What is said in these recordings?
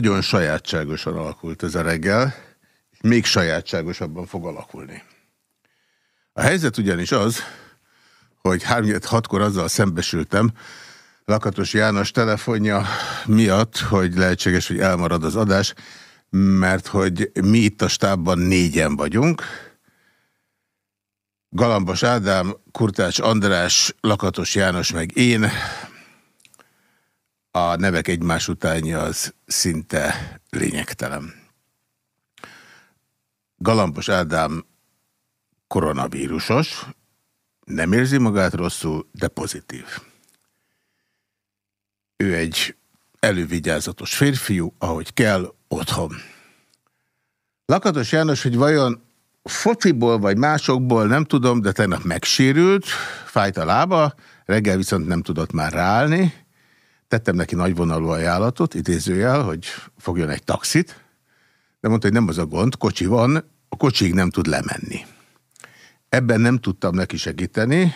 Nagyon sajátságosan alakult ez a reggel, még sajátságosabban fog alakulni. A helyzet ugyanis az, hogy 3-6-kor azzal szembesültem, Lakatos János telefonja miatt, hogy lehetséges, hogy elmarad az adás, mert hogy mi itt a stábban négyen vagyunk. Galambos Ádám, Kurtács András, Lakatos János meg én. A nevek egymás utánja az szinte lényegtelen. Galambos Ádám koronavírusos, nem érzi magát rosszul, de pozitív. Ő egy elővigyázatos férfiú, ahogy kell, otthon. Lakatos János, hogy vajon fociból vagy másokból nem tudom, de tegnap megsérült, fájt a lába, reggel viszont nem tudott már ráállni. Tettem neki nagyvonalú ajánlatot, idézőjel, hogy fogjon egy taxit, de mondta, hogy nem az a gond, kocsi van, a kocsig nem tud lemenni. Ebben nem tudtam neki segíteni,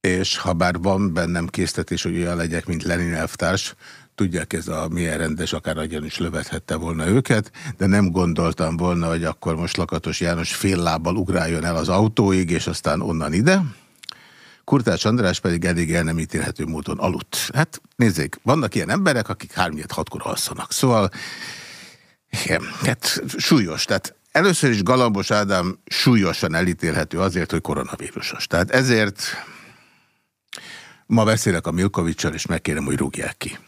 és ha bár van bennem késztetés, hogy olyan legyek, mint Lenin elvtárs, tudják, ez a milyen rendes, akár agyan is lövethette volna őket, de nem gondoltam volna, hogy akkor most Lakatos János fél lábbal ugráljon el az autóig, és aztán onnan ide. Kurtács András pedig elég el nem ítélhető módon aludt. Hát nézzék, vannak ilyen emberek, akik 3-6-kor alszanak. Szóval, igen, hát súlyos. Tehát először is Galambos Ádám súlyosan elítélhető azért, hogy koronavírusos. Tehát ezért Ma beszélek a Milkovicsal, és megkérem, hogy rúgják ki.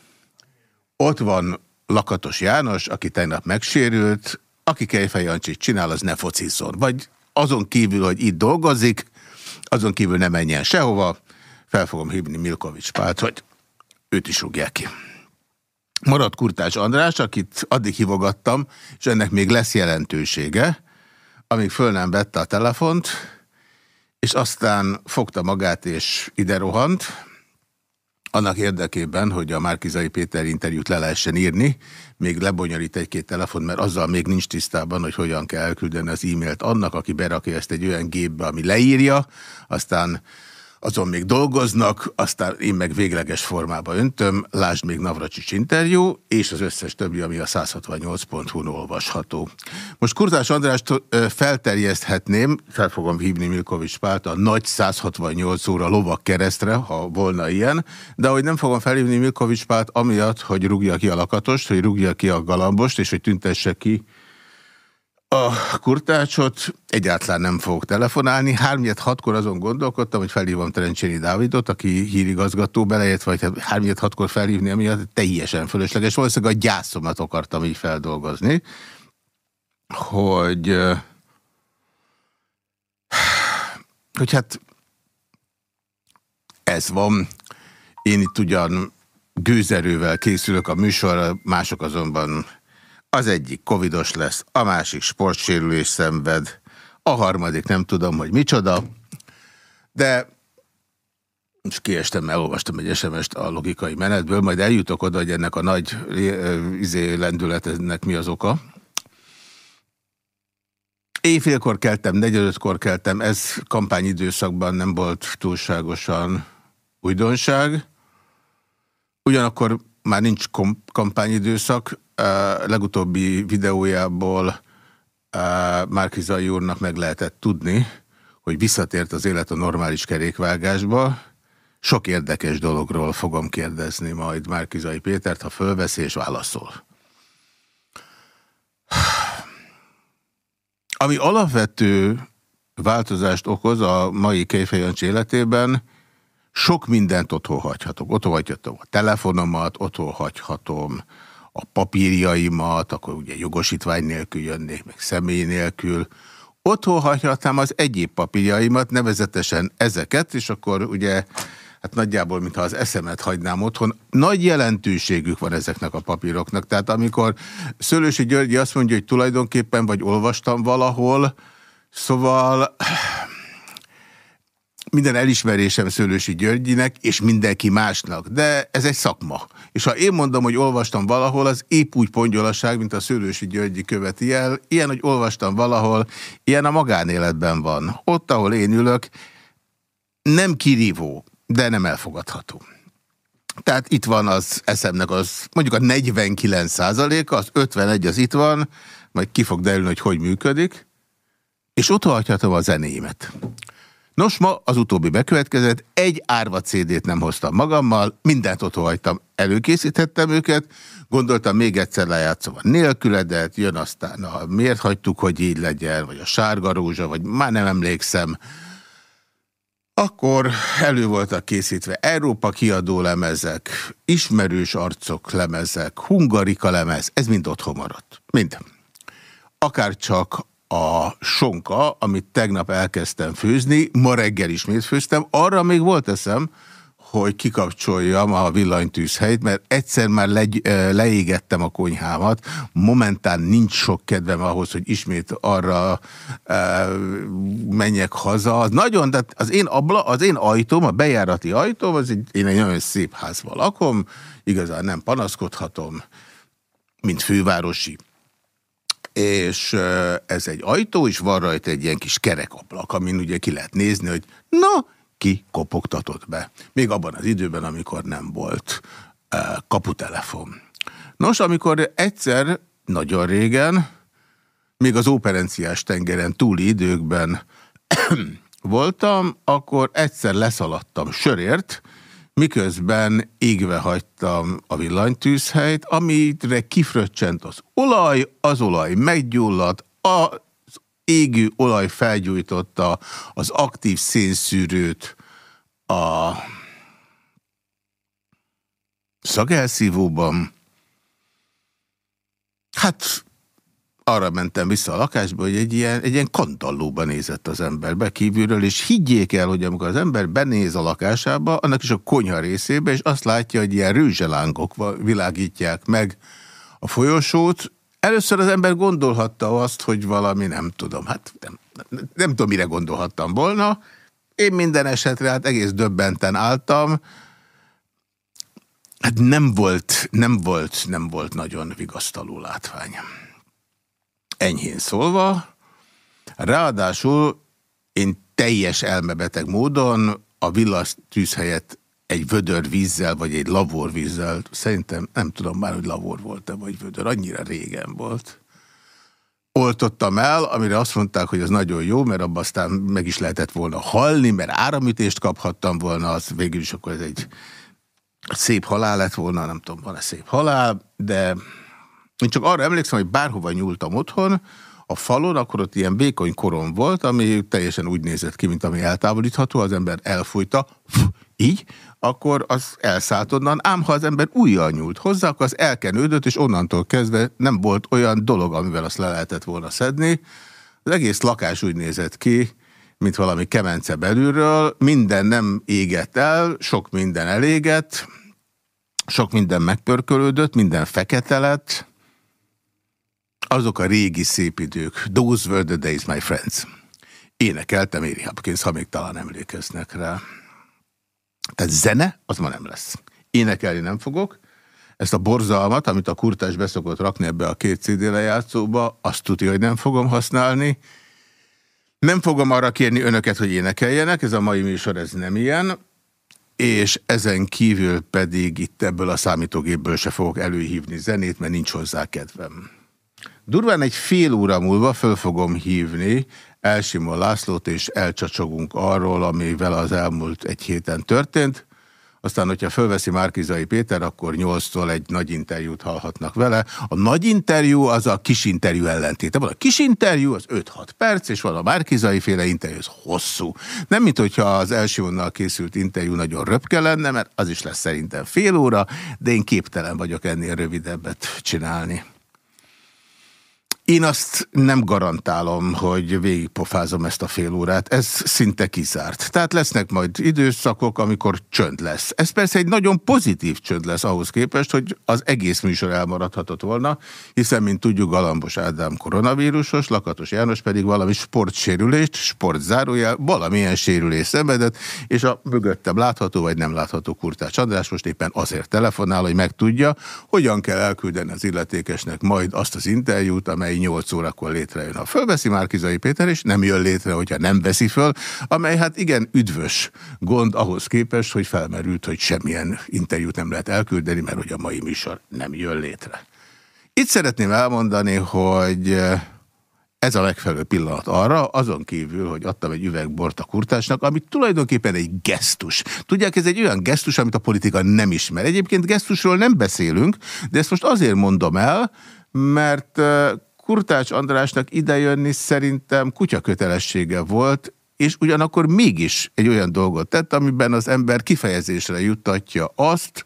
Ott van Lakatos János, aki tegnap megsérült, aki Kejfej Jancsit csinál, az ne focizzon. Vagy azon kívül, hogy itt dolgozik, azon kívül ne menjen sehova, fel fogom hívni Milkovics Pált, hogy őt is rúgják ki. Maradt Kurtás András, akit addig hívogattam, és ennek még lesz jelentősége, amíg föl nem vette a telefont, és aztán fogta magát és ide rohant, annak érdekében, hogy a Márkizai Péter interjút le lehessen írni, még lebonyolít egy-két telefon, mert azzal még nincs tisztában, hogy hogyan kell elküldeni az e-mailt annak, aki berakja ezt egy olyan gépbe, ami leírja, aztán azon még dolgoznak, aztán én meg végleges formába öntöm, lásd még Navracsics interjú, és az összes többi, ami a 168.hu-n olvasható. Most Kurtás Andrást felterjeszthetném, fel fogom hívni Milkovics Pált a nagy 168 óra lovak keresztre, ha volna ilyen, de hogy nem fogom felhívni Milkovics Pált amiatt, hogy rúgja ki a lakatost, hogy rúgja ki a galambost, és hogy tüntesse ki a kurtácsot egyáltalán nem fogok telefonálni. Hármilyet hatkor azon gondolkodtam, hogy felhívom Terencsényi Dávidot, aki hírigazgató belejött, vagy hát hármilyet hatkor felhívni, ami teljesen fölösleges. Valószínűleg a gyászomat akartam így feldolgozni, hogy, hogy hát ez van. Én itt ugyan gőzerővel készülök a műsorra, mások azonban az egyik covidos lesz, a másik sportsérülés szenved, a harmadik nem tudom, hogy micsoda, de és kiestem, elolvastam egy SMS-t a logikai menetből, majd eljutok oda, hogy ennek a nagy izé, lendületnek mi az oka. Éjfélkor keltem, negyedötkor keltem, ez kampányidőszakban nem volt túlságosan újdonság. Ugyanakkor már nincs kampányidőszak, legutóbbi videójából Márkizai úrnak meg lehetett tudni, hogy visszatért az élet a normális kerékvágásba. Sok érdekes dologról fogom kérdezni majd Márkizai Pétert, ha fölveszi és válaszol. Ami alapvető változást okoz a mai Kejfejancsi életében, sok mindent otthon hagyhatok. Otthon hagyhatom a telefonomat, otthon hagyhatom a papírjaimat, akkor ugye jogosítvány nélkül jönnék, meg személy nélkül. Otthon hagyhatnám az egyéb papírjaimat, nevezetesen ezeket, és akkor ugye hát nagyjából, mintha az eszemet hagynám otthon. Nagy jelentőségük van ezeknek a papíroknak. Tehát amikor Szőlősi Györgyi azt mondja, hogy tulajdonképpen vagy olvastam valahol, szóval minden elismerésem Szőlősi Györgyinek, és mindenki másnak, de ez egy szakma. És ha én mondom, hogy olvastam valahol, az épp úgy pongyolasság, mint a Szőlősi Györgyi követi el. Ilyen, hogy olvastam valahol, ilyen a magánéletben van. Ott, ahol én ülök, nem kirívó, de nem elfogadható. Tehát itt van az eszemnek az, mondjuk a 49 százaléka, az 51 az itt van, majd ki fog derülni, hogy hogy működik, és ott hagyhatom a zenémet. Nos, ma az utóbbi bekövetkezett, egy árva CD-t nem hoztam magammal, mindent ott hagytam, előkészítettem őket, gondoltam még egyszer lejátszom a nélküledet, jön aztán a miért hagytuk, hogy így legyen, vagy a sárga rózsa, vagy már nem emlékszem, akkor elő voltak készítve Európa kiadó lemezek, ismerős arcok lemezek, hungarika lemez, ez mind otthon maradt. Mind. Akár csak a sonka, amit tegnap elkezdtem főzni, ma reggel ismét főztem, arra még volt eszem, hogy kikapcsoljam a villanytűzhelyt, mert egyszer már le, leégettem a konyhámat, momentán nincs sok kedvem ahhoz, hogy ismét arra e, menjek haza. Az nagyon, de az én, abla, az én ajtóm, a bejárati ajtóm, az egy, én egy nagyon szép házban lakom, igazán nem panaszkodhatom, mint fővárosi és ez egy ajtó, és van rajta egy ilyen kis kerekablak, amin ugye ki lehet nézni, hogy na, ki kopogtatott be. Még abban az időben, amikor nem volt kaputelefon. Nos, amikor egyszer, nagyon régen, még az operenciás tengeren túli időkben voltam, akkor egyszer leszaladtam sörért, miközben égve hagytam a villanytűzhelyt, amire kifröccsent az olaj, az olaj meggyulladt, az égő olaj felgyújtotta az aktív szénszűrőt a szagelszívóban. Hát arra mentem vissza a lakásba, hogy egy ilyen, egy ilyen kantallóba nézett az ember be kívülről, és higgyék el, hogy amikor az ember benéz a lakásába, annak is a konyha részébe, és azt látja, hogy ilyen rőzselángok világítják meg a folyosót, először az ember gondolhatta azt, hogy valami, nem tudom, hát nem, nem, nem tudom, mire gondolhattam volna. Én minden esetre hát egész döbbenten álltam, Hát nem volt, nem volt, nem volt nagyon vigasztaló látvány enyhén szólva. Ráadásul én teljes elmebeteg módon a villas tűz helyett egy vödör vízzel, vagy egy lavor vízzel, szerintem nem tudom már, hogy lavor volt-e, vagy vödör, annyira régen volt. Oltottam el, amire azt mondták, hogy az nagyon jó, mert abban aztán meg is lehetett volna halni, mert áramütést kaphattam volna, az végül is akkor ez egy szép halál lett volna, nem tudom, van-e szép halál, de én csak arra emlékszem, hogy bárhova nyúltam otthon, a falon, akkor ott ilyen vékony korom volt, ami teljesen úgy nézett ki, mint ami eltávolítható, az ember elfújta, így, akkor az elszállt onnan, ám ha az ember újjal nyúlt hozzá, akkor az elkenődött, és onnantól kezdve nem volt olyan dolog, amivel azt le lehetett volna szedni. Az egész lakás úgy nézett ki, mint valami kemence belülről, minden nem égett el, sok minden elégett, sok minden megpörkölődött, minden fekete lett, azok a régi szép idők. Those were the days, my friends. Énekeltem Éri Hopkins, ha még talán emlékeznek rá. Tehát zene, az ma nem lesz. Énekelni nem fogok. Ezt a borzalmat, amit a kurtás beszokott rakni ebbe a két CD lejátszóba, azt tudja, hogy nem fogom használni. Nem fogom arra kérni önöket, hogy énekeljenek, ez a mai műsor, ez nem ilyen. És ezen kívül pedig itt ebből a számítógépből se fogok előhívni zenét, mert nincs hozzá kedvem. Durván egy fél óra múlva föl fogom hívni Elsimon Lászlót, és elcsacsogunk arról, amivel az elmúlt egy héten történt. Aztán, hogyha fölveszi Márkizai Péter, akkor nyolctól egy nagy interjút hallhatnak vele. A nagy interjú az a kis interjú ellentéte. Van a kis interjú, az 5-6 perc, és van a Márkizai féle interjú, az hosszú. Nem, mint hogyha az első készült interjú nagyon röpke lenne, mert az is lesz szerintem fél óra, de én képtelen vagyok ennél rövidebbet csinálni. Én azt nem garantálom, hogy végigpofázom ezt a fél órát. Ez szinte kizárt. Tehát lesznek majd időszakok, amikor csönd lesz. Ez persze egy nagyon pozitív csönd lesz ahhoz képest, hogy az egész műsor elmaradhatott volna, hiszen, mint tudjuk, Galambos Ádám koronavírusos, Lakatos János pedig valami sportsérülést, sportzárójel, valamilyen sérülés szenvedett, és a mögöttem látható vagy nem látható Kurtács András most éppen azért telefonál, hogy megtudja, hogyan kell elküldeni az illetékesnek majd azt az interjút, amely 8 órakor létrejön. Ha fölveszi Márkizai Péter, és nem jön létre, hogyha nem veszi föl, amely hát igen üdvös gond ahhoz képest, hogy felmerült, hogy semmilyen interjút nem lehet elküldeni, mert hogy a mai műsor nem jön létre. Itt szeretném elmondani, hogy ez a megfelelő pillanat arra, azon kívül, hogy adtam egy üveg bort a kurtásnak, ami tulajdonképpen egy gesztus. Tudják, ez egy olyan gesztus, amit a politika nem ismer. Egyébként gesztusról nem beszélünk, de ezt most azért mondom el, mert Kurtács Andrásnak idejönni szerintem kutyakötelessége volt, és ugyanakkor mégis egy olyan dolgot tett, amiben az ember kifejezésre juttatja azt,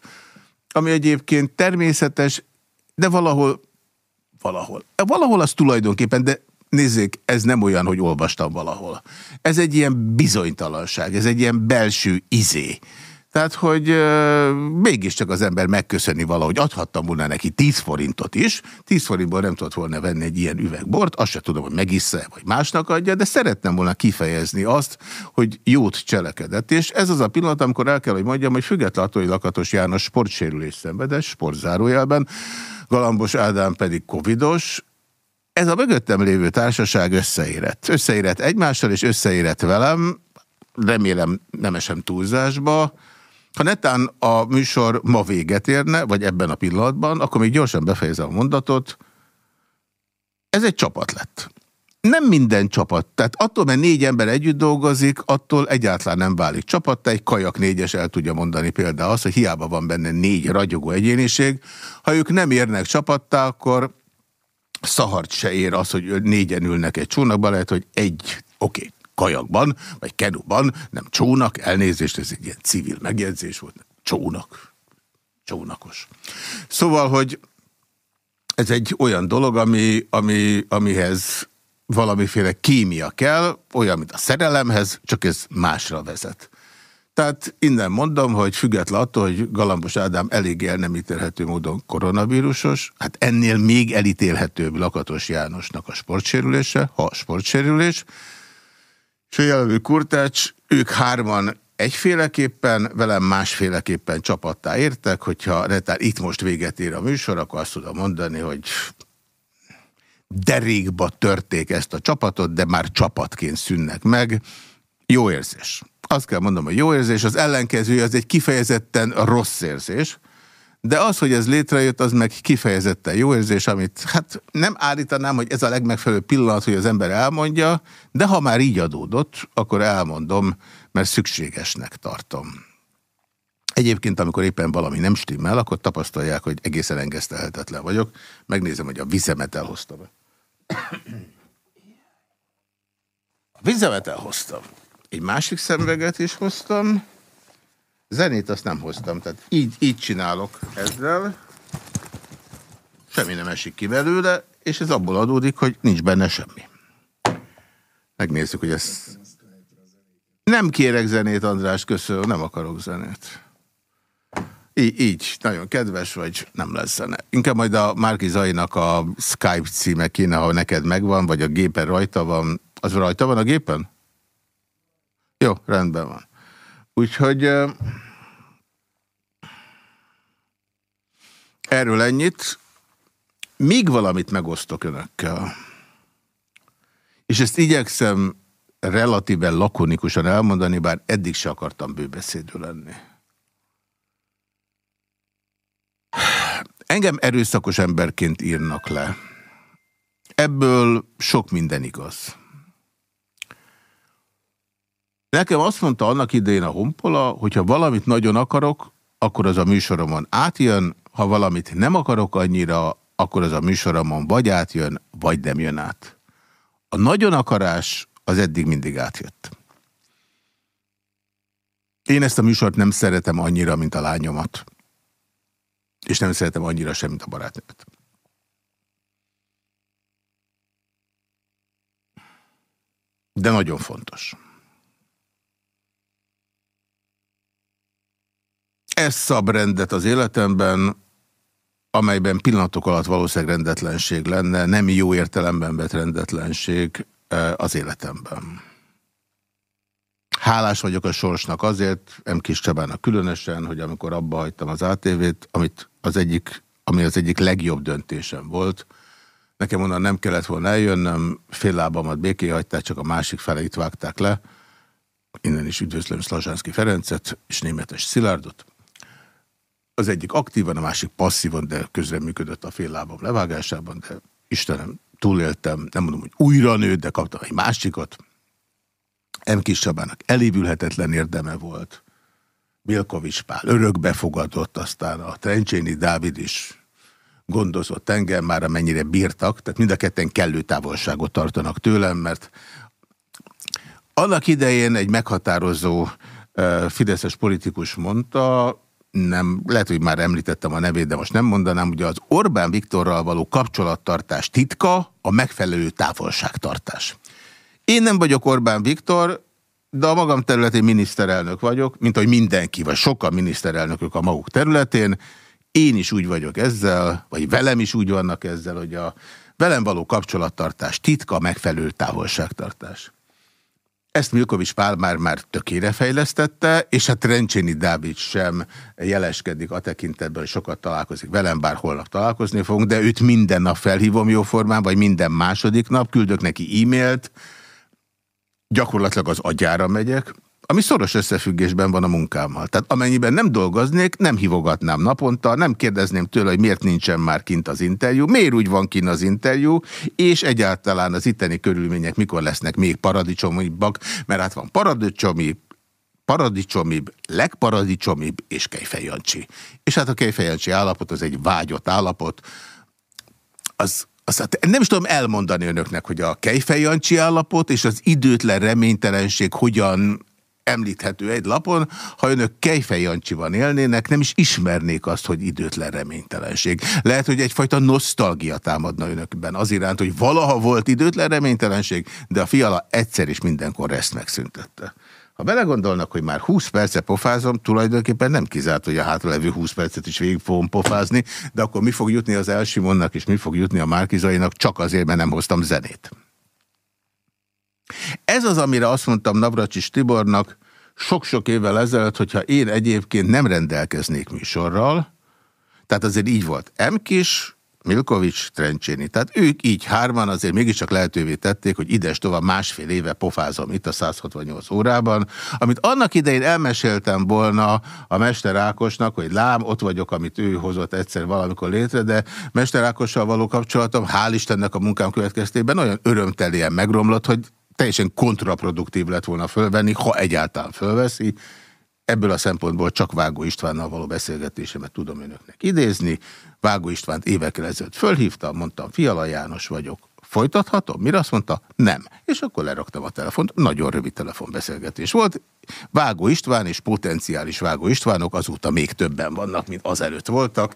ami egyébként természetes, de valahol, valahol, valahol az tulajdonképpen, de nézzék, ez nem olyan, hogy olvastam valahol. Ez egy ilyen bizonytalanság, ez egy ilyen belső izé. Tehát, hogy euh, mégiscsak az ember megköszöni valahogy. Adhattam volna neki 10 forintot is, 10 forintból nem tudott volna venni egy ilyen üvegbort, azt se tudom, hogy megissza vagy másnak adja, de szeretném volna kifejezni azt, hogy jót cselekedett. És ez az a pillanat, amikor el kell, hogy mondjam, hogy függetlenül hogy Lakatos János sportsérülés szenvedes, sportzárójelben, Galambos Ádám pedig covidos, ez a mögöttem lévő társaság összeérett. Összeérett egymással, és összeérett velem, remélem nem esem túlzásba. Ha netán a műsor ma véget érne, vagy ebben a pillanatban, akkor még gyorsan befejezem a mondatot. Ez egy csapat lett. Nem minden csapat. Tehát attól, mert négy ember együtt dolgozik, attól egyáltalán nem válik csapattá. Egy kajak négyes el tudja mondani például azt, hogy hiába van benne négy ragyogó egyéniség. Ha ők nem érnek csapattá, akkor szahart se ér az, hogy négyen ülnek egy csónakban, lehet, hogy egy, oké, okay, kajakban, vagy kenuban, nem csónak, elnézést, ez egy ilyen civil megjegyzés volt, csónak, csónakos. Szóval, hogy ez egy olyan dolog, ami, ami, amihez valamiféle kémia kell, olyan, mint a szerelemhez, csak ez másra vezet. Tehát innen mondom, hogy független attól, hogy Galambos Ádám elég el nem ítélhető módon koronavírusos, hát ennél még elítélhetőbb Lakatos Jánosnak a sportsérülése, ha sportsérülés, jelölő Kurtács, ők hárman egyféleképpen, velem másféleképpen csapattá értek, hogyha netán itt most véget ér a műsor, akkor azt tudom mondani, hogy derékba törték ezt a csapatot, de már csapatként szűnnek meg. Jó érzés. Azt kell mondom, hogy jó érzés, az ellenkezője az egy kifejezetten rossz érzés, de az, hogy ez létrejött, az meg kifejezetten jó érzés, amit hát nem állítanám, hogy ez a legmegfelelőbb pillanat, hogy az ember elmondja, de ha már így adódott, akkor elmondom, mert szükségesnek tartom. Egyébként, amikor éppen valami nem stimmel, akkor tapasztalják, hogy egészen engesztelhetetlen vagyok. Megnézem, hogy a vizemet elhoztam. A vizemet elhoztam. Egy másik szemüveget is hoztam. Zenét azt nem hoztam, tehát így, így csinálok ezzel. Semmi nem esik ki belőle, és ez abból adódik, hogy nincs benne semmi. Megnézzük, hogy ez... Nem kérek zenét, András, köszönöm, nem akarok zenét. Így, így, nagyon kedves vagy, nem lesz zene. Inkább majd a Márki Zainak a Skype címe kéne, ha neked megvan, vagy a gépen rajta van. Az rajta van a gépen? Jó, rendben van. Úgyhogy erről ennyit. Még valamit megosztok önökkel. És ezt igyekszem relatíven lakonikusan elmondani, bár eddig se akartam bőbeszédő lenni. Engem erőszakos emberként írnak le. Ebből sok minden igaz. Nekem azt mondta annak idején a Honpola, hogyha valamit nagyon akarok, akkor az a műsoromon átjön, ha valamit nem akarok annyira, akkor az a műsoromon vagy átjön, vagy nem jön át. A nagyon akarás az eddig mindig átjött. Én ezt a műsort nem szeretem annyira, mint a lányomat. És nem szeretem annyira sem, mint a barátnőmet. De nagyon fontos. Ez szab rendet az életemben, amelyben pillanatok alatt valószínűleg rendetlenség lenne, nem jó értelemben vett rendetlenség az életemben. Hálás vagyok a sorsnak azért, M. Kis Csabának különösen, hogy amikor abba hagytam az ATV-t, amit az egyik, ami az egyik legjobb döntésem volt, Nekem onnan nem kellett volna eljönnöm, fél lábamat béké hagyták, csak a másik feleit vágták le. Innen is üdvözlöm Szlazsánszki Ferencet és németes Szilárdot. Az egyik aktívan, a másik passzívan, de közreműködött a fél lábam levágásában, de Istenem, túléltem, nem mondom, hogy újra nőtt, de kaptam egy másikat. M. Kis Csabának elévülhetetlen érdeme volt. Bilkovics Pál örökbefogadott, aztán a Trencséni Dávid is gondozott engem, már amennyire bírtak, tehát mind a ketten kellő távolságot tartanak tőlem, mert annak idején egy meghatározó uh, fideszes politikus mondta, nem, lehet, hogy már említettem a nevét, de most nem mondanám, ugye az Orbán Viktorral való kapcsolattartás titka a megfelelő távolságtartás. Én nem vagyok Orbán Viktor, de a magam területén miniszterelnök vagyok, mint hogy mindenki, vagy sokan miniszterelnökök a maguk területén. Én is úgy vagyok ezzel, vagy velem is úgy vannak ezzel, hogy a velem való kapcsolattartás titka megfelelő távolságtartás. Ezt Milkovics Pál már, már tökére fejlesztette, és hát Rencsényi Dávid sem jeleskedik a tekintetben, hogy sokat találkozik velem, bár holnap találkozni fogunk, de őt minden nap felhívom jóformán, vagy minden második nap, küldök neki e-mailt, gyakorlatilag az agyára megyek, ami szoros összefüggésben van a munkámmal. Tehát amennyiben nem dolgoznék, nem hívogatnám naponta, nem kérdezném tőle, hogy miért nincsen már kint az interjú, miért úgy van kint az interjú, és egyáltalán az itteni körülmények mikor lesznek még paradicsomibbak, mert hát van paradicsomi, paradicsomibb, legparadicsomibb és Kejfejancsi. És hát a Kejfejancsi állapot az egy vágyott állapot, az azt hát nem is tudom elmondani önöknek, hogy a Kejfejancsi állapot és az időtlen reménytelenség hogyan említhető egy lapon, ha önök Kejfejancsiban élnének, nem is ismernék azt, hogy időtlen reménytelenség. Lehet, hogy egyfajta nosztalgia támadna önökben az iránt, hogy valaha volt időtlen reménytelenség, de a fiala egyszer is mindenkor ezt megszüntette. Ha belegondolnak, hogy már 20 perce pofázom, tulajdonképpen nem kizárt, hogy a hátralevő 20 percet is végig fogom pofázni, de akkor mi fog jutni az Elsimonnak, és mi fog jutni a Márkizainak, csak azért, mert nem hoztam zenét. Ez az, amire azt mondtam Navracsis Tibornak sok-sok évvel ezelőtt, hogyha én egyébként nem rendelkeznék műsorral, tehát azért így volt. Emkis, Milkovics, Trencséni. Tehát ők így hárman azért mégiscsak lehetővé tették, hogy ides tovább másfél éve pofázom itt a 168 órában, amit annak idején elmeséltem volna a Mester Ákosnak, hogy lám, ott vagyok, amit ő hozott egyszer valamikor létre, de Mester Ákossal való kapcsolatom, hál' Istennek a munkám következtében olyan örömtelien megromlott, hogy teljesen kontraproduktív lett volna fölvenni, ha egyáltalán fölveszi, Ebből a szempontból csak Vágó Istvánnal való beszélgetésemet tudom önöknek idézni. Vágó Istvánt évekkel ezelőtt fölhívtam, mondtam, Fiala János vagyok. Folytathatom? Mire azt mondta? Nem. És akkor leraktam a telefont. Nagyon rövid telefonbeszélgetés volt. Vágó István és potenciális Vágó Istvánok azóta még többen vannak, mint azelőtt voltak.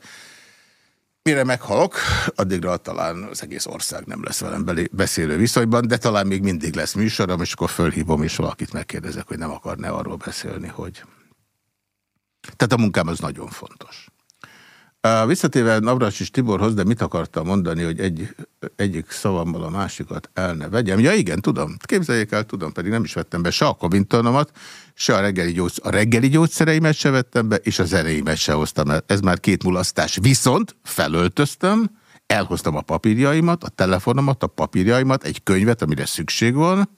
Mire meghalok, addigra talán az egész ország nem lesz velem beszélő viszonyban, de talán még mindig lesz műsorom, és akkor fölhívom, és valakit megkérdezek, hogy nem akar-ne arról beszélni, hogy tehát a munkám az nagyon fontos. Visszatéve Navras és Tiborhoz, de mit akartam mondani, hogy egy, egyik szavammal a másikat el ne vegyem? Ja igen, tudom. Képzeljék el, tudom, pedig nem is vettem be se a se a reggeli, gyógy, a reggeli gyógyszereimet se vettem be, és a zenéimet se hoztam el. Ez már két mulasztás. Viszont felöltöztem, elhoztam a papírjaimat, a telefonomat, a papírjaimat, egy könyvet, amire szükség van.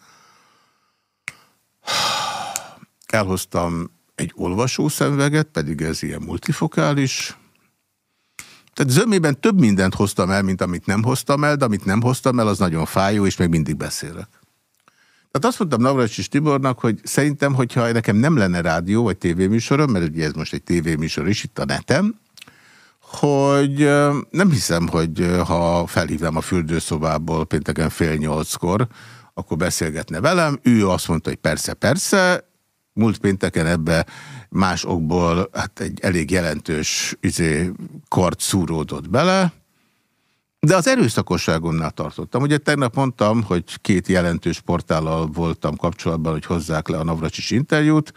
Elhoztam egy olvasószemveget, pedig ez ilyen multifokális. Tehát zömében több mindent hoztam el, mint amit nem hoztam el, de amit nem hoztam el, az nagyon fájó, és még mindig beszélek. Tehát azt mondtam Navracsis Tibornak, hogy szerintem, hogyha nekem nem lenne rádió vagy tévéműsorom, mert ugye ez most egy tévéműsor is itt a netem, hogy nem hiszem, hogy ha felhívnám a fürdőszobából pénteken fél nyolckor, akkor beszélgetne velem. Ő azt mondta, hogy persze, persze, múlt pénteken ebbe más okból hát egy elég jelentős izé, kart szúródott bele, de az erőszakosságomnál tartottam. Ugye tegnap mondtam, hogy két jelentős portállal voltam kapcsolatban, hogy hozzák le a Navracsis interjút,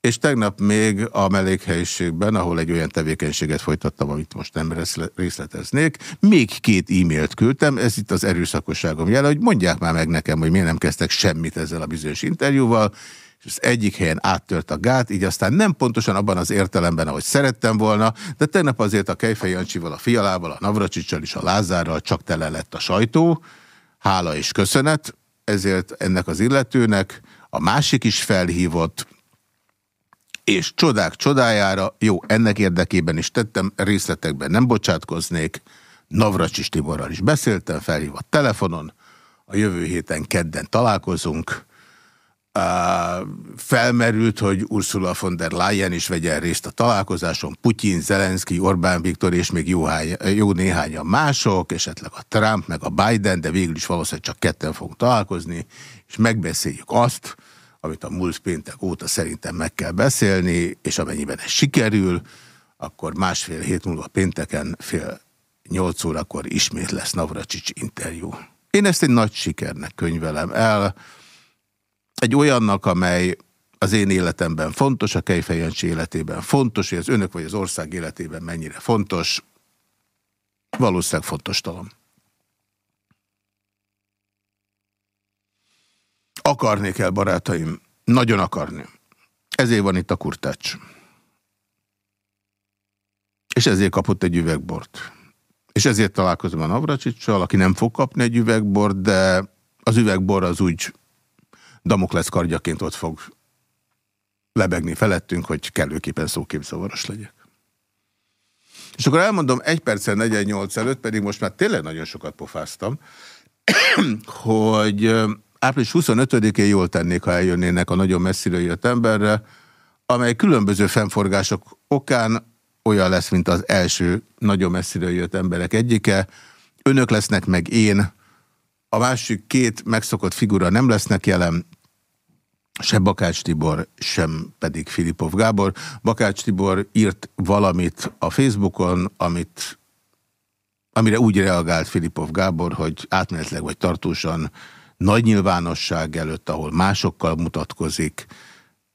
és tegnap még a mellékhelyiségben, ahol egy olyan tevékenységet folytattam, amit most nem részleteznék, még két e-mailt küldtem, ez itt az erőszakosságom jele, hogy mondják már meg nekem, hogy miért nem kezdtek semmit ezzel a bizonyos interjúval, és az egyik helyen áttört a gát, így aztán nem pontosan abban az értelemben, ahogy szerettem volna, de tegnap azért a Kejfej Jancsival, a Fialával, a Navracsicsal és a Lázárral csak tele lett a sajtó, hála és köszönet, ezért ennek az illetőnek. A másik is felhívott, és csodák csodájára, jó, ennek érdekében is tettem, részletekben nem bocsátkoznék, Navracsis Tiborral is beszéltem, felhívott telefonon, a jövő héten kedden találkozunk, Uh, felmerült, hogy Ursula von der Leyen is vegyen részt a találkozáson, Putyin, Zelenszky, Orbán Viktor és még jó, hány, jó néhányan mások, esetleg a Trump, meg a Biden, de végül is valószínűleg csak ketten fogunk találkozni, és megbeszéljük azt, amit a múlt péntek óta szerintem meg kell beszélni, és amennyiben ez sikerül, akkor másfél hét múlva pénteken fél nyolc órakor ismét lesz Navracsics interjú. Én ezt egy nagy sikernek könyvelem el, egy olyannak, amely az én életemben fontos, a Kejfejancsi életében fontos, hogy az önök vagy az ország életében mennyire fontos, valószínűleg fontos talán. Akarni kell, barátaim. Nagyon akarni. Ezért van itt a kurtács. És ezért kapott egy üvegbort. És ezért találkozom a Navracsicsal, aki nem fog kapni egy üvegbort, de az üvegbor az úgy Damoklesz kardjaként ott fog lebegni felettünk, hogy kellőképpen szóképzavaros legyek. És akkor elmondom egy percen 48 előtt, pedig most már tényleg nagyon sokat pofáztam, hogy április 25-én jól tennék, ha eljönnének a nagyon messziről jött emberre, amely különböző fennforgások okán olyan lesz, mint az első nagyon messziről jött emberek egyike. Önök lesznek meg én, a másik két megszokott figura nem lesznek jelen, se Bakács Tibor, sem pedig Filipov Gábor. Bakács Tibor írt valamit a Facebookon, amit, amire úgy reagált Filipov Gábor, hogy átmenetleg vagy tartósan nagy nyilvánosság előtt, ahol másokkal mutatkozik,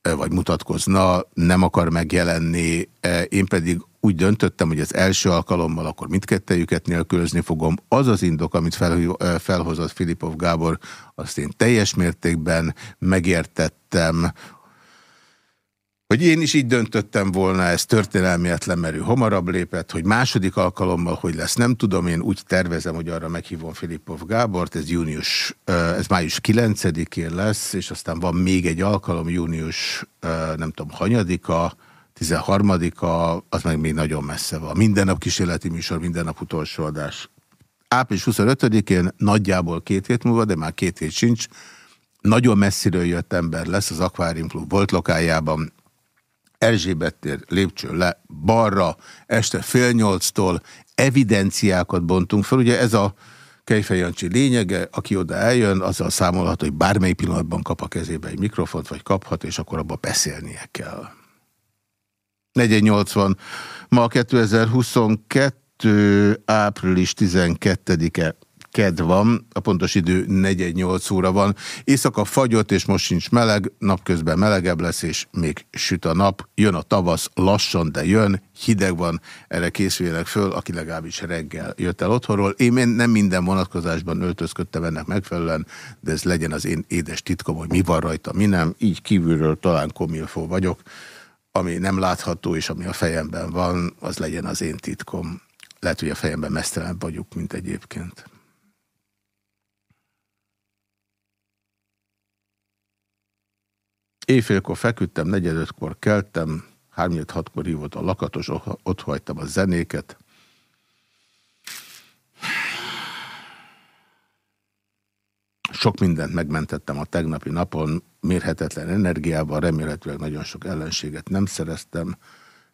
vagy mutatkozna, nem akar megjelenni, én pedig úgy döntöttem, hogy az első alkalommal akkor mindkettejüket nélkülözni fogom. Az az indok, amit fel, felhozott Filipov Gábor, azt én teljes mértékben megértettem, hogy én is így döntöttem volna, ez történelmiért lemerő hamarabb lépett, hogy második alkalommal, hogy lesz, nem tudom, én úgy tervezem, hogy arra meghívom Filipov Gábort, ez június, ez május 9-én lesz, és aztán van még egy alkalom, június, nem tudom, hanyadika, 13-a, az meg még nagyon messze van. Minden nap kísérleti műsor, minden nap utolsó adás. Április 25-én nagyjából két hét múlva, de már két hét sincs, nagyon messziről jött ember lesz az Aquarium Club volt lokájában, Erzsébet tér, lépcső le, balra, este fél nyolctól evidenciákat bontunk fel. Ugye ez a Kejfej Jancsi lényege, aki oda eljön, azzal számolhat, hogy bármely pillanatban kap a kezébe egy mikrofont, vagy kaphat, és akkor abba beszélnie kell. 480. Ma 2022. április 12-e ked van, a pontos idő 4-8 óra van. Éjszaka fagyott, és most sincs meleg, napközben melegebb lesz, és még süt a nap. Jön a tavasz, lassan, de jön, hideg van, erre készüljenek föl, aki legalábbis reggel jött el otthonról. Én nem minden vonatkozásban öltözködtem ennek megfelelően, de ez legyen az én édes titkom, hogy mi van rajta, mi nem. Így kívülről talán komilfó vagyok ami nem látható, és ami a fejemben van, az legyen az én titkom. Lehet, hogy a fejemben mesztelen vagyok, mint egyébként. Éjfélkor feküdtem, negyedötkor keltem, hármnyed hatkor hívott a lakatos, ott hagytam a zenéket. Sok mindent megmentettem a tegnapi napon, mérhetetlen energiával, remélhetőleg nagyon sok ellenséget nem szereztem.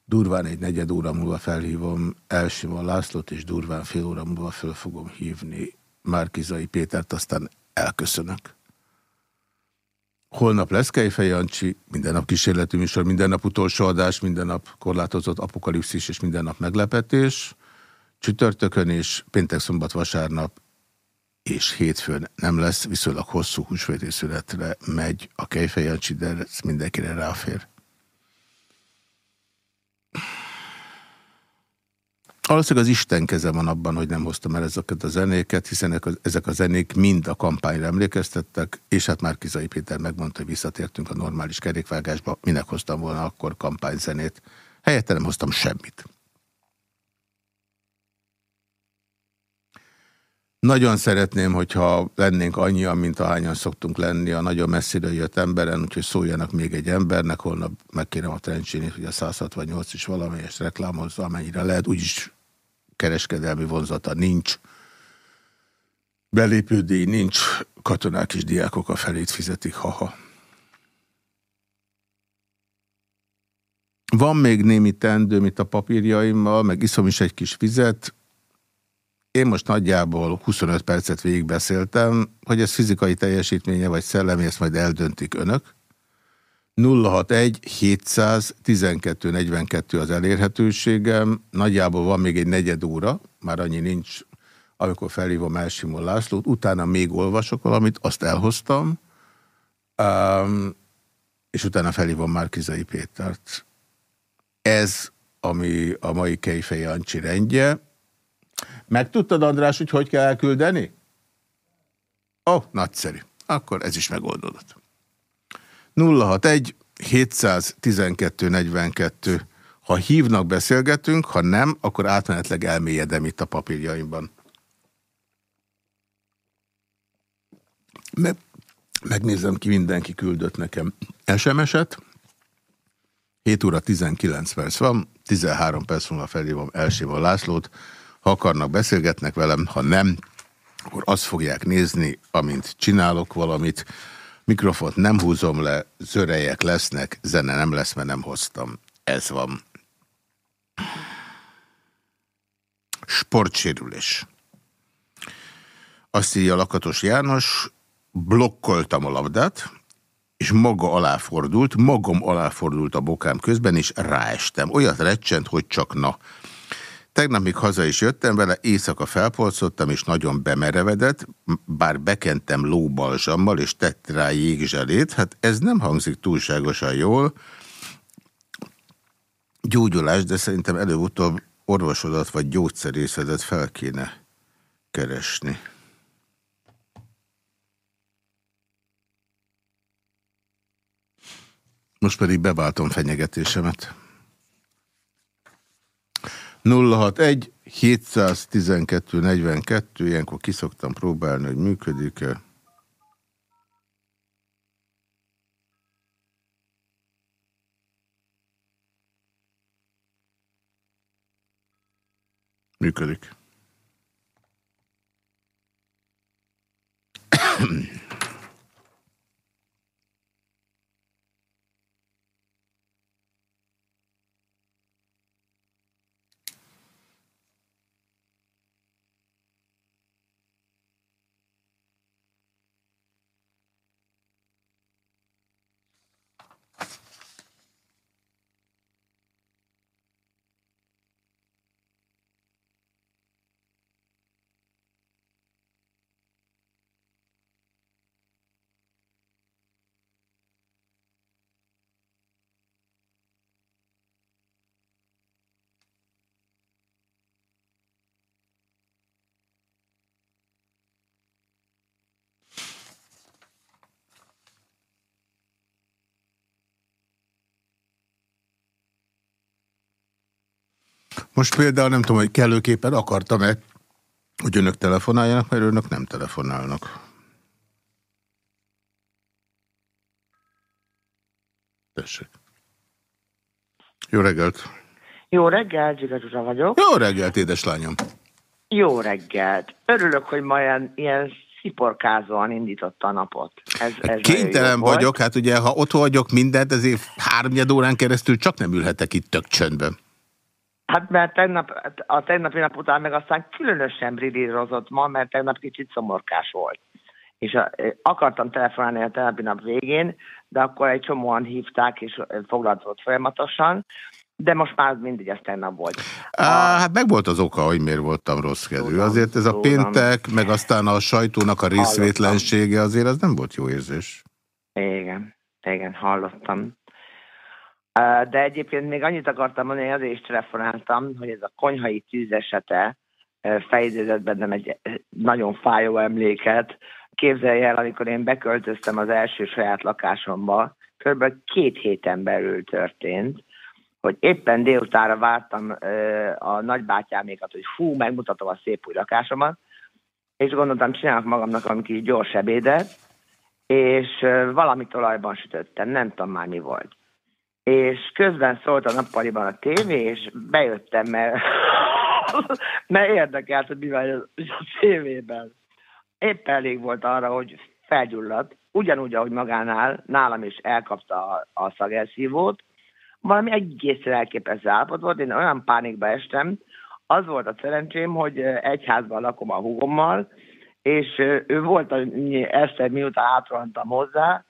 Durván egy negyed óra múlva felhívom Elsima Lászlót, és durván fél óra múlva föl fogom hívni Márkizai Pétert, aztán elköszönök. Holnap lesz Kejfej Jancsi, minden nap kísérleti műsor, minden nap utolsó adás, minden nap korlátozott apokalipszis és minden nap meglepetés. Csütörtökön és péntek, szombat, vasárnap és hétfőn nem lesz, viszonylag hosszú húsvéti születre megy a kejfejancsi, de ez mindenkire ráfér. Valószínűleg az Isten keze van abban, hogy nem hoztam el ezeket a zenéket, hiszen ezek a zenék mind a kampányra emlékeztettek, és hát már Kizai Péter megmondta, hogy visszatértünk a normális kerékvágásba, minek hoztam volna akkor kampányzenét. Helyette nem hoztam semmit. Nagyon szeretném, hogyha lennénk annyian, mint ahányan szoktunk lenni a nagyon messzire jött emberen, úgyhogy szóljanak még egy embernek, holnap megkérem a Trencsénit, hogy a 168 is valamelyest reklámozza, amennyire lehet, úgyis kereskedelmi vonzata nincs, belépődíj nincs, katonák és diákok a felét fizetik, haha. Van még némi tendőm itt a papírjaimmal, meg iszom is egy kis vizet, én most nagyjából 25 percet végigbeszéltem, hogy ez fizikai teljesítménye vagy szellemi, ezt majd eldöntik önök. 061 712 42 az elérhetőségem, nagyjából van még egy negyed óra, már annyi nincs, amikor felhívom Elsimon Lászlót, utána még olvasok valamit, azt elhoztam, um, és utána felhívom Márkizai Pétert. Ez, ami a mai Kejfej Jancsi rendje, Megtudtad, András, hogy hogy kell elküldeni? Ó, oh, nagyszerű. Akkor ez is megoldódott. 061 712 42. Ha hívnak, beszélgetünk, ha nem, akkor átmenetleg elmélyedem itt a papírjaimban. Me megnézem ki, mindenki küldött nekem SMS-et. 7 óra 19 perc van, 13 perc múlva felhívom Elsimon Lászlót, ha akarnak, beszélgetnek velem, ha nem, akkor azt fogják nézni, amint csinálok valamit. Mikrofont nem húzom le, zörejek lesznek, zene nem lesz, mert nem hoztam. Ez van. Sportsérülés. Azt írja Lakatos János, blokkoltam a labdát, és maga aláfordult, magam aláfordult a bokám közben, és ráestem. Olyat recsent, hogy csak na. Tegnap még haza is jöttem vele, éjszaka felpolcottam, és nagyon bemerevedett, bár bekentem lóbalzsammal, és tett rá jégzselét. Hát ez nem hangzik túlságosan jól. Gyógyulás, de szerintem előbb-utóbb orvosodat vagy gyógyszerészedet fel kéne keresni. Most pedig beváltom fenyegetésemet. 061 712 42, ilyenkor kiszoktam próbálni, hogy működik-e. Működik. Most például nem tudom, hogy kellőképpen akartam-e, hogy önök telefonáljanak, mert önök nem telefonálnak. Tessék. Jó reggelt! Jó reggelt, Zsiga vagyok. Jó reggelt, édeslányom! Jó reggelt! Örülök, hogy ma ilyen, ilyen sziporkázóan indította a napot. Ez, ez Kénytelen vagyok, volt. hát ugye ha ott vagyok mindent, ezért háromnyed órán keresztül csak nem ülhetek itt tök csöndben. Hát mert tegnap, a tegnapi nap után meg aztán különösen bridírozott ma, mert tegnap kicsit szomorkás volt. És a, akartam telefonálni a tegnapi nap végén, de akkor egy csomóan hívták, és foglalt volt folyamatosan, de most már mindig ez tegnap volt. A... Á, hát meg volt az oka, hogy miért voltam rossz kedvű. Azért ez a péntek, meg aztán a sajtónak a részvétlensége, azért az nem volt jó érzés. Igen, igen, hallottam. De egyébként még annyit akartam mondani, hogy azért is telefonáltam, hogy ez a konyhai tűzesete fejeződött bennem egy nagyon fájó emléket. Képzelj el, amikor én beköltöztem az első saját lakásomba, kb. két héten belül történt, hogy éppen délutára vártam a nagybátyámékat, hogy fú, megmutatom a szép új lakásomat, és gondoltam, csinálok magamnak valami kis gyors ebédet, és valami olajban sütöttem, nem tudom már mi volt. És közben szólt a nappaliban a tévé, és bejöttem, mert, mert érdekelt, hogy mi van a tévében. Épp elég volt arra, hogy felgyulladt, ugyanúgy, ahogy magánál, nálam is elkapta a, a szagelszívót, valami egészen elképesztő állapot volt, én olyan pánikba estem, az volt a szerencsém, hogy egy házban lakom a húgommal, és ő volt este, miután átrohantam hozzá,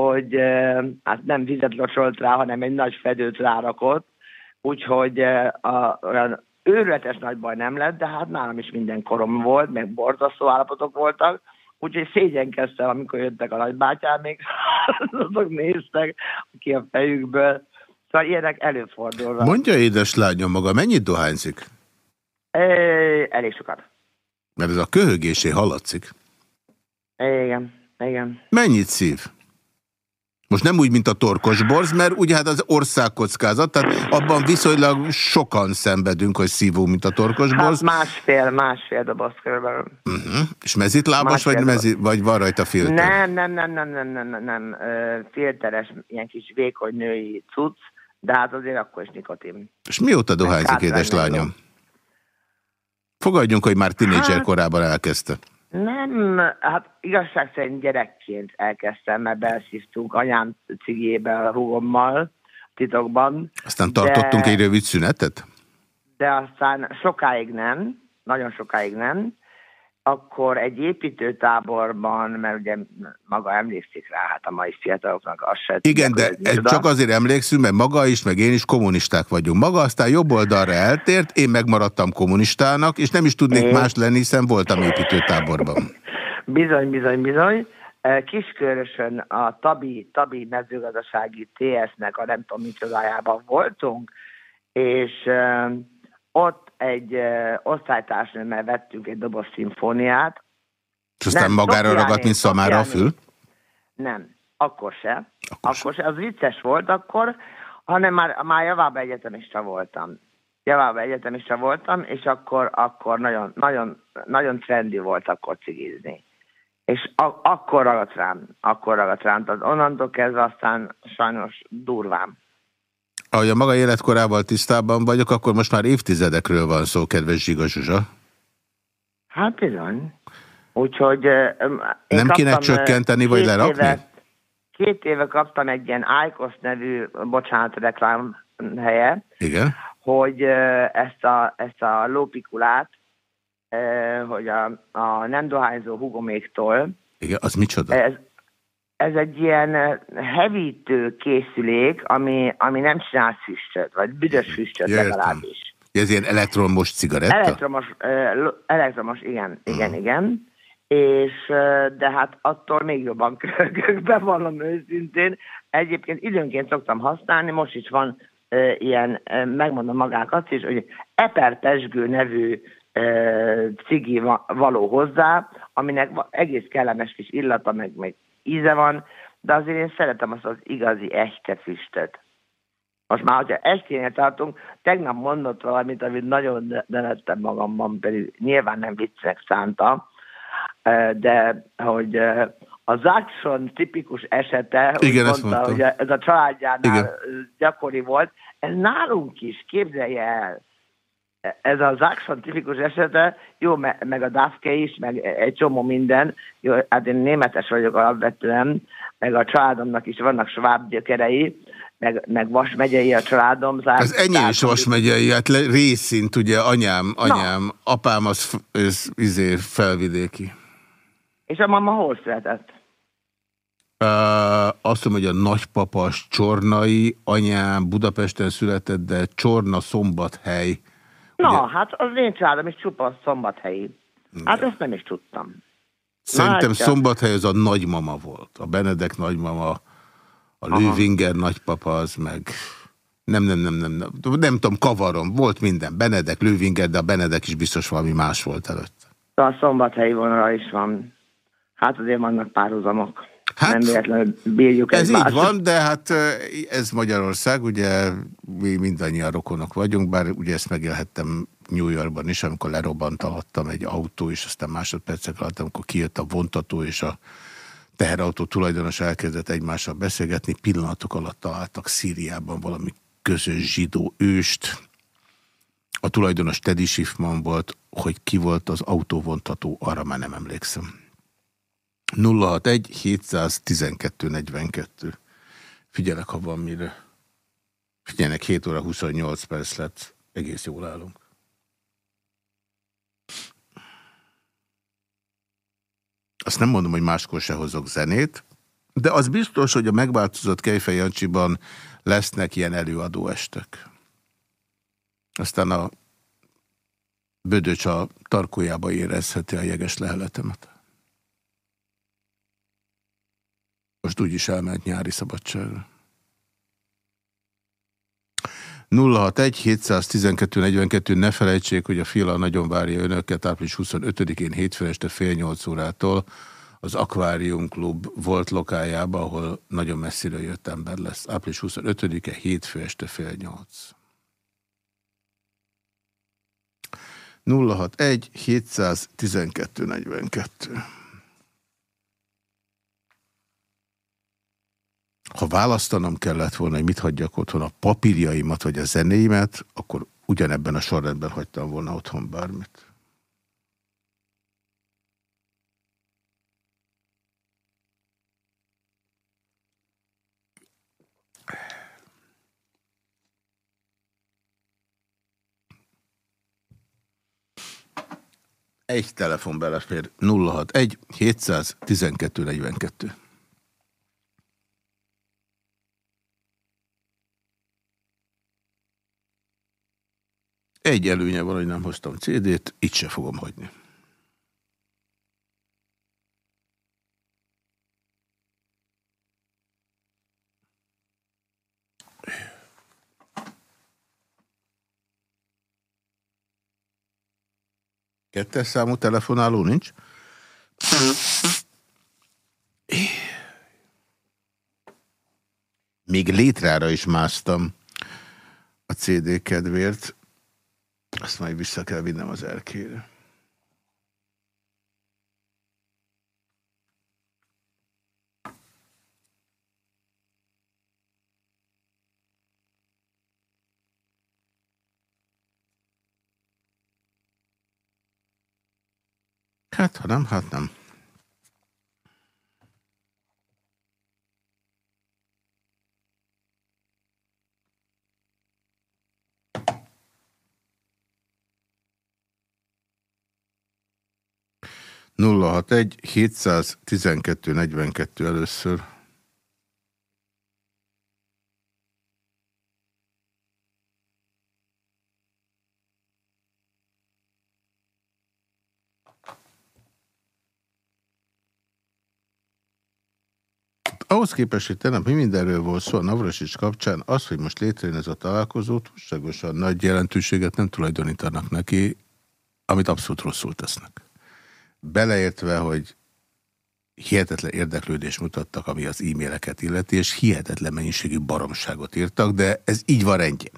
hogy hát nem vizet locsolt rá, hanem egy nagy fedőt rárakott, úgyhogy a, olyan őrületes nagy baj nem lett, de hát nálam is minden korom volt, meg borzasztó állapotok voltak, úgyhogy szégyenkeztem, amikor jöttek a nagybátyám, még azok néztek ki a fejükből. Szóval ilyenek előfordulnak. Mondja édeslányom maga, mennyit dohányzik? Elég sokat. Mert ez a köhögésé hallatszik. Igen, igen. Mennyit szív? Most nem úgy, mint a torkos borz, mert ugye hát az országkockázat, tehát abban viszonylag sokan szenvedünk, hogy szívó, mint a torkos hát borz. Hát másfél, másfél doboz körülbelül. Uh mhm. -huh. És mezitlábas, vagy, mezi, vagy van rajta filter? Nem, nem, nem, nem, nem, nem, nem, nem. filteres, ilyen kis vékony női cucc, de hát azért akkor is nikotin. És mióta dohányzik, édeslányom? Fogadjunk, hogy már tinédzser hát, korában elkezdte. Nem, hát igazság szerint gyerekként elkezdtem, mert belszívtunk anyám cigébe a rúgommal titokban. Aztán tartottunk de, egy rövid szünetet? De aztán sokáig nem, nagyon sokáig nem, akkor egy építőtáborban, mert ugye maga emlékszik rá, hát a mai fiataloknak az se... Igen, de ez csak azért emlékszünk, mert maga is, meg én is kommunisták vagyunk. Maga aztán jobb oldalra eltért, én megmaradtam kommunistának, és nem is tudnék én... más lenni, hiszen voltam építőtáborban. bizony, bizony, bizony. E, Kiskörösön a Tabi, Tabi mezőgazdasági TS-nek a nem tudom micsodájában voltunk, és uh, ott egy osztálytársnőmmel vettünk egy doboz szimfóniát. És aztán nem, magára ragadt, mint szamára a fül? Nem, akkor se. Akkor, akkor se. Az vicces volt akkor, hanem már, már javába egyetemista voltam. Javába egyetemista voltam, és akkor, akkor nagyon, nagyon, nagyon trendi volt akkor cigizni. És a, akkor ragadt rám, akkor ragadt rám. Tehát onnantól kezdve aztán sajnos durván ahogy a maga életkorával tisztában vagyok, akkor most már évtizedekről van szó, kedves Zsiga Zsuzsa. Hát bizony. Úgyhogy... Nem kéne csökkenteni, vagy lerakni? Éve, két éve kaptam egy ilyen ICOS nevű, bocsánat, reklám helye, Igen. hogy ezt a, ezt a lópikulát, hogy a, a nem dohányzó hugoméktól, igen, az micsoda? Ez, ez egy ilyen hevítő készülék, ami, ami nem csinál füstöt, vagy büdös füstöt Jöttem. legalábbis. Ez ilyen elektromos cigaretta? Elektromos, elektromos igen, igen, uh. igen. És, de hát attól még jobban köhögök, bevallom őszintén. Egyébként időnként szoktam használni, most is van ilyen, megmondom magákat is, hogy eperpesgő nevű cigi való hozzá, aminek egész kellemes kis illata, meg, meg íze van, de azért én szeretem azt az igazi echte füstöt. Most már, hogyha esténél tartunk, tegnap mondott valamit, amit nagyon nevettem magamban, pedig nyilván nem viccnek szánta, de hogy a Jackson tipikus esete, Igen, mondta, hogy ez a családjánál Igen. gyakori volt, ez nálunk is, képzelje el, ez az Axon tipikus esete, jó, meg a Dafke is, meg egy csomó minden, jó, hát én németes vagyok alapvetően, meg a családomnak is vannak sváb gyökerei, meg, meg Vas megyei a családom. Zárt, az enyém is Vas megyei, hát le, részint ugye anyám, anyám, Na. apám az, az izé felvidéki. És a mama hol született? Uh, azt mondom, hogy a nagypapas Csornai, anyám Budapesten született, de Csorna szombathely Na, Ugye? hát az én családom is csupa szombathelyi. Hát ezt nem is tudtam. Szerintem Látja. szombathely az a nagymama volt. A Benedek nagymama, a Lővinger nagypapa az meg... Nem, nem, nem, nem, nem, nem tudom, kavarom. Volt minden. Benedek, Lővinger, de a Benedek is biztos valami más volt előtt. A szombathelyi vonal is van. Hát azért vannak párhuzamok. Hát, nem véletlenül bírjuk Ez így van, de hát ez Magyarország, ugye mi mindannyian rokonok vagyunk, bár ugye ezt megélhettem New Yorkban is, amikor lerobbant alattam egy autó, és aztán másodpercek alatt, amikor kijött a vontató, és a teherautó tulajdonos elkezdett egymással beszélgetni, pillanatok alatt találtak Szíriában valami közös zsidó őst. A tulajdonos Teddy Schiffman volt, hogy ki volt az autóvontató, arra már nem emlékszem. 061 712 42. Figyelek, ha van mire. Figyelnek, 7 óra 28 perc lett. Egész jól állunk. Azt nem mondom, hogy máskor se hozok zenét, de az biztos, hogy a megváltozott Kejfej lesznek ilyen előadóestek. Aztán a bödöcs a tarkójába érezheti a jeges leheletemet. Most úgyis elment nyári szabadságra. 061 712 42 ne felejtsék, hogy a Fila nagyon várja önöket április 25-én hétfőn este fél nyolc órától az Aquarium Klub volt lokájába, ahol nagyon messzire jött ember lesz. Április 25-e hétfő este fél nyolc. 061 712 42 Ha választanom kellett volna, hogy mit hagyjak otthon, a papírjaimat vagy a zenéimet, akkor ugyanebben a sorrendben hagytam volna otthon bármit. Egy telefon belefér 061 712 42. Egy előnye van, hogy nem hoztam CD-t, itt se fogom hagyni. Kettes számú telefonáló nincs? Még létrára is másztam a CD kedvéért. Azt majd vissza kell vinnem az erkére. Hát, ha nem, hát nem. 061 712 42 először. Ahhoz képest, hogy tegnap mi mindenről volt szó a Navrasics kapcsán, az, hogy most létrejön ez a találkozó, túlságosan nagy jelentőséget nem tulajdonítanak neki, amit abszolút rosszul tesznek beleértve, hogy hihetetlen érdeklődést mutattak, ami az e-maileket illeti, és hihetetlen mennyiségű baromságot írtak, de ez így van rendjén.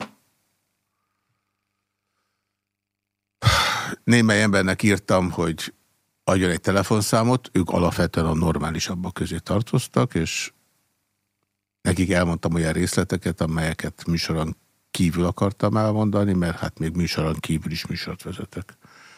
Némely embernek írtam, hogy adjon egy telefonszámot, ők alapvetően a normálisabbak közé tartoztak, és nekik elmondtam olyan részleteket, amelyeket műsoron kívül akartam elmondani, mert hát még műsoron kívül is műsort vezetek.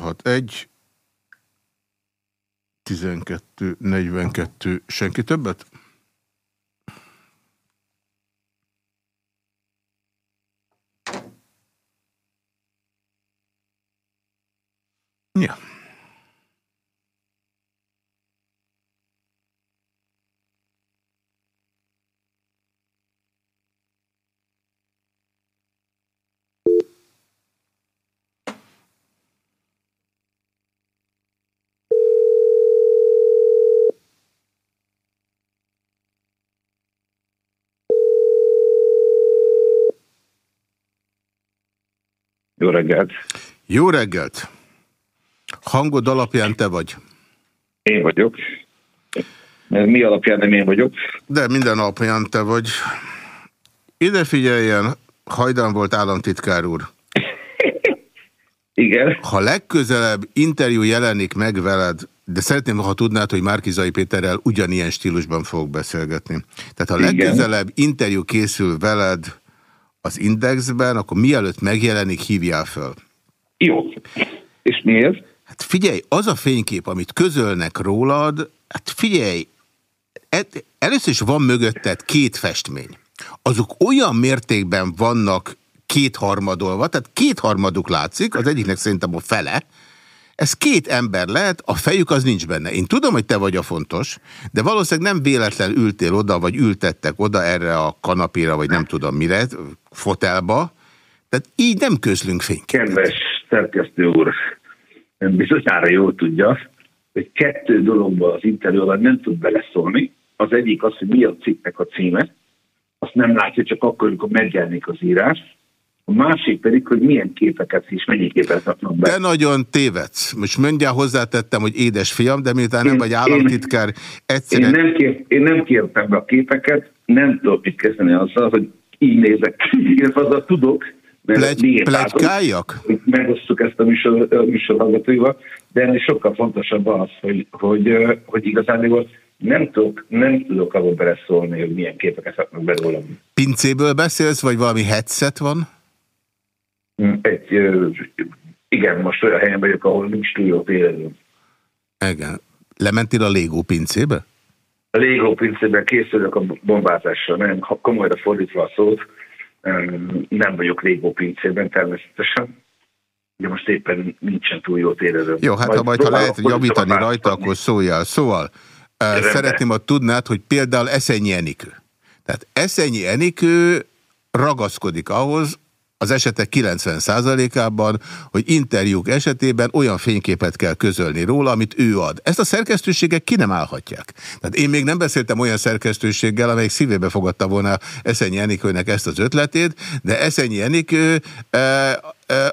061 12 42 senki többet? Ja. Jó reggelt! Jó reggelt! Hangod alapján te vagy. Én vagyok. Mi alapján nem én vagyok? De minden alapján te vagy. Ide figyeljen, hajdan volt államtitkár úr. Igen. Ha legközelebb interjú jelenik meg veled, de szeretném, ha tudnád, hogy Márkizai Péterrel ugyanilyen stílusban fogok beszélgetni. Tehát ha Igen. legközelebb interjú készül veled az Indexben, akkor mielőtt megjelenik, hívjál föl. Jó. És miért? Hát figyelj, az a fénykép, amit közölnek rólad, hát figyelj, először is van mögötted két festmény. Azok olyan mértékben vannak kétharmadolva, tehát kétharmaduk látszik, az egyiknek szerintem a fele, ez két ember lehet, a fejük az nincs benne. Én tudom, hogy te vagy a fontos, de valószínűleg nem véletlen ültél oda, vagy ültettek oda erre a kanapéra, vagy nem tudom mire, fotelba. Tehát így nem közlünk fényképet. Kedves szerkesztő úr, bizonyára jól tudja, hogy kettő dologban az interjúban nem tud beleszólni. Az egyik az, hogy mi a cikknek a címe, azt nem látja csak akkor, amikor megjelenik az írás. A másik pedig, hogy milyen képeket és mennyi képet raknak be. De nagyon tévedsz. Most mondjál hozzátettem, hogy édes fiam, de miután nem vagy államtitkár, egyszerűen... Én nem, kér, én nem kértem be a képeket, nem tudok mit kezdeni azzal, hogy így nézek ki, azzal tudok, Plegy, plegykáljak? Megosztuk ezt a műsor, műsor de ennél sokkal fontosabb az, hogy, hogy, hogy igazán nem tudok, nem tudok abba beleszólni, hogy milyen képeket szaknak be rólam. Pincéből beszélsz, vagy valami headset van? Mm, egy, igen, most olyan helyen vagyok, ahol nincs túl jó. Igen. Lementél a Légó pincébe? A Légó pincébe készülök a bombázásra, nem komolyra fordítva a szót nem vagyok Légó pincében természetesen, de most éppen nincsen túl jó térerőm. Jó, hát majd, ha majd ha lehet javítani rajta, akkor szóljál. Szóval Rendben. szeretném, hogy tudnád, hogy például Eszenyi Enikő. Tehát Eszenyi Enikő ragaszkodik ahhoz, az esetek 90%-ában, hogy interjúk esetében olyan fényképet kell közölni róla, amit ő ad. Ezt a szerkesztőségek ki nem állhatják. Tehát én még nem beszéltem olyan szerkesztőséggel, amelyik szívébe fogadta volna Eszenyi Enikőnek ezt az ötletét, de Eszenyi Enikő e,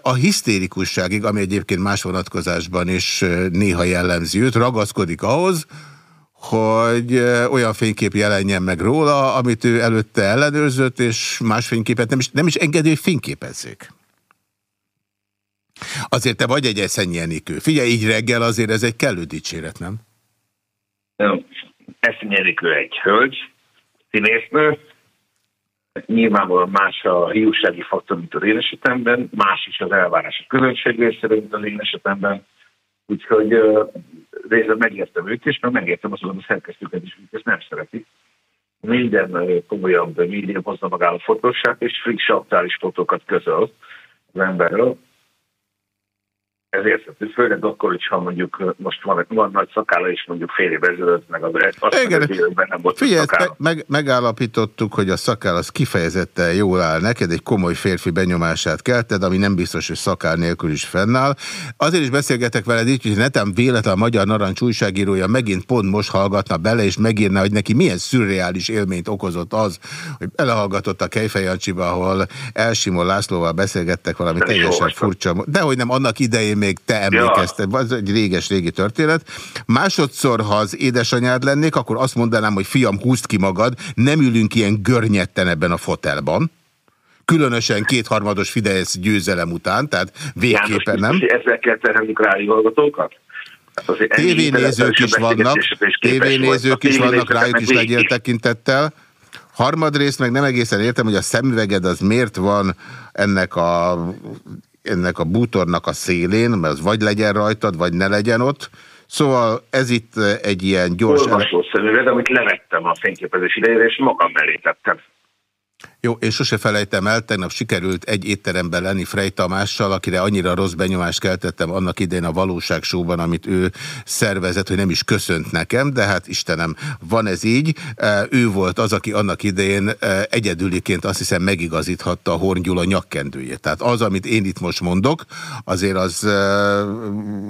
a hisztérikusságig, ami egyébként más vonatkozásban is néha jellemzi őt, ragaszkodik ahhoz, hogy olyan fénykép jelenjen meg róla, amit ő előtte ellenőrzött, és más fényképet nem is, nem is engedő, hogy fényképezzék. Azért te vagy egy eszenyi Enikő. Figyelj, így reggel azért ez egy kellő dicséret, nem? Eszenyi Enikő egy hölgy, színésznő, nyilvánvalóan más a hiúsági faktor, mint az én esetemben, más is az elvárás a közönség részéről, mint az én esetemben. Úgyhogy részben megértem őt is, meg megértem azokat a szerkesztőket is, ezt nem szeretik. Minden komolyabb média hozza magára fotósát, és friss aktuális fotókat közöl az emberről ez érthető, főleg akkor, hogyha mondjuk most van, van nagy szakála, és mondjuk fél év ezelőtt, meg az azt Igen, meg, nem volt Figyelj, meg, megállapítottuk, hogy a szakál az kifejezetten jól áll neked, egy komoly férfi benyomását kelted, ami nem biztos, hogy szakál nélkül is fennáll. Azért is beszélgetek veled így, hogy netem véletlen a Magyar Narancs újságírója megint pont most hallgatna bele, és megírna, hogy neki milyen szürreális élményt okozott az, hogy belehallgatott a Kejfej ahol Elsimon Lászlóval beszélgettek valami de teljesen furcsa. Dehogy nem, annak idején még te emlékezted, ja. ez egy réges-régi történet. Másodszor, ha az édesanyád lennék, akkor azt mondanám, hogy fiam, húzd ki magad, nem ülünk ilyen görnyetten ebben a fotelban. Különösen kétharmados Fidesz győzelem után, tehát végképpen nem. Ezzel kell terhelnünk rá hallgatókat? Hát tévénézők is vannak, tévénézők is vannak, rájuk is legyél tekintettel. Harmadrészt meg nem egészen értem, hogy a szemüveged az miért van ennek a ennek a bútornak a szélén, mert az vagy legyen rajtad, vagy ne legyen ott. Szóval ez itt eh, egy ilyen gyors... Olvasó szemüveg, amit levettem a fényképezés idejére, és magam mellé tettem. Jó, és sose felejtem el, tegnap sikerült egy étteremben lenni Frey Tamással, akire annyira rossz benyomást keltettem annak idején a valóságsóban, amit ő szervezett, hogy nem is köszönt nekem, de hát Istenem, van ez így. Ő volt az, aki annak idején egyedüliként azt hiszem megigazíthatta a Horn Gyula nyakkendőjét. Tehát az, amit én itt most mondok, azért az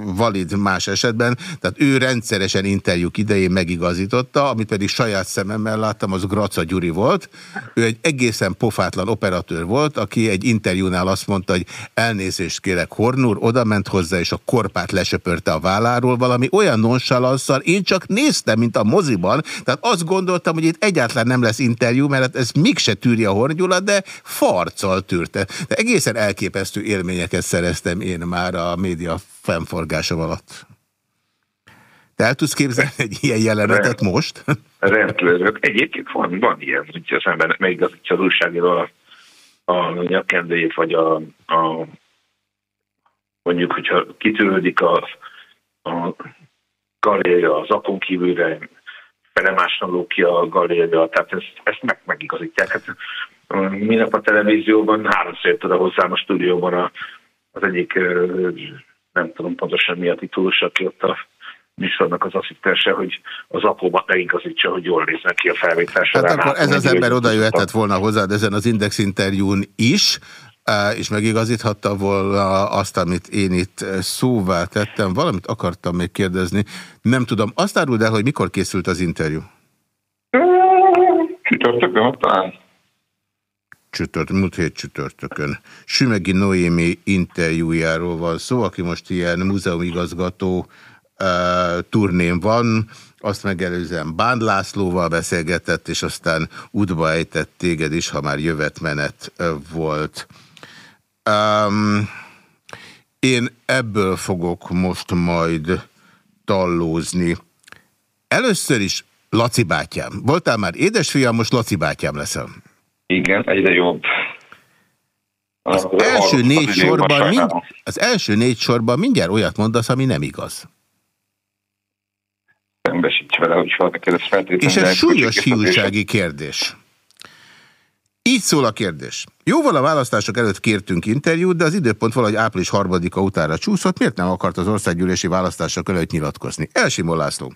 valid más esetben. Tehát ő rendszeresen interjúk idején megigazította, amit pedig saját szememmel láttam, az Graca Gyuri volt. Ő egy egészen pofátlan operatőr volt, aki egy interjúnál azt mondta, hogy elnézést kérek, Hornur oda ment hozzá, és a korpát lesöpörte a válláról, valami olyan nonsalanszal, én csak néztem, mint a moziban, tehát azt gondoltam, hogy itt egyáltalán nem lesz interjú, mert hát ez mégse tűri a Hornyula, de farccal tűrte. De egészen elképesztő élményeket szereztem én már a média fennforgása alatt. Te el tudsz képzelni egy ilyen jelenetet Rend, most? Rendkívül. Egyébként van, van ilyen, hogy az ember megigazítja az újságíró a, a nyakkendőjét, vagy a, a mondjuk, hogyha kitűrődik a, a galéria az apon kívülre, felemásoló ki a galéria, tehát ezt, ezt meg, megigazítják. Hát, minap a televízióban háromszor jött oda hozzám a stúdióban a, az egyik, nem tudom pontosan mi a titulus, aki ott a műsornak az asszisztense, hogy az apómat megigazítsa, hogy jól néznek ki a felvétel során. Hát akkor ez az ember oda jöhetett volna hozzád ezen az Index interjún is, és megigazíthatta volna azt, amit én itt szóvá tettem. Valamit akartam még kérdezni. Nem tudom. Azt áruld el, hogy mikor készült az interjú? Csütörtökön talán. Csütört, múlt hét csütörtökön. Sümegi Noémi interjújáról van szó, aki most ilyen múzeumigazgató turnén van, azt megelőzően Bán Lászlóval beszélgetett, és aztán útba ejtett téged is, ha már jövetmenet volt. Um, én ebből fogok most majd tallózni. Először is Laci bátyám. Voltál már édesfiam, most Laci bátyám leszel. Igen, egyre jobb. Az, az első négy sorban mind, az első négy sorban mindjárt olyat mondasz, ami nem igaz. Vele, hogy valaki ez feltétlenül. És ez súlyos hiúsági kérdés. Így szól a kérdés. Jóval a választások előtt kértünk interjút, de az időpont valahogy április harmadika utára csúszott, miért nem akart az országgyűlési választások előtt nyilatkozni? Elsimó László.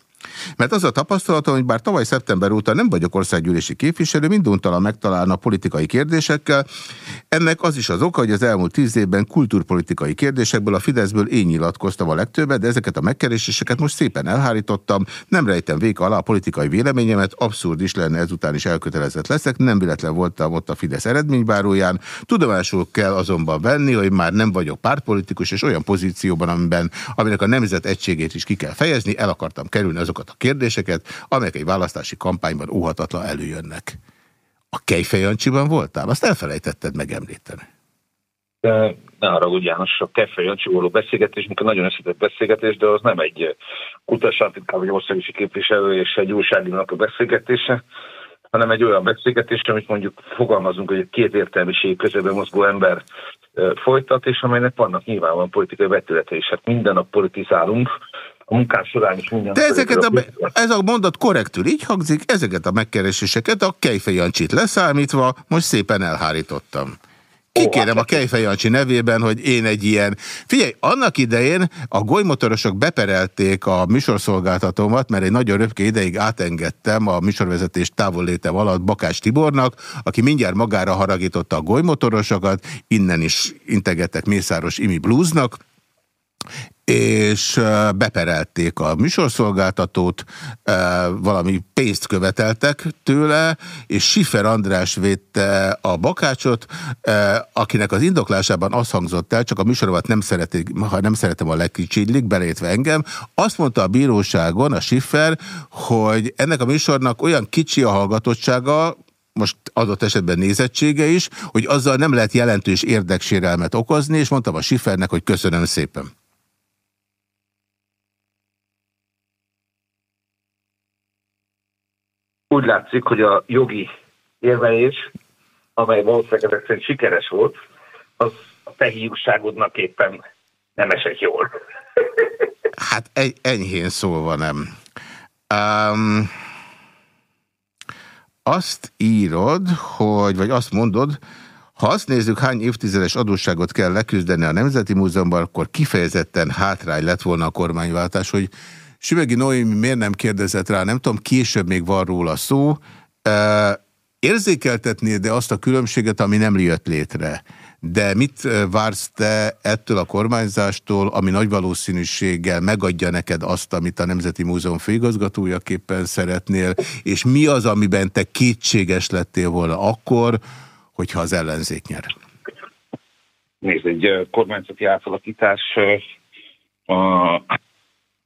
Mert az a tapasztalatom, hogy bár tavaly szeptember óta nem vagyok országgyűlési képviselő, minduntalan megtalálna politikai kérdésekkel. Ennek az is az oka, hogy az elmúlt tíz évben kulturpolitikai kérdésekből a Fideszből én nyilatkoztam a legtöbbet, de ezeket a megkereséseket most szépen elhárítottam, nem rejtem vék alá a politikai véleményemet, abszurd is lenne ezután is elkötelezett leszek, nem véletlen voltam ott a Fidesz eredménybáróján. Tudomásul kell azonban venni, hogy már nem vagyok pártpolitikus, és olyan pozícióban, amiben, aminek a nemzet egységét is ki kell fejezni, el akartam kerülni azok azokat a kérdéseket, amelyek egy választási kampányban óhatatlan előjönnek. A Kejfejancsiban voltál? Azt elfelejtetted megemlíteni. De ne haragudj János, a Kejfejancsi való beszélgetés, mikor nagyon összetett beszélgetés, de az nem egy kutatásáltitkán vagy országosi képviselő és egy újságírónak a beszélgetése, hanem egy olyan beszélgetés, amit mondjuk fogalmazunk, hogy két értelmiség közében mozgó ember folytat, és amelynek vannak nyilvánvalóan politikai vetülete, és hát minden nap politizálunk, a munkás során is minden. De ezeket a, ez a mondat korrektül így hangzik, ezeket a megkereséseket a Kejfej Jancsit leszámítva most szépen elhárítottam. Kikérem a Kejfej Jancsi nevében, hogy én egy ilyen... Figyelj, annak idején a golymotorosok beperelték a műsorszolgáltatómat, mert egy nagyon röpke ideig átengedtem a műsorvezetés távollétem alatt Bakás Tibornak, aki mindjárt magára haragította a golymotorosokat, innen is integettek Mészáros Imi Bluesnak, és beperelték a műsorszolgáltatót, valami pénzt követeltek tőle, és Sifer András védte a bakácsot, akinek az indoklásában az hangzott el, csak a műsoromat nem, szeretik, ha nem szeretem a legkicsidlik, belétve engem, azt mondta a bíróságon a Schiffer, hogy ennek a műsornak olyan kicsi a hallgatottsága, most adott esetben nézettsége is, hogy azzal nem lehet jelentős érdeksérelmet okozni, és mondtam a Schiffernek, hogy köszönöm szépen. Úgy látszik, hogy a jogi érvelés, amely valószínűleg ezek szerint sikeres volt, az a te éppen nem esett jól. Hát enyhén szólva nem. Um, azt írod, hogy, vagy azt mondod, ha azt nézzük, hány évtizedes adósságot kell leküzdeni a Nemzeti Múzeumban, akkor kifejezetten hátrány lett volna a kormányváltás, hogy Süvegi Noémi miért nem kérdezett rá, nem tudom, később még van róla szó, érzékeltetnéd de azt a különbséget, ami nem jött létre. De mit vársz te ettől a kormányzástól, ami nagy valószínűséggel megadja neked azt, amit a Nemzeti Múzeum főigazgatójaképpen szeretnél, és mi az, amiben te kétséges lettél volna akkor, hogyha az ellenzék nyer? Nézd, egy kormányzati átalakítás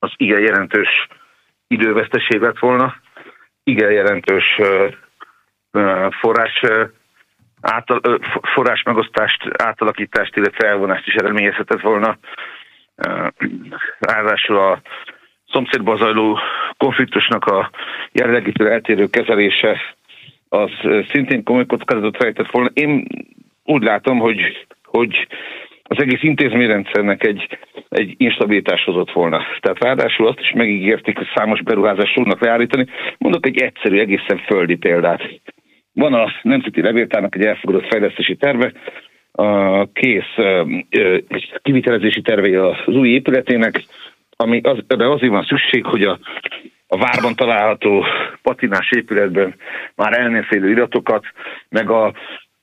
az igen jelentős időveszteség lett volna, igen jelentős forrás átal, forrás megosztást, átalakítást, illetve elvonást is eredményezhetett volna. Ráadásul a szomszédban zajló konfliktusnak a jelenlegitől eltérő kezelése az szintén komoly kockázatot fejtett volna. Én úgy látom, hogy, hogy az egész intézményrendszernek egy, egy instabilitás hozott volna. Tehát ráadásul azt is megígérték, hogy számos beruházást tudnak leállítani. Mondok egy egyszerű, egészen földi példát. Van a Nemzeti Levéltárnak egy elfogadott fejlesztési terve, a kész egy kivitelezési tervei az új épületének, ami az, de azért van szükség, hogy a, a várban található patinás épületben már elnézélő iratokat, meg a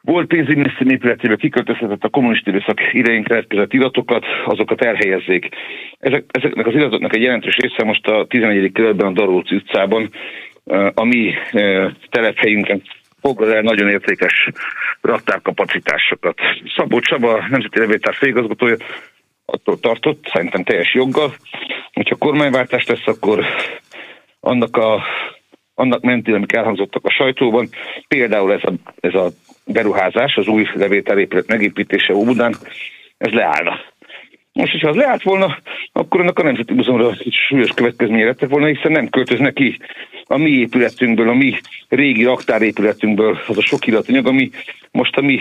volt pénzügyminisztérium épületéből kiköltözhetett a kommunista időszak idején keletkezett iratokat, azokat elhelyezzék. Ezek, ezeknek az iratoknak egy jelentős része most a 11. kerületben a Daróc utcában, a mi telephelyünken foglal el nagyon értékes raktárkapacitásokat. Szabó Csaba, Nemzeti Levétár főigazgatója, attól tartott, szerintem teljes joggal, hogyha kormányváltás lesz, akkor annak a annak mentén, amik elhangzottak a sajtóban, például ez a, ez a beruházás, az új levételépület megépítése Óbudán, ez leállna. Most, hogyha az leállt volna, akkor annak a Nemzeti Múzeumra súlyos következménye lettek volna, hiszen nem költöznek ki a mi épületünkből, a mi régi raktárépületünkből az a sok iratanyag, ami most a mi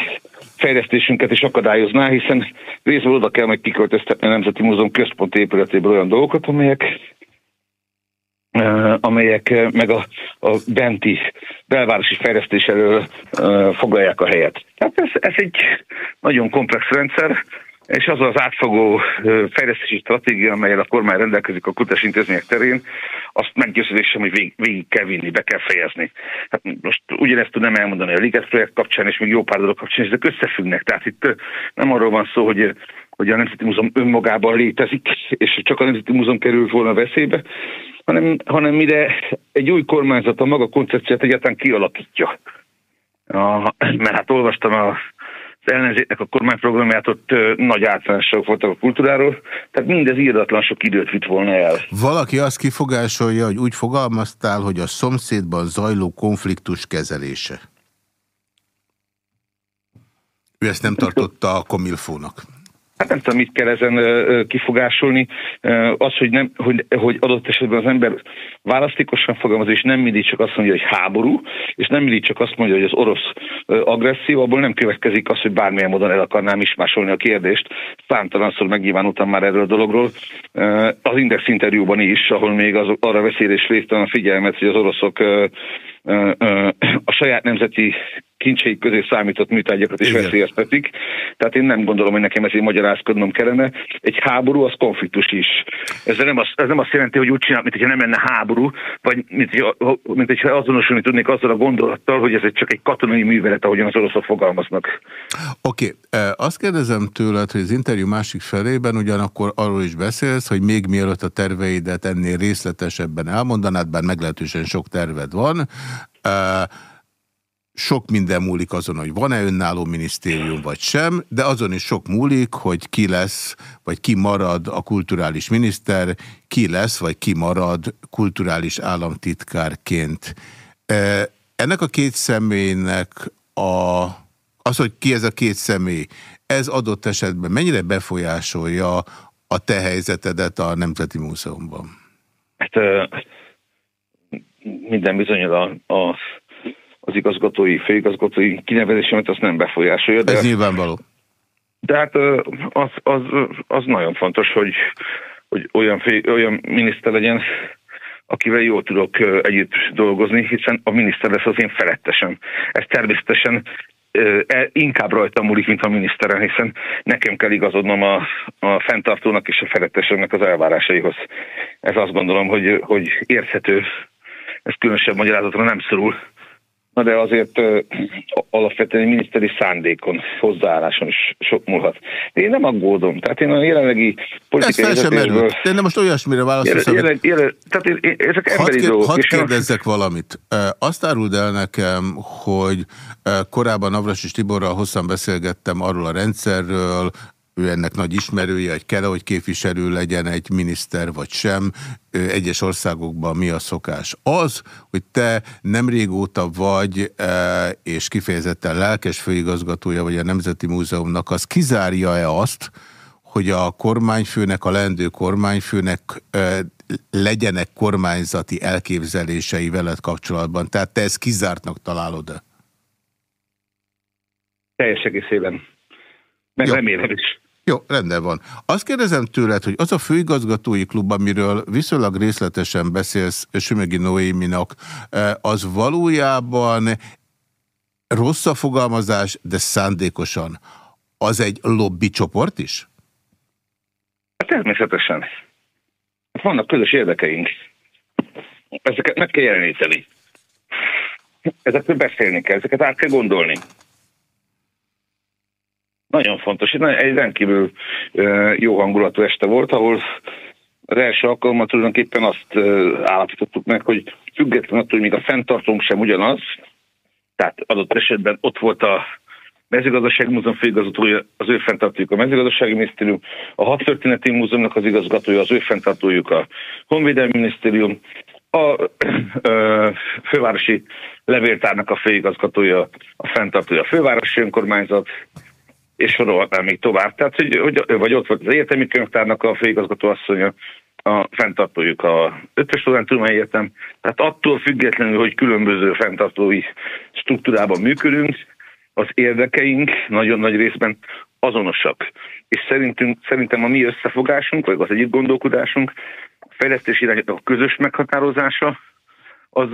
fejlesztésünket is akadályozná, hiszen részben oda kell meg kiköltöztetni a Nemzeti Múzeum központi épületéből olyan dolgokat, amelyek amelyek meg a, a benti belvárosi fejlesztés elől foglalják a helyet. Tehát ez, ez egy nagyon komplex rendszer, és az az átfogó fejlesztési stratégia, amelyel a kormány rendelkezik a kutatás intézmények terén, azt meggyőződésem, hogy végig, végig kell vinni, be kell fejezni. Hát most ugyanezt tudnám elmondani a Liget projekt kapcsán, és még jó pár dolog kapcsán, és ezek összefüggnek. Tehát itt nem arról van szó, hogy hogy a Nemzeti Múzeum önmagában létezik, és csak a Nemzeti Múzeum kerül volna veszélybe, hanem, hanem mire egy új kormányzat a maga koncepciót egyáltalán kialakítja. A, mert hát olvastam a ellenzéknek a kormányprogramját, ott ö, nagy általánosok voltak a kultúráról, tehát mindez írdatlan sok időt vitt volna el. Valaki azt kifogásolja, hogy úgy fogalmaztál, hogy a szomszédban zajló konfliktus kezelése. Ő ezt nem tartotta a komilfónak. Hát nem tudom, mit kell ezen kifogásolni. Az, hogy, nem, hogy, hogy adott esetben az ember választékosan fogalmaz, és nem mindig csak azt mondja, hogy háború, és nem mindig csak azt mondja, hogy az orosz agresszió, abból nem következik az, hogy bármilyen módon el akarnám ismásolni a kérdést. Számtalanszor megnyilvánultam már erről a dologról. Az Index interjúban is, ahol még az, arra veszélyes résztelen a figyelmet, hogy az oroszok a saját nemzeti kincsei közé számított műtárgyakat is veszélyeztetik. Tehát én nem gondolom, hogy nekem ezért magyarázkodnom kellene. Egy háború az konfliktus is. Ez nem, az, ez nem azt jelenti, hogy úgy csinál, mint hogyha nem lenne háború, vagy mint, mint hogyha azonosulni tudnék azzal a gondolattal, hogy ez csak egy katonai művelet, ahogyan az oroszok fogalmaznak. Oké, okay. azt kérdezem tőled, hogy az interjú másik felében ugyanakkor arról is beszélsz, hogy még mielőtt a terveidet ennél részletesebben elmondanád, bár meglehetősen sok terved van, sok minden múlik azon, hogy van-e önálló minisztérium vagy sem, de azon is sok múlik, hogy ki lesz, vagy ki marad a kulturális miniszter, ki lesz, vagy ki marad kulturális államtitkárként. Ennek a két személynek a, az, hogy ki ez a két személy, ez adott esetben mennyire befolyásolja a te helyzetedet a Nemzeti Múzeumban? Hát minden bizonyal a, a, az igazgatói, főigazgatói kinevezésemet azt nem befolyásolja. De, Ez nyilvánvaló. De hát az, az, az nagyon fontos, hogy, hogy olyan, fő, olyan miniszter legyen, akivel jól tudok együtt dolgozni, hiszen a miniszter lesz az én felettesem. Ez természetesen e, inkább rajta múlik, mint a miniszteren, hiszen nekem kell igazodnom a, a fenntartónak és a felettesemnek az elvárásaihoz. Ez azt gondolom, hogy, hogy érthető, ez különösebb magyarázatra nem szorul. Na de azért uh, alapvetően miniszteri szándékon, hozzáálláson is sok múlhat. De én nem aggódom. Tehát én a jelenlegi politikai Ez fel sem merült. De most olyasmire válaszolsz, jelen, jelen, Tehát én, én, ezek emberi hadd, dolgok. Hadd kérdezzek a... valamit. Azt áruld el nekem, hogy korábban Navrasis Tiborral hosszan beszélgettem arról a rendszerről, ő ennek nagy ismerője, hogy kell, hogy képviselő legyen egy miniszter, vagy sem. Egyes országokban mi a szokás? Az, hogy te nem régóta vagy, e, és kifejezetten lelkes főigazgatója vagy a Nemzeti Múzeumnak, az kizárja-e azt, hogy a kormányfőnek, a lendő kormányfőnek e, legyenek kormányzati elképzelései veled kapcsolatban? Tehát te ezt kizártnak találod-e? Teljes egészében. Meg remélem is. Jó, rendben van. Azt kérdezem tőled, hogy az a főigazgatói klub, amiről viszonylag részletesen beszélsz Sümegi Noéminak, eh, az valójában rossz a fogalmazás, de szándékosan. Az egy lobby csoport is? Hát természetesen. Vannak közös érdekeink. Ezeket meg kell jeleníteni. Ezekről beszélni kell, ezeket át kell gondolni. Nagyon fontos. Egy rendkívül jó hangulatú este volt, ahol az első alkalommal tulajdonképpen azt állapítottuk meg, hogy függetlenül attól, hogy még a fenntartónk sem ugyanaz, tehát adott esetben ott volt a mezőgazdasági múzeum főigazgatója, az ő fenntartójuk a mezőgazdasági minisztérium, a hadtörténeti múzeumnak az igazgatója, az ő fenntartójuk a honvédelmi minisztérium, a ö, fővárosi levéltárnak a főigazgatója, a fenntartója a fővárosi önkormányzat, és sorolhatnám még tovább. Tehát, hogy, hogy, vagy ott volt az egyetemi könyvtárnak a főigazgató asszonya, a fenntartójuk a Ötös Tudománytudományi Egyetem. Tehát attól függetlenül, hogy különböző fenntartói struktúrában működünk, az érdekeink nagyon nagy részben azonosak. És szerintünk, szerintem a mi összefogásunk, vagy az egyik gondolkodásunk, a fejlesztési irányítók a közös meghatározása, az,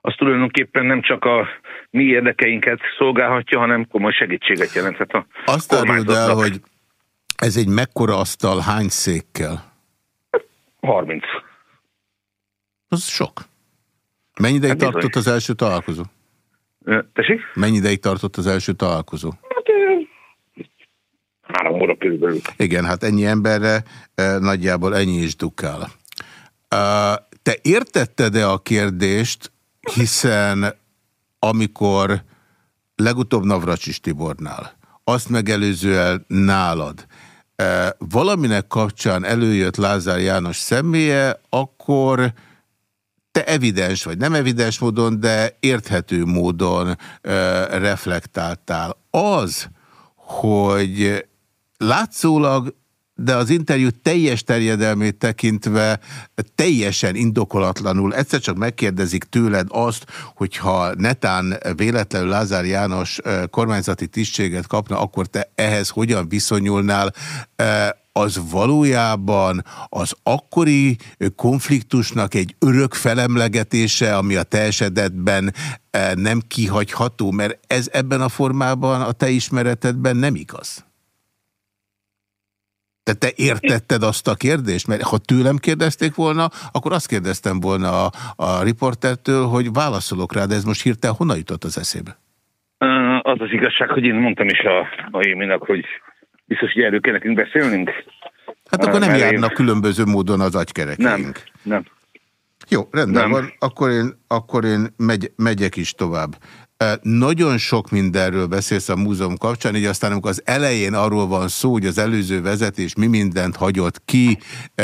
az tulajdonképpen nem csak a mi érdekeinket szolgálhatja, hanem komoly segítséget jelenthet a Azt áruld el, hogy ez egy mekkora asztal hány székkel? 30. Az sok. Mennyi ideig hát tartott az első találkozó? Tessék? Mennyi ideig tartott az első találkozó? Hát, három óra körülbelül. Igen, hát ennyi emberre nagyjából ennyi is dukál. Te értetted-e a kérdést, hiszen amikor legutóbb Navracsis Tibornál, azt megelőzően nálad, e, valaminek kapcsán előjött Lázár János személye, akkor te evidens vagy nem evidens módon, de érthető módon e, reflektáltál. Az, hogy látszólag de az interjú teljes terjedelmét tekintve teljesen indokolatlanul egyszer csak megkérdezik tőled azt, hogyha netán véletlenül Lázár János kormányzati tisztséget kapna, akkor te ehhez hogyan viszonyulnál? az valójában az akkori konfliktusnak egy örök felemlegetése, ami a te esetedben nem kihagyható, mert ez ebben a formában a te ismeretedben nem igaz? Te, te értetted azt a kérdést? Mert ha tőlem kérdezték volna, akkor azt kérdeztem volna a, a riportertől, hogy válaszolok rá, de ez most hirtelen honnan jutott az eszébe? Az az igazság, hogy én mondtam is a, a Éminak, hogy biztos, hogy erről kell nekünk beszélnünk. Hát akkor nem járnak én... különböző módon az agykerekeink. Nem, nem. Jó, rendben nem. van, akkor én, akkor én megy, megyek is tovább. Nagyon sok mindenről beszélsz a múzeum kapcsán, így aztán amikor az elején arról van szó, hogy az előző vezetés mi mindent hagyott ki,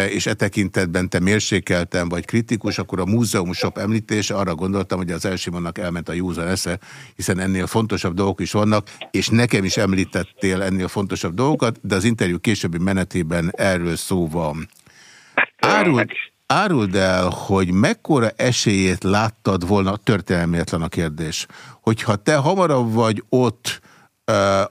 és e tekintetben te mérsékelten vagy kritikus, akkor a múzeum shop említése, arra gondoltam, hogy az első vannak elment a józan esze, hiszen ennél fontosabb dolgok is vannak, és nekem is említettél ennél fontosabb dolgokat, de az interjú későbbi menetében erről szó van. Árult, áruld el, hogy mekkora esélyét láttad volna, történelméletlen a kérdés, hogyha te hamarabb vagy ott,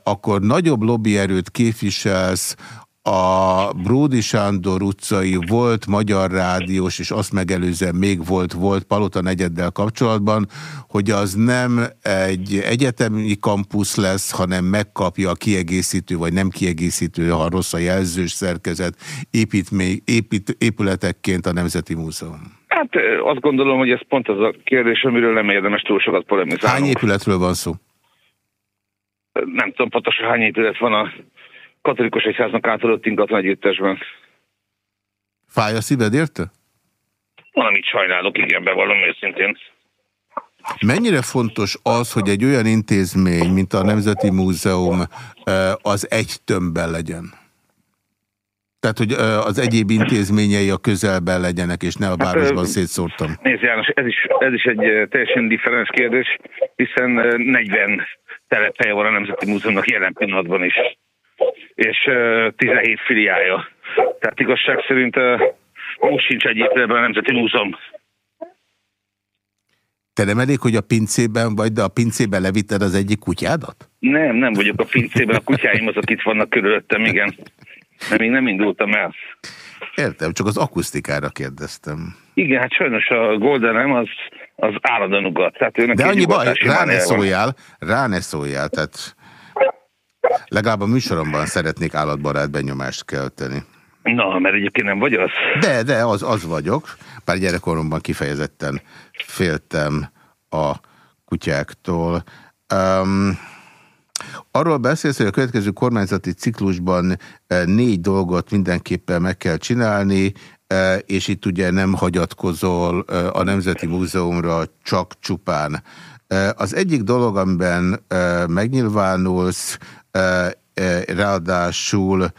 akkor nagyobb lobbyerőt képviselsz a Bródi Sándor utcai volt magyar rádiós, és azt megelőzően még volt, volt Palota negyeddel kapcsolatban, hogy az nem egy egyetemi kampusz lesz, hanem megkapja a kiegészítő, vagy nem kiegészítő, ha rossz a jelzős szerkezet, építmény, épít, épületekként a Nemzeti Múzeum. Hát azt gondolom, hogy ez pont az a kérdés, amiről nem érdemes túl sokat polemizálni. Hány épületről van szó? Nem tudom pontosan hány épület van a katolikus egyháznak átadott ingatlan együttesben. Fáj a szíved érte? Valamit sajnálok, igen, bevallom őszintén. Mennyire fontos az, hogy egy olyan intézmény, mint a Nemzeti Múzeum az egy tömbben legyen? Tehát, hogy az egyéb intézményei a közelben legyenek, és ne a városban hát, szétszórtam. Nézd János, ez is, ez is egy teljesen differens kérdés, hiszen 40 telephelye van a Nemzeti Múzeumnak jelen pillanatban is és 17 filiája. Tehát igazság szerint most sincs egy épületben a Nemzeti Múzeum. Te nem elég, hogy a pincében vagy, de a pincében levitted az egyik kutyádat? Nem, nem vagyok a pincében, a kutyáim azok itt vannak körülöttem, igen. De még nem indultam el. Értem, csak az akusztikára kérdeztem. Igen, hát sajnos a Golden az, az állandóan ugat. Tehát De annyi baj, rá ne szóljál, rá ne szóljál, tehát Legalább a műsoromban szeretnék állatbarát benyomást kelteni. Na, mert egyébként nem vagy az? De, de, az, az vagyok. Bár gyerekkoromban kifejezetten féltem a kutyáktól. Um, arról beszélsz, hogy a következő kormányzati ciklusban négy dolgot mindenképpen meg kell csinálni, és itt ugye nem hagyatkozol a Nemzeti Múzeumra csak csupán. Az egyik dolog, amiben megnyilvánulsz, ráadásul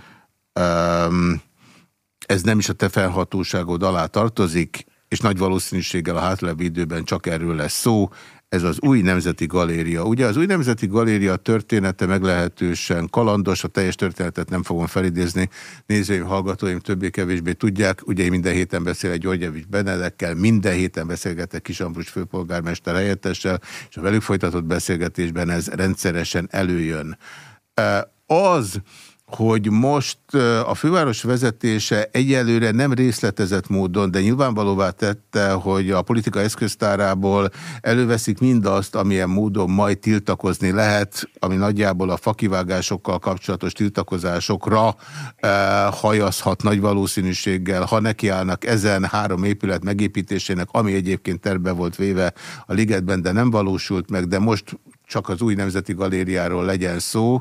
ez nem is a te felhatóságod alá tartozik, és nagy valószínűséggel a hátlevő időben csak erről lesz szó, ez az új Nemzeti Galéria. Ugye az új Nemzeti Galéria története meglehetősen kalandos, a teljes történetet nem fogom felidézni, nézőim, hallgatóim többé-kevésbé tudják, ugye én minden héten beszélek Györgyevics Benedekkel, minden héten beszélgetek Kisambrus főpolgármester helyettessel, és a velük folytatott beszélgetésben ez rendszeresen előjön. Az, hogy most a főváros vezetése egyelőre nem részletezett módon, de nyilvánvalóvá tette, hogy a politika eszköztárából előveszik mindazt, amilyen módon majd tiltakozni lehet, ami nagyjából a fakivágásokkal kapcsolatos tiltakozásokra eh, hajazhat nagy valószínűséggel, ha nekiállnak ezen három épület megépítésének, ami egyébként terve volt véve a ligetben, de nem valósult meg, de most csak az új Nemzeti Galériáról legyen szó,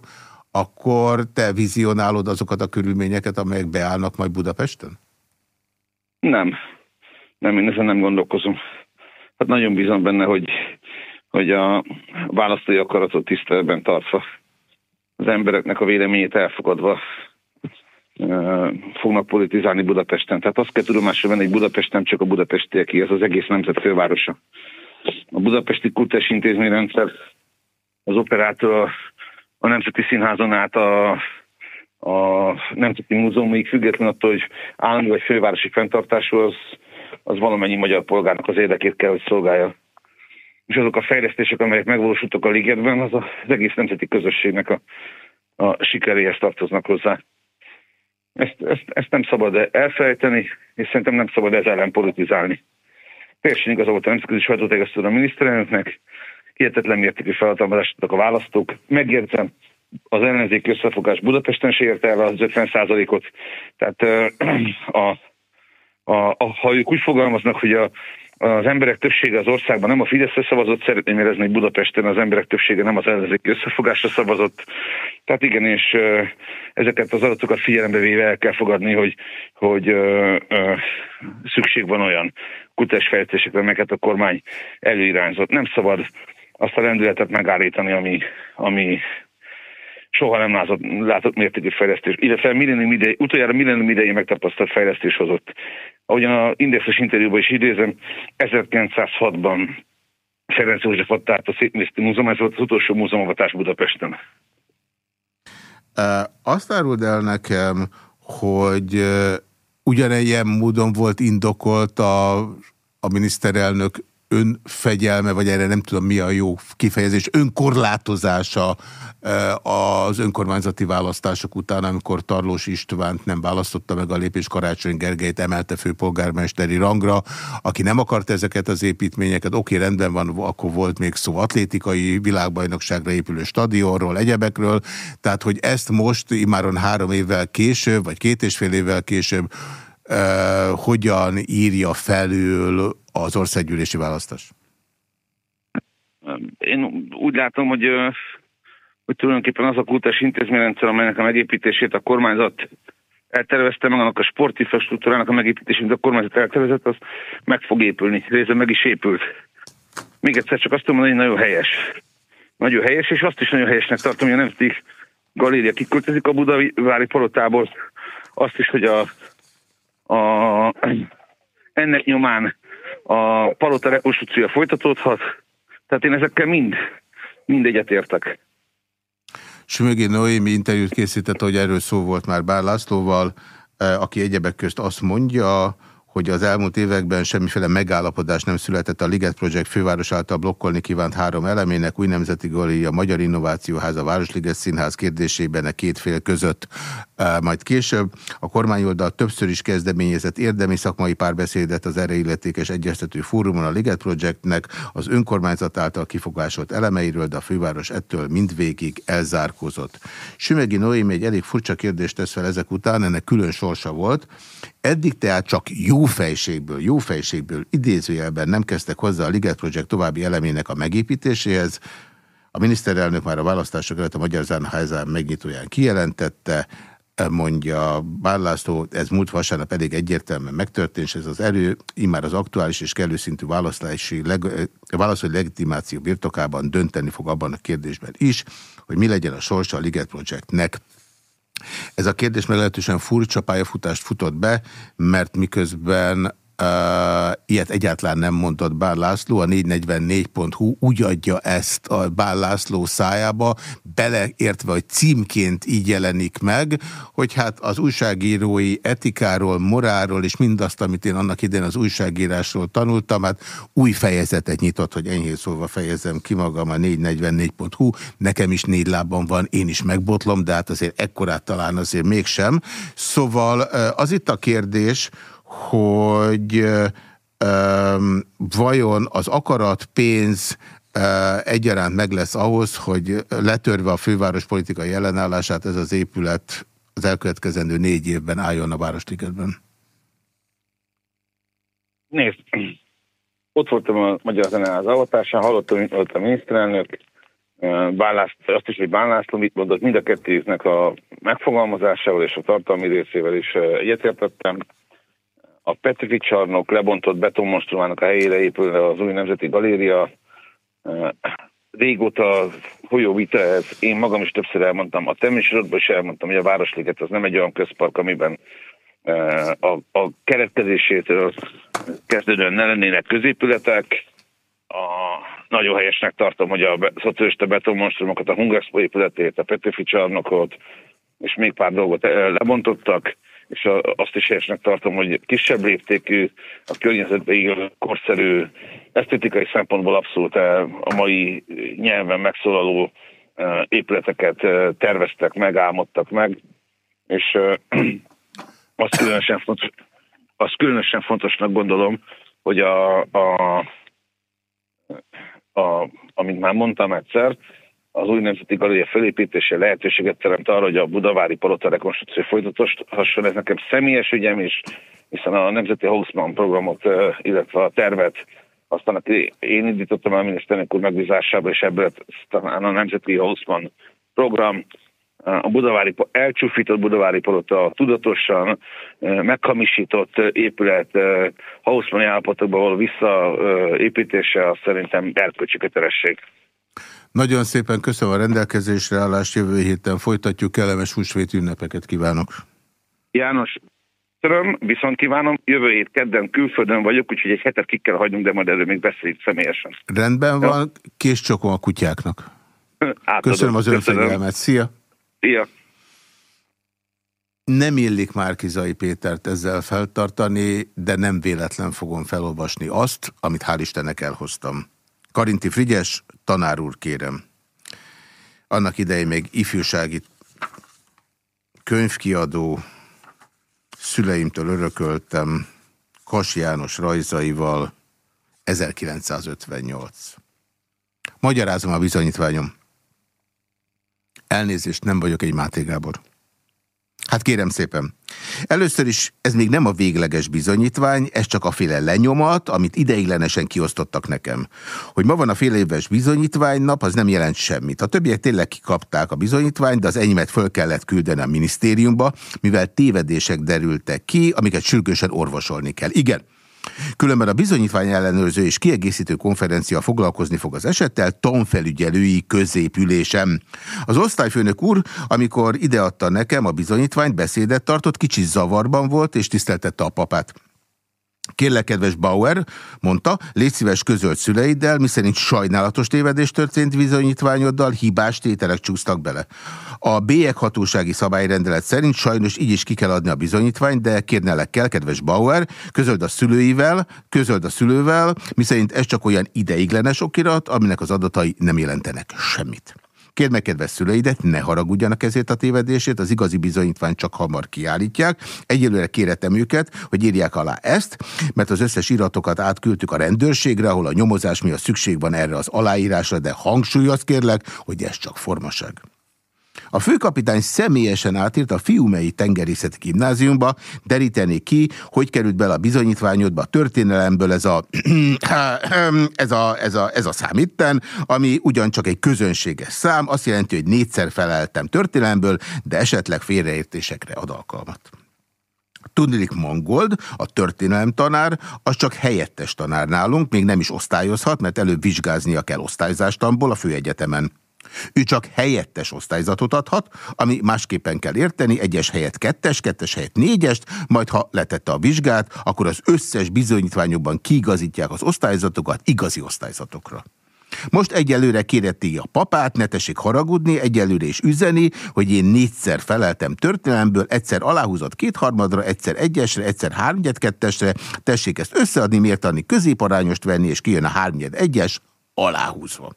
akkor te vizionálod azokat a körülményeket, amelyek beállnak majd Budapesten? Nem. Nem, én ezen nem gondolkozom. Hát nagyon bízom benne, hogy, hogy a választói akaratot tiszteletben tartva, az embereknek a véleményét elfogadva fognak politizálni Budapesten. Tehát azt kell tudomásra venni, hogy Budapest nem csak a budapestieké, ez az egész nemzet fővárosa. A budapesti kultúrás intézményrendszer az operátor a Nemzeti Színházon át a, a Nemzeti Múzeumig, független attól, hogy állami vagy fővárosi fenntartású, az, az valamennyi magyar polgárnak az érdekét kell, hogy szolgálja. És azok a fejlesztések, amelyek megvalósultak a ligetben, az az egész nemzeti közösségnek a, a sikeréhez tartoznak hozzá. Ezt, ezt, ezt nem szabad elfelejteni, és szerintem nem szabad ezzel ellen politizálni. Teljesen igaza volt a nemzetközi sajtótájékoztató a miniszterelnöknek, hihetetlen mértékű felhatalmazást a választók. Megértem, az ellenzék összefogás Budapesten se érte el az 50 ot Tehát a, a, a, ha ők úgy fogalmaznak, hogy a, az emberek többsége az országban nem a Fideszre szavazott, szeretném érezni, hogy Budapesten az emberek többsége nem az ellenzéki összefogásra szavazott. Tehát igen, és ezeket az adatokat figyelembe véve el kell fogadni, hogy, hogy ö, ö, szükség van olyan kutatásfejlesztésekre, amelyeket a kormány előirányzott. Nem szabad azt a rendületet megállítani, ami, ami soha nem látott, látott mértékű fejlesztés, illetve millennium ide, utoljára millennium idején megtapasztalt fejlesztés hozott. Ahogyan a Indexes interjúban is idézem, 1906-ban Ferenc József adta a Szépművészeti Múzeum, ez volt az utolsó múzeumavatás Budapesten. Azt áruld el nekem, hogy ugyanilyen módon volt indokolt a, a miniszterelnök önfegyelme, vagy erre nem tudom mi a jó kifejezés, önkorlátozása az önkormányzati választások után, amikor Tarlós Istvánt nem választotta meg a lépés Karácsony Gergelyt emelte főpolgármesteri rangra, aki nem akart ezeket az építményeket, oké, rendben van, akkor volt még szó atlétikai világbajnokságra épülő stadionról, egyebekről, tehát hogy ezt most imáron három évvel később, vagy két és fél évvel később uh, hogyan írja felül az országgyűlési választás? Én úgy látom, hogy, hogy tulajdonképpen az a kultúrás intézményrendszer, amelynek a megépítését a kormányzat eltervezte meg, annak a sportinfrastruktúrának a megépítését a kormányzat eltervezett, az meg fog épülni. Részben meg is épült. Még egyszer csak azt tudom mondani, hogy nagyon helyes. Nagyon helyes, és azt is nagyon helyesnek tartom, hogy a Nemzeti Galéria kiköltözik a Budavári palotából. Azt is, hogy a, a, ennek nyomán a palota rekonstrukciója folytatódhat. Tehát én ezekkel mind, mind egyetértek. Sümögi Noémi interjút készített, hogy erről szó volt már Bár Lászlóval, eh, aki egyebek közt azt mondja, hogy az elmúlt években semmiféle megállapodás nem született a Liget Project főváros által blokkolni kívánt három elemének, új nemzeti a Magyar Innovációháza, Városliget Színház kérdésében a két fél között. Majd később a kormányoldal többször is kezdeményezett érdemi szakmai párbeszédet az erre illetékes egyeztető fórumon a Liget Projectnek az önkormányzat által kifogásolt elemeiről, de a főváros ettől mindvégig elzárkózott. Sümegi Noémi egy elég furcsa kérdést tesz fel ezek után, ennek külön sorsa volt. Eddig tehát csak jó fejségből, jó fejségből idézőjelben nem kezdtek hozzá a Liget Project további elemének a megépítéséhez. A miniszterelnök már a választások előtt a Magyar Zárnházán megnyitóján kijelentette, mondja Bár László, ez múlt vasárnap elég egyértelműen megtörtént, és ez az erő immár az aktuális és kellő szintű választási leg, válaszolói legitimáció birtokában dönteni fog abban a kérdésben is, hogy mi legyen a sorsa a Liget Projectnek. Ez a kérdés meglehetősen furcsa pályafutást futott be, mert miközben Uh, ilyet egyáltalán nem mondott Bár László, a 444.hu úgy adja ezt a Bár László szájába, beleértve, hogy címként így jelenik meg, hogy hát az újságírói etikáról, moráról és mindazt, amit én annak idején az újságírásról tanultam, hát új fejezetet nyitott, hogy enyhén szólva fejezem ki magam a 444.hu, nekem is négy lábam van, én is megbotlom, de hát azért ekkorát talán azért mégsem. Szóval az itt a kérdés, hogy vajon az akarat, pénz egyaránt meg lesz ahhoz, hogy letörve a főváros politikai ellenállását ez az épület az elkövetkezendő négy évben álljon a Városligetben? Nézd, ott voltam a Magyar Zeneház avatásán, hallottam hogy a miniszterelnök, Bállász, azt is, hogy Bálászló mit mondott, mind a kettőjüknek a megfogalmazásával és a tartalmi részével is egyetértettem a Petrifi csarnok lebontott betonmonstrumának a helyére épül az új nemzeti galéria. Régóta folyó vita ez, én magam is többször elmondtam, a természetben is elmondtam, hogy a Városliget az nem egy olyan közpark, amiben a, a keretkezésétől kezdődően ne lennének középületek. A, nagyon helyesnek tartom, hogy a szocialista betonmonstrumokat, a Hungerszpo épületét, a Petrifi csarnokot, és még pár dolgot lebontottak és azt is helyesnek tartom, hogy kisebb léptékű, a környezetben korszerű, esztetikai szempontból abszolút eh, a mai nyelven megszólaló eh, épületeket eh, terveztek meg, álmodtak meg, és azt különösen, fontos, azt különösen fontosnak gondolom, hogy a, a, a, amit már mondtam egyszer, az új nemzeti galéria felépítése lehetőséget teremt arra, hogy a budavári palota rekonstrukció folytatódhasson. Ez nekem személyes ügyem is, hiszen a Nemzeti Hausmann programot, illetve a tervet aztán én indítottam a miniszternek úr megbízásába, és ebből talán a Nemzeti Hausmann program, a budavári, elcsúfított budavári palota tudatosan meghamisított épület Hausmanni állapotokban való visszaépítése, az szerintem erkölcsi kötelesség. Nagyon szépen köszönöm a rendelkezésre állást, jövő héten folytatjuk, kellemes húsvét ünnepeket kívánok. János, köszönöm, viszont kívánom, jövő hét kedden külföldön vagyok, úgyhogy egy hetet ki kell hagynunk, de majd erről még beszéljük személyesen. Rendben ja. van, kés csokom a kutyáknak. Átadom. Köszönöm az önfegyelmet, szia! Szia! Nem illik Márkizai Pétert ezzel feltartani, de nem véletlen fogom felolvasni azt, amit hál' Istennek elhoztam. Karinti Frigyes, tanár úr kérem. Annak idején még ifjúsági könyvkiadó, szüleimtől örököltem, Kas János rajzaival, 1958. Magyarázom a bizonyítványom. Elnézést, nem vagyok egy Máté Gábor. Hát kérem szépen. Először is ez még nem a végleges bizonyítvány, ez csak a féle lenyomat, amit ideiglenesen kiosztottak nekem. Hogy ma van a fél éves bizonyítványnap, az nem jelent semmit. A többiek tényleg kikapták a bizonyítványt, de az enyémet föl kellett küldeni a minisztériumba, mivel tévedések derültek ki, amiket sürgősen orvosolni kell. Igen, Különben a bizonyítvány ellenőrző és kiegészítő konferencia foglalkozni fog az esettel tanfelügyelői középülésem. Az osztályfőnök úr, amikor ideadta nekem a bizonyítványt, beszédet tartott, kicsit zavarban volt és tiszteltette a papát. Kérlek, kedves Bauer, mondta, légy szíves közölt szüleiddel, miszerint sajnálatos tévedés történt bizonyítványoddal, hibás tételek csúsztak bele. A bélyek hatósági szabályrendelet szerint sajnos így is ki kell adni a bizonyítványt, de kérnelek kell, kedves Bauer, közöld a szülőivel, közöld a szülővel, miszerint ez csak olyan ideiglenes okirat, aminek az adatai nem jelentenek semmit. Kérd meg kedves szüleidet, ne haragudjanak ezért a tévedését, az igazi bizonyítványt csak hamar kiállítják. Egyelőre kéretem őket, hogy írják alá ezt, mert az összes iratokat átküldtük a rendőrségre, ahol a nyomozás miatt szükség van erre az aláírásra, de hangsúlyoz kérlek, hogy ez csak formaság. A főkapitány személyesen átírt a Fiumei Tengerészeti Gimnáziumba, deríteni ki, hogy került bele a bizonyítványodba a történelemből ez a, ez a, ez a, ez a szám itten, ami ugyancsak egy közönséges szám, azt jelenti, hogy négyszer feleltem történelemből, de esetleg félreértésekre ad alkalmat. Tudnilik Mangold, a történelem tanár, az csak helyettes tanár nálunk, még nem is osztályozhat, mert előbb vizsgáznia kell osztályzástamból a főegyetemen. Ő csak helyettes osztályzatot adhat, ami másképpen kell érteni, egyes helyet kettes, kettes helyet négyest, majd ha letette a vizsgát, akkor az összes bizonyítványokban kiigazítják az osztályzatokat igazi osztályzatokra. Most egyelőre kéretti a papát, ne tessék haragudni, egyelőre is üzeni, hogy én négyszer feleltem történelemből, egyszer aláhúzott kétharmadra, egyszer egyesre, egyszer hármnyed kettesre, tessék ezt összeadni, miért adni középarányost venni, és kijön a hármnyed egyes, aláhúzva.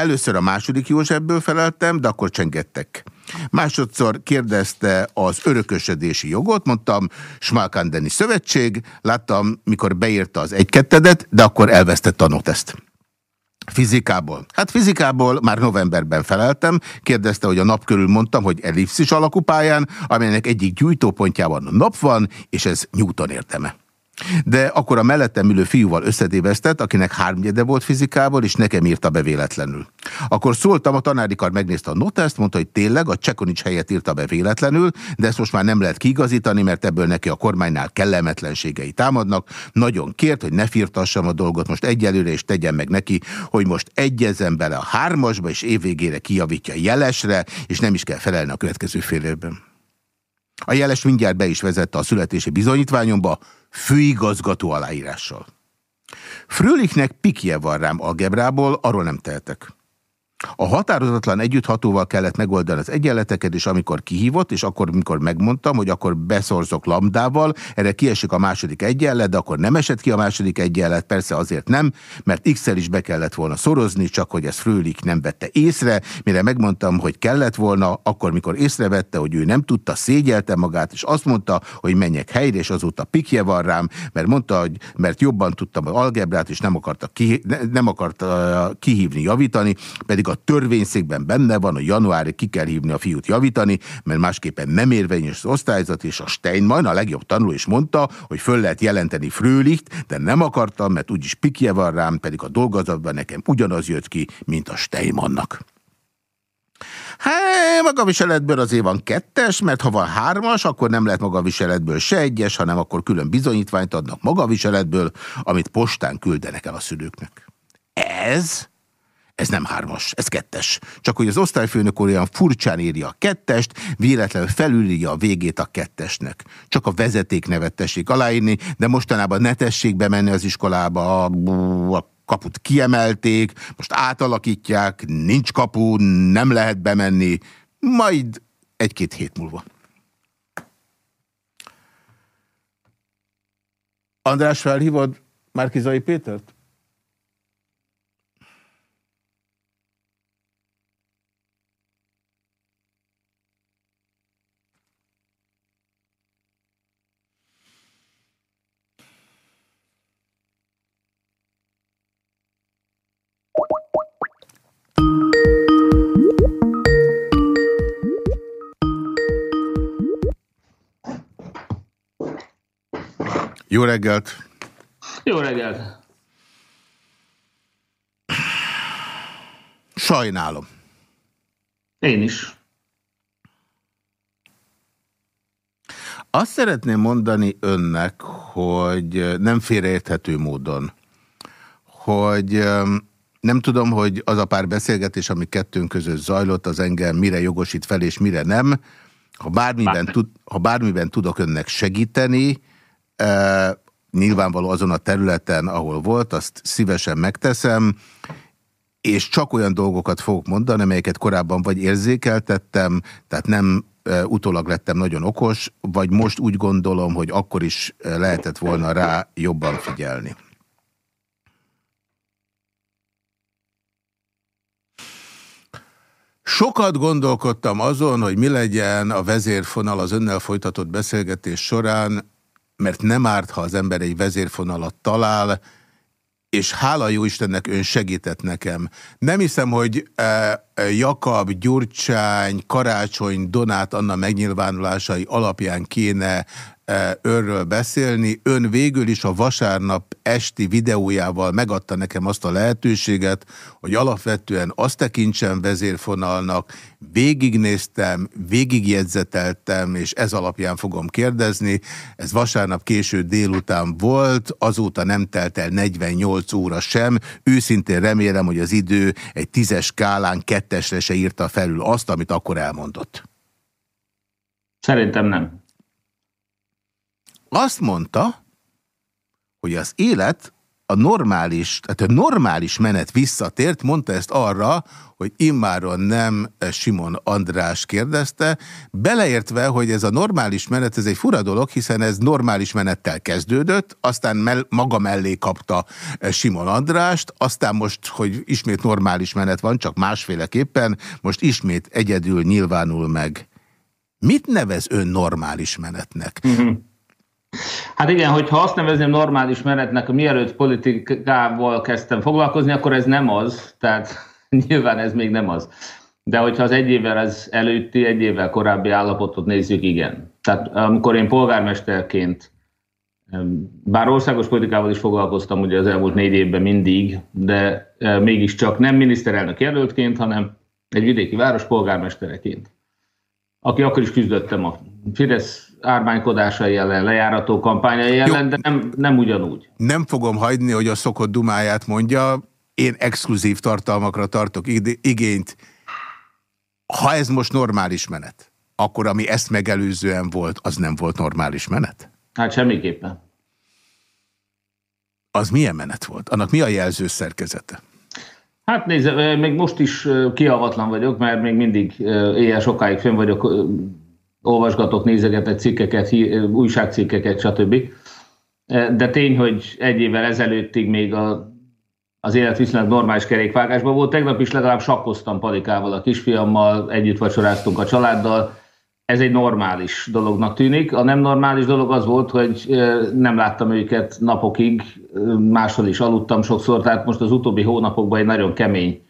Először a második Józsefből feleltem, de akkor csengettek. Másodszor kérdezte az örökösödési jogot, mondtam, Smalkandeni Szövetség, láttam, mikor beírta az egy-kettedet, de akkor elvesztett a noteszt. Fizikából? Hát fizikából már novemberben feleltem, kérdezte, hogy a nap körül mondtam, hogy ellipszis alakú pályán, amelynek egyik gyújtópontjában nap van, és ez Newton érteme. De akkor a mellettem ülő fiúval összedévesztett, akinek hármnyede volt fizikából, és nekem írta be véletlenül. Akkor szóltam, a tanárikar megnézte a notest, mondta, hogy tényleg a Csekonics helyet írta be véletlenül, de ezt most már nem lehet kiigazítani, mert ebből neki a kormánynál kellemetlenségei támadnak. Nagyon kért, hogy ne firtassam a dolgot most egyelőre, és tegyen meg neki, hogy most egyezem bele a hármasba, és évvégére kijavítja jelesre, és nem is kell felelni a következő fél évben. A jeles mindjárt be is vezette a születési bizonyítványomba, főigazgató aláírással. Frölichnek pikje van rám algebrából, arról nem tehetek. A határozatlan együtthatóval kellett megoldani az egyenleteket, és amikor kihívott, és akkor, amikor megmondtam, hogy akkor beszorzok lambdával, erre kiesik a második egyenlet, de akkor nem esett ki a második egyenlet, persze azért nem, mert x is be kellett volna szorozni, csak hogy ez Frölich nem vette észre, mire megmondtam, hogy kellett volna, akkor, mikor észrevette, hogy ő nem tudta, szégyelte magát, és azt mondta, hogy menjek helyre, és azóta pikje van rám, mert mondta, hogy mert jobban tudtam az algebrát, és nem akarta, ki, nem akarta kihívni, javítani, pedig a törvényszékben benne van, a januári ki kell hívni a fiút javítani, mert másképpen nem érvényes az osztályzat, és a Steinmann, a legjobb tanuló is mondta, hogy föl lehet jelenteni Frölicht, de nem akartam, mert úgyis pikje van rám, pedig a dolgozatban nekem ugyanaz jött ki, mint a Steinmannnak. Hát, magaviseletből azért van kettes, mert ha van hármas, akkor nem lehet magaviseletből se egyes, hanem akkor külön bizonyítványt adnak magaviseletből, amit postán küldenek el a szülőknek. Ez ez nem hármas, ez kettes. Csak hogy az osztályfőnök olyan furcsán írja a kettest, véletlenül felülírja a végét a kettesnek. Csak a vezeték nevet tessék aláírni, de mostanában ne tessék bemenni az iskolába, a kaput kiemelték, most átalakítják, nincs kapu, nem lehet bemenni, majd egy-két hét múlva. András, felhívod Márkizai Pétert? Jó reggelt! Jó reggelt! Sajnálom. Én is. Azt szeretném mondani önnek, hogy nem félreérthető módon, hogy nem tudom, hogy az a pár beszélgetés, ami kettőnk között zajlott, az engem mire jogosít fel és mire nem. Ha bármiben, tud, ha bármiben tudok önnek segíteni, nyilvánvaló azon a területen, ahol volt, azt szívesen megteszem, és csak olyan dolgokat fogok mondani, amelyeket korábban vagy érzékeltettem, tehát nem utólag lettem nagyon okos, vagy most úgy gondolom, hogy akkor is lehetett volna rá jobban figyelni. Sokat gondolkodtam azon, hogy mi legyen a vezérfonal az önnel folytatott beszélgetés során, mert nem árt, ha az ember egy vezérfonalat talál, és hála jó Istennek ön segített nekem. Nem hiszem, hogy e, Jakab, Gyurcsány, Karácsony, Donát Anna megnyilvánulásai alapján kéne örről beszélni. Ön végül is a vasárnap esti videójával megadta nekem azt a lehetőséget, hogy alapvetően azt tekintsem vezérfonalnak, végignéztem, végigjegyzeteltem, és ez alapján fogom kérdezni. Ez vasárnap késő délután volt, azóta nem telt el 48 óra sem. Őszintén remélem, hogy az idő egy tízes skálán kettesre se írta felül azt, amit akkor elmondott. Szerintem nem. Azt mondta, hogy az élet a normális, tehát a normális menet visszatért, mondta ezt arra, hogy immáron nem Simon András kérdezte, beleértve, hogy ez a normális menet, ez egy fura dolog, hiszen ez normális menettel kezdődött, aztán mell maga mellé kapta Simon Andrást, aztán most, hogy ismét normális menet van, csak másféleképpen, most ismét egyedül nyilvánul meg. Mit nevez ön normális menetnek? Uh mhm. Hát igen, hogyha azt nevezném normális menetnek, mielőtt politikával kezdtem foglalkozni, akkor ez nem az, tehát nyilván ez még nem az. De hogyha az egy évvel ez előtti, egy évvel korábbi állapotot nézzük, igen. Tehát amikor én polgármesterként, bár országos politikával is foglalkoztam ugye az elmúlt négy évben mindig, de e, mégiscsak nem miniszterelnök jelöltként, hanem egy vidéki város polgármestereként, aki akkor is küzdöttem a Fidesz ármánykodásai ellen, lejárató kampányai ellen, Jó. de nem, nem ugyanúgy. Nem fogom hagyni, hogy a szokott dumáját mondja, én exkluzív tartalmakra tartok igényt. Ha ez most normális menet, akkor ami ezt megelőzően volt, az nem volt normális menet? Hát semmiképpen. Az milyen menet volt? Annak mi a jelző szerkezete? Hát nézd, még most is kiavatlan vagyok, mert még mindig éjjel sokáig fönn vagyok olvasgatok, nézegetek cikkeket, újságcikkeket, stb. De tény, hogy egy évvel ezelőttig még a, az élet viszonylag normális kerékvágásban volt. Tegnap is legalább sakkoztam Palikával, a kisfiammal, együtt vacsoráztunk a családdal. Ez egy normális dolognak tűnik. A nem normális dolog az volt, hogy nem láttam őket napokig, máshol is aludtam sokszor, tehát most az utóbbi hónapokban egy nagyon kemény,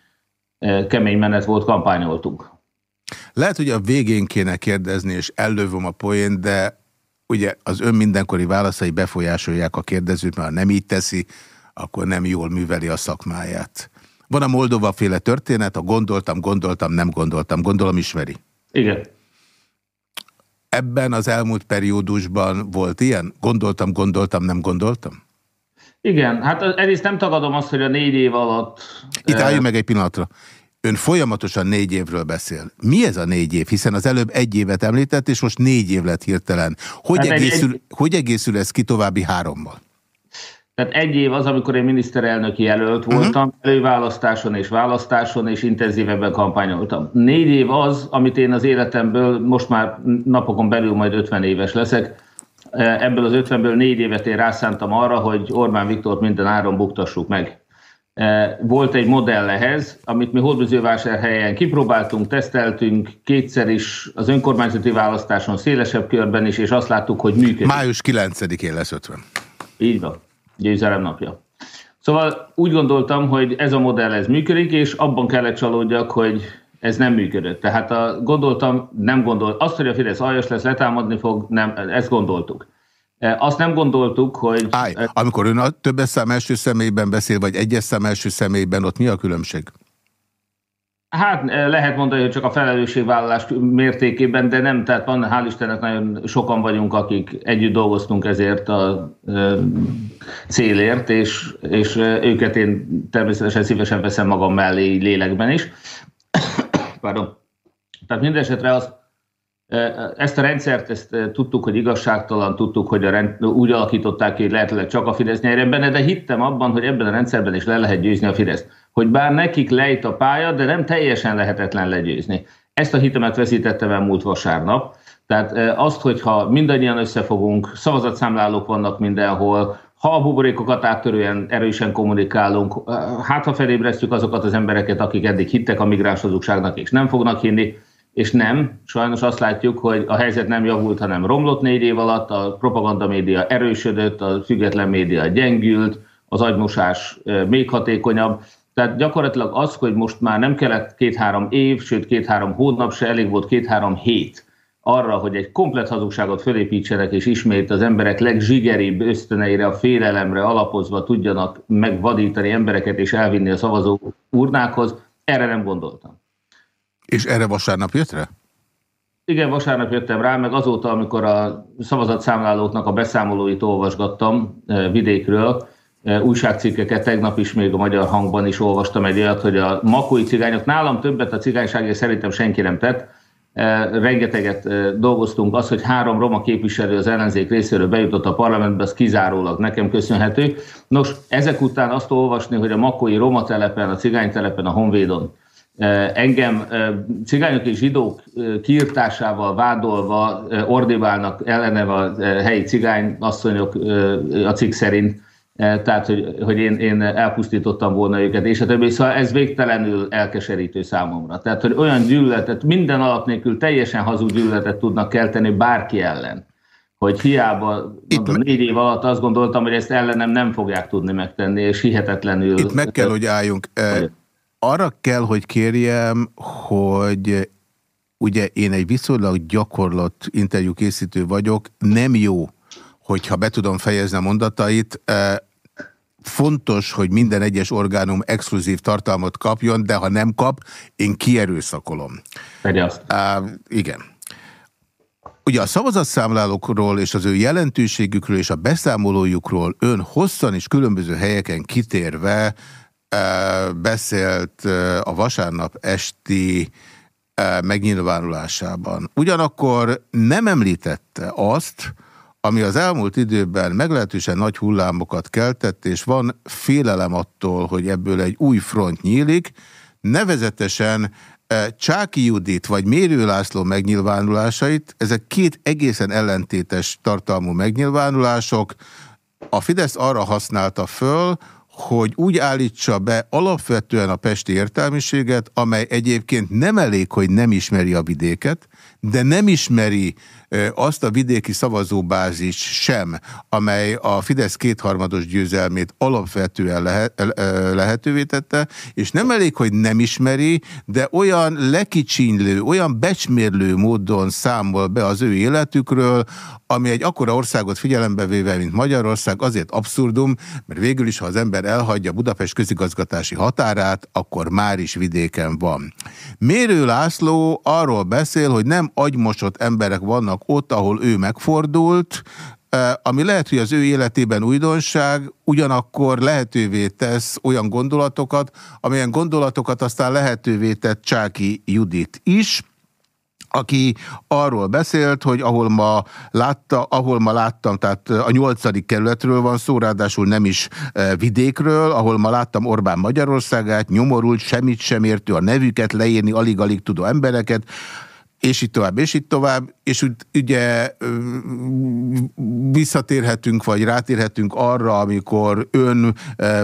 kemény menet volt, kampányoltunk. Lehet, hogy a végén kéne kérdezni, és ellövöm a poén, de ugye az ön mindenkori válaszai befolyásolják a kérdezőt, mert ha nem így teszi, akkor nem jól műveli a szakmáját. Van a Moldova féle történet, a gondoltam, gondoltam, nem gondoltam. Gondolom ismeri. Igen. Ebben az elmúlt periódusban volt ilyen? Gondoltam, gondoltam, nem gondoltam? Igen, hát egyrészt nem tagadom azt, hogy a négy év alatt... Itt álljunk meg egy pillanatra. Ön folyamatosan négy évről beszél. Mi ez a négy év? Hiszen az előbb egy évet említett, és most négy év lett hirtelen. Hogy, hát egészül, egy... hogy egészül ez ki további hárommal? Tehát egy év az, amikor én miniszterelnöki jelölt mhm. voltam, uh -huh. előválasztáson és választáson, és intenzívebben kampányoltam. Négy év az, amit én az életemből, most már napokon belül majd 50 éves leszek, Ebből az 50-ből négy évet én rászántam arra, hogy Orbán Viktor minden áron buktassuk meg. Volt egy modell ehhez, amit mi Hódműzővásárhelyen kipróbáltunk, teszteltünk kétszer is az önkormányzati választáson szélesebb körben is, és azt láttuk, hogy működik. Május 9-én lesz 50. Így van, győzelem napja. Szóval úgy gondoltam, hogy ez a modell ez működik, és abban kellett csalódjak, hogy ez nem működött. Tehát a, gondoltam, nem gondolt, azt, hogy a Fidesz aljas lesz, letámadni fog, nem, ezt gondoltuk. Azt nem gondoltuk, hogy... Állj, amikor ön a többes szám első személyben beszél, vagy egyes szám első személyben, ott mi a különbség? Hát lehet mondani, hogy csak a felelősségvállalás mértékében, de nem, tehát van, hál' Istennek nagyon sokan vagyunk, akik együtt dolgoztunk ezért a e, célért, és, és őket én természetesen szívesen veszem magam mellé lélekben is. Pardon. Tehát minden esetre az, ezt a rendszert ezt tudtuk, hogy igazságtalan, tudtuk, hogy a rend, úgy alakították ki, hogy lehetőleg csak a Fidesz nyerjen benne, de hittem abban, hogy ebben a rendszerben is le lehet győzni a Fideszt. Hogy bár nekik lejt a pálya, de nem teljesen lehetetlen legyőzni. Ezt a hitemet veszítettem el múlt vasárnap. Tehát azt, hogyha mindannyian összefogunk, szavazatszámlálók vannak mindenhol, ha a buborékokat áttörően erősen kommunikálunk, hát ha felébresztjük azokat az embereket, akik eddig hittek a migráns és nem fognak hinni, és nem, sajnos azt látjuk, hogy a helyzet nem javult, hanem romlott négy év alatt, a propaganda média erősödött, a független média gyengült, az agymosás még hatékonyabb. Tehát gyakorlatilag az, hogy most már nem kellett két-három év, sőt két-három hónap se, elég volt két-három hét arra, hogy egy komplet hazugságot fölépítsenek, és ismét az emberek legzsigeribb ösztöneire, a félelemre alapozva tudjanak megvadítani embereket és elvinni a szavazó urnákhoz, erre nem gondoltam. És erre vasárnap jött rá? Igen, vasárnap jöttem rá, meg azóta, amikor a szavazatszámlálóknak a beszámolóit olvasgattam eh, vidékről, eh, újságcikkeket, tegnap is még a Magyar Hangban is olvastam egy olyat, hogy a makói cigányok, nálam többet a cigányságért szerintem senki nem tett, eh, rengeteget dolgoztunk, az, hogy három roma képviselő az ellenzék részéről bejutott a parlamentbe, az kizárólag nekem köszönhető. Nos, ezek után azt olvasni, hogy a makói roma telepen, a cigánytelepen, a Honvédon engem cigányok és zsidók kiirtásával vádolva ordibálnak ellenem a helyi cigány asszonyok a cikk szerint, tehát hogy, hogy én, én elpusztítottam volna őket, és a többi. Szóval ez végtelenül elkeserítő számomra. Tehát, hogy olyan gyűlöletet, minden alap nélkül teljesen hazug gyűlöletet tudnak kelteni bárki ellen hogy hiába mondom, négy év alatt azt gondoltam, hogy ezt ellenem nem fogják tudni megtenni, és hihetetlenül... Itt meg kell, hogy álljunk. Vagy arra kell, hogy kérjem, hogy ugye én egy viszonylag gyakorlott interjúkészítő vagyok, nem jó, hogyha be tudom fejezni a mondatait, fontos, hogy minden egyes orgánum exkluzív tartalmat kapjon, de ha nem kap, én kierőszakolom. Uh, igen. Ugye a szavazatszámlálókról és az ő jelentőségükről és a beszámolójukról ön hosszan és különböző helyeken kitérve beszélt a vasárnap esti megnyilvánulásában. Ugyanakkor nem említette azt, ami az elmúlt időben meglehetősen nagy hullámokat keltett, és van félelem attól, hogy ebből egy új front nyílik, nevezetesen Csáki Judit vagy Mérő László megnyilvánulásait, ezek két egészen ellentétes tartalmú megnyilvánulások, a Fidesz arra használta föl, hogy úgy állítsa be alapvetően a pesti értelmiséget, amely egyébként nem elég, hogy nem ismeri a vidéket, de nem ismeri azt a vidéki szavazóbázis sem, amely a Fidesz kétharmados győzelmét alapvetően lehet, lehetővé tette, és nem elég, hogy nem ismeri, de olyan lekicsinylő, olyan becsmérlő módon számol be az ő életükről, ami egy akkora országot figyelembe véve, mint Magyarország, azért abszurdum, mert végül is, ha az ember elhagyja Budapest közigazgatási határát, akkor már is vidéken van. Mérő László arról beszél, hogy nem agymosott emberek vannak ott, ahol ő megfordult, ami lehet, hogy az ő életében újdonság, ugyanakkor lehetővé tesz olyan gondolatokat, amilyen gondolatokat aztán lehetővé tett Csáki Judit is, aki arról beszélt, hogy ahol ma, látta, ahol ma láttam, tehát a nyolcadik kerületről van szó, ráadásul nem is vidékről, ahol ma láttam Orbán Magyarországát, nyomorult, semmit sem értő, a nevüket leírni, alig-alig tudó embereket, és így tovább, és így tovább, és úgy, ugye visszatérhetünk, vagy rátérhetünk arra, amikor ön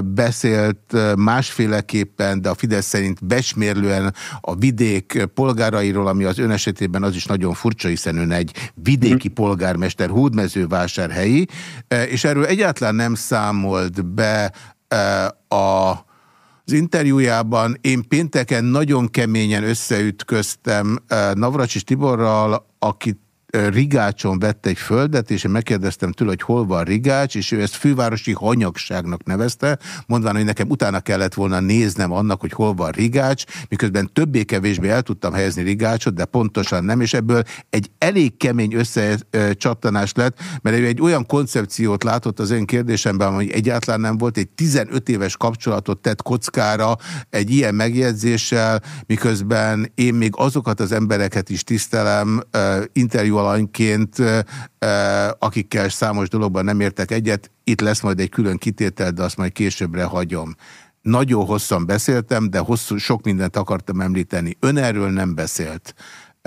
beszélt másféleképpen, de a Fidesz szerint besmérlően a vidék polgárairól, ami az ön esetében az is nagyon furcsa, hiszen ön egy vidéki polgármester, hódmezővásárhelyi, és erről egyáltalán nem számolt be a az interjújában én pénteken nagyon keményen összeütköztem Navracsis Tiborral, akit Rigácson vett egy földet, és én megkérdeztem tőle, hogy hol van Rigács, és ő ezt fővárosi hanyagságnak nevezte, mondván, hogy nekem utána kellett volna néznem annak, hogy hol van Rigács, miközben többé-kevésbé el tudtam helyezni Rigácsot, de pontosan nem, és ebből egy elég kemény összecsattanás lett, mert egy olyan koncepciót látott az én kérdésemben, hogy egyáltalán nem volt, egy 15 éves kapcsolatot tett kockára egy ilyen megjegyzéssel, miközben én még azokat az embereket is tisztelem interjú alanyként, akikkel számos dologban nem értek egyet. Itt lesz majd egy külön kitétel, de azt majd későbbre hagyom. Nagyon hosszan beszéltem, de hosszú, sok mindent akartam említeni. Ön erről nem beszélt.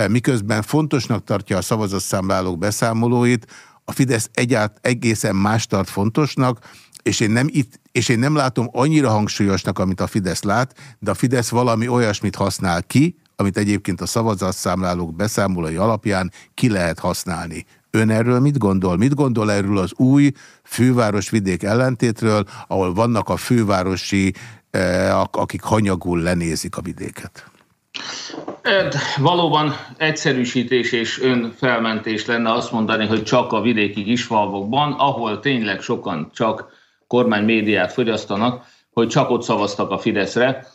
Miközben fontosnak tartja a szavazatszámlálók beszámolóit, a Fidesz egyált egészen más tart fontosnak, és én, nem itt, és én nem látom annyira hangsúlyosnak, amit a Fidesz lát, de a Fidesz valami olyasmit használ ki, amit egyébként a szavazatszámlálók beszámolói alapján ki lehet használni. Ön erről mit gondol? Mit gondol erről az új fővárosvidék ellentétről, ahol vannak a fővárosi, eh, akik hanyagul lenézik a vidéket? Valóban egyszerűsítés és önfelmentés lenne azt mondani, hogy csak a vidéki kisfalvokban, ahol tényleg sokan csak kormány médiát fogyasztanak, hogy csak ott szavaztak a Fideszre,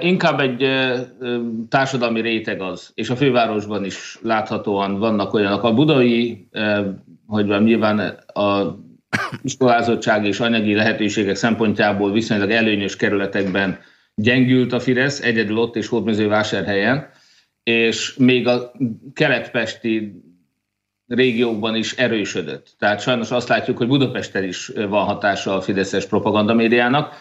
Inkább egy társadalmi réteg az, és a fővárosban is láthatóan vannak olyanok. A budai, hogy van nyilván a iskolázottság és anyagi lehetőségek szempontjából viszonylag előnyös kerületekben gyengült a Fidesz, egyedül ott és Hódmezővásárhelyen, és még a keletpesti régiókban is erősödött. Tehát sajnos azt látjuk, hogy Budapesten is van hatása a fideszes propagandamédiának,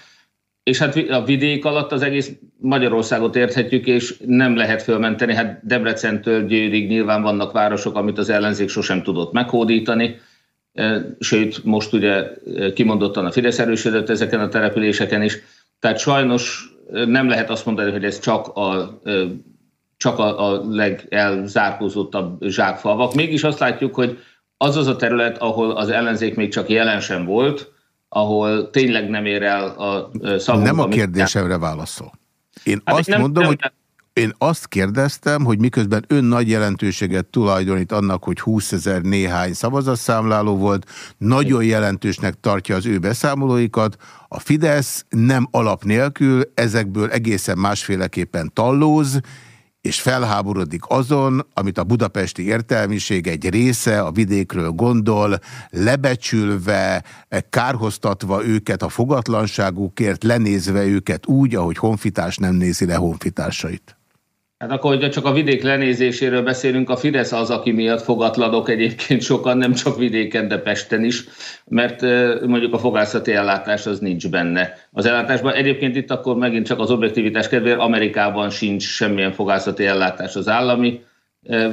és hát a vidék alatt az egész Magyarországot érthetjük, és nem lehet fölmenteni. Hát Debrecentől Győrig nyilván vannak városok, amit az ellenzék sosem tudott meghódítani, e, sőt, most ugye e, kimondottan a Fidesz erősödött ezeken a településeken is. Tehát sajnos e, nem lehet azt mondani, hogy ez csak a, csak a, a legelzárkózottabb zsákfalvak. Mégis azt látjuk, hogy az az a terület, ahol az ellenzék még csak jelen sem volt, ahol tényleg nem ér el a szavunk. Nem a kérdésemre válaszol. Én hát azt nem, mondom, nem, hogy én azt kérdeztem, hogy miközben ön nagy jelentőséget tulajdonít annak, hogy 20 ezer néhány szavazatszámláló volt, nagyon jelentősnek tartja az ő beszámolóikat, a Fidesz nem alap nélkül ezekből egészen másféleképpen tallóz, és felháborodik azon, amit a budapesti értelmiség egy része a vidékről gondol, lebecsülve, kárhoztatva őket a fogatlanságukért, lenézve őket úgy, ahogy honfitás nem nézi le honfitársait. Hát akkor, hogyha csak a vidék lenézéséről beszélünk, a Fidesz az, aki miatt fogatlanok egyébként sokan, nem csak vidéken, de Pesten is, mert mondjuk a fogászati ellátás az nincs benne. Az ellátásban egyébként itt akkor megint csak az objektivitás kedvéért Amerikában sincs semmilyen fogászati ellátás az állami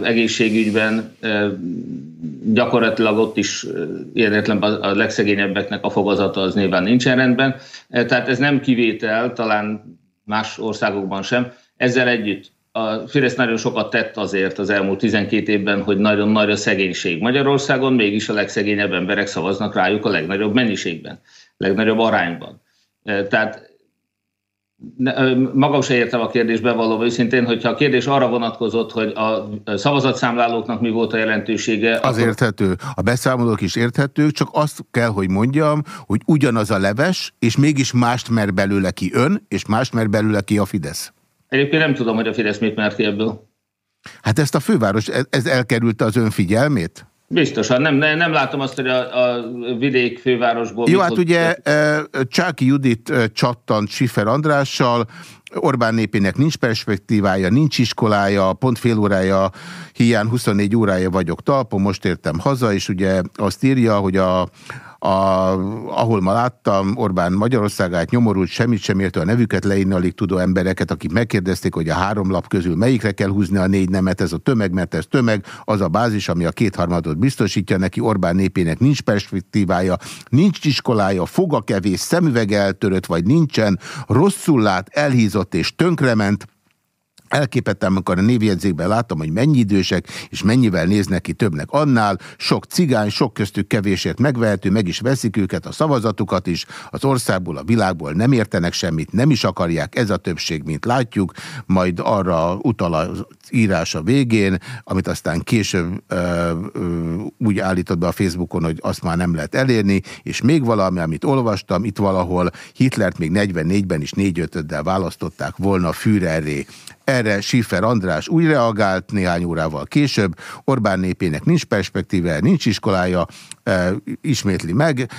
egészségügyben, gyakorlatilag ott is érdetlen a legszegényebbeknek a fogazata az nyilván nincsen rendben. Tehát ez nem kivétel, talán más országokban sem. Ezzel együtt a Fidesz nagyon sokat tett azért az elmúlt 12 évben, hogy nagyon nagy a szegénység Magyarországon, mégis a legszegényebb emberek szavaznak rájuk a legnagyobb mennyiségben, legnagyobb arányban. Tehát magam se értem a kérdésbe való őszintén, hogyha a kérdés arra vonatkozott, hogy a szavazatszámlálóknak mi volt a jelentősége. Az akkor... érthető. A beszámolók is érthetők, csak azt kell, hogy mondjam, hogy ugyanaz a leves, és mégis mást mer belőle ki ön, és mást mer belőle ki a Fidesz. Egyébként nem tudom, hogy a Fidesz mit mert ki ebből. Hát ezt a főváros, ez elkerülte az ön figyelmét? Biztosan, nem, nem látom azt, hogy a, a vidék fővárosból... Jó, hát ugye Csáki Judit csattant Sifer Andrással, Orbán népének nincs perspektívája, nincs iskolája, pont fél órája hiány 24 órája vagyok talpon, most értem haza, és ugye azt írja, hogy a, a, ahol ma láttam Orbán Magyarországát nyomorult, semmit sem értő a nevüket leírni alig tudó embereket, akik megkérdezték, hogy a három lap közül melyikre kell húzni a négy nemet, ez a tömeg, mert ez tömeg, az a bázis, ami a kétharmadot biztosítja neki, Orbán népének nincs perspektívája, nincs iskolája, foga kevés, szemüveg eltörött, vagy nincsen, rosszul lát, elhízott és tönkrement, Elképettem, amikor a névjegyzékben láttam, hogy mennyi idősek, és mennyivel néznek ki többnek annál. Sok cigány, sok köztük kevésért megvehető, meg is veszik őket, a szavazatukat is. Az országból, a világból nem értenek semmit, nem is akarják, ez a többség, mint látjuk. Majd arra utal az írás a végén, amit aztán később ö, ö, úgy állított be a Facebookon, hogy azt már nem lehet elérni, és még valami, amit olvastam, itt valahol Hitlert még 44-ben is 4-5-del választották volna Führerré. Erre Schiffer András úgy reagált néhány órával később, Orbán népének nincs perspektíve, nincs iskolája, ismétli meg,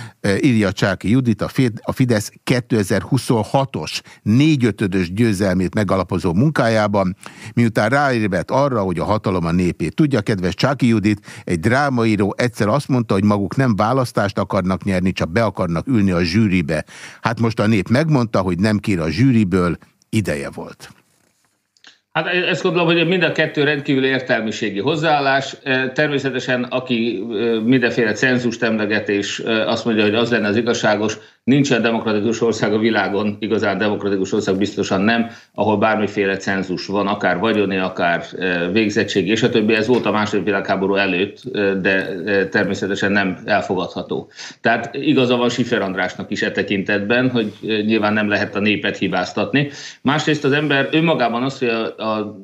írja Csáki Judit, a, Fidesz 2026-os négyötödös győzelmét megalapozó munkájában, miután ráérvet arra, hogy a hatalom a népét. Tudja, kedves Csáki Judit, egy drámaíró egyszer azt mondta, hogy maguk nem választást akarnak nyerni, csak be akarnak ülni a zsűribe. Hát most a nép megmondta, hogy nem kér a zsűriből, ideje volt. Hát ezt gondolom, hogy mind a kettő rendkívül értelmiségi hozzáállás. Természetesen, aki mindenféle cenzust emleget, és azt mondja, hogy az lenne az igazságos, Nincsen demokratikus ország a világon, igazán demokratikus ország biztosan nem, ahol bármiféle cenzus van, akár vagyoni, akár e, végzettség, és a többi. Ez volt a második világháború előtt, e, de e, természetesen nem elfogadható. Tehát igaza van Sifer Andrásnak is e tekintetben, hogy nyilván nem lehet a népet hibáztatni. Másrészt az ember önmagában azt, hogy a, a,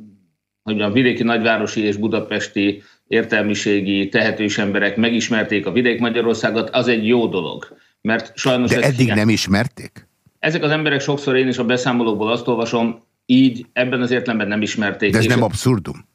hogy a vidéki nagyvárosi és budapesti értelmiségi, tehetős emberek megismerték a vidék Magyarországot, az egy jó dolog mert sajnos De eddig hiány. nem ismerték? Ezek az emberek sokszor én is a beszámolókból azt olvasom, így ebben az értelemben nem ismerték. De ez nem abszurdum?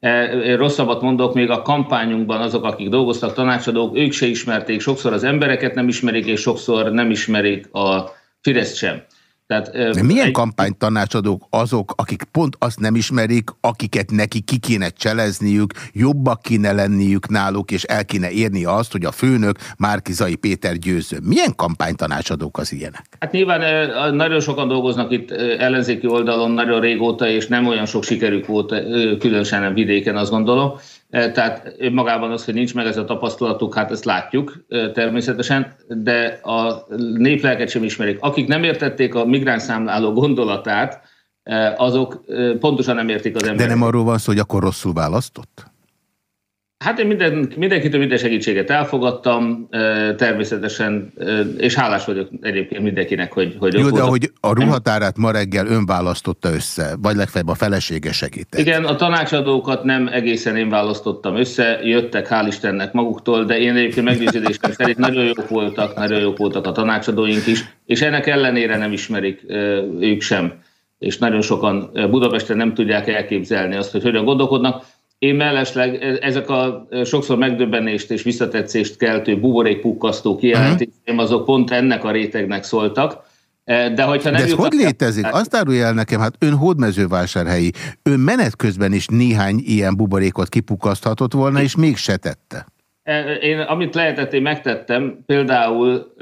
E, rosszabbat mondok, még a kampányunkban azok, akik dolgoztak, tanácsadók, ők se ismerték, sokszor az embereket nem ismerik, és sokszor nem ismerik a Fidesz sem. Tehát, De milyen egy... kampánytanácsadók azok, akik pont azt nem ismerik, akiket neki ki kéne cselezniük, jobbak kéne lenniük náluk, és el kéne érni azt, hogy a főnök Márkizai Péter győző. Milyen kampánytanácsadók az ilyenek? Hát nyilván nagyon sokan dolgoznak itt ellenzéki oldalon nagyon régóta, és nem olyan sok sikerük volt, különösen nem vidéken, azt gondolom. Tehát magában az, hogy nincs meg ez a tapasztalatuk, hát ezt látjuk természetesen, de a néplelket sem ismerik. Akik nem értették a migráns számláló gondolatát, azok pontosan nem értik az embereket. De nem arról van szó, hogy akkor rosszul választott? Hát én minden, mindenkitől minden segítséget elfogadtam, természetesen, és hálás vagyok egyébként mindenkinek, hogy... hogy Jó, de hogy a ruhatárát ma reggel ön választotta össze, vagy legfeljebb a felesége segített. Igen, a tanácsadókat nem egészen én választottam össze, jöttek hál' Istennek maguktól, de én egyébként meggyőződésem szerint nagyon jók voltak, nagyon jók voltak a tanácsadóink is, és ennek ellenére nem ismerik ők sem és nagyon sokan Budapesten nem tudják elképzelni azt, hogy hogyan gondolkodnak. Én mellesleg e, ezek a e, sokszor megdöbbenést és visszatetszést keltő buborékpukkasztó kijelentéseim, uh-huh. azok pont ennek a rétegnek szóltak. E, de hogyha nem De ez hogy létezik? El... Azt árulja el nekem, hát ön hódmezővásárhelyi, ön menet közben is néhány ilyen buborékot kipukaszthatott volna, és mégse tette. E, én amit lehetett, én megtettem, például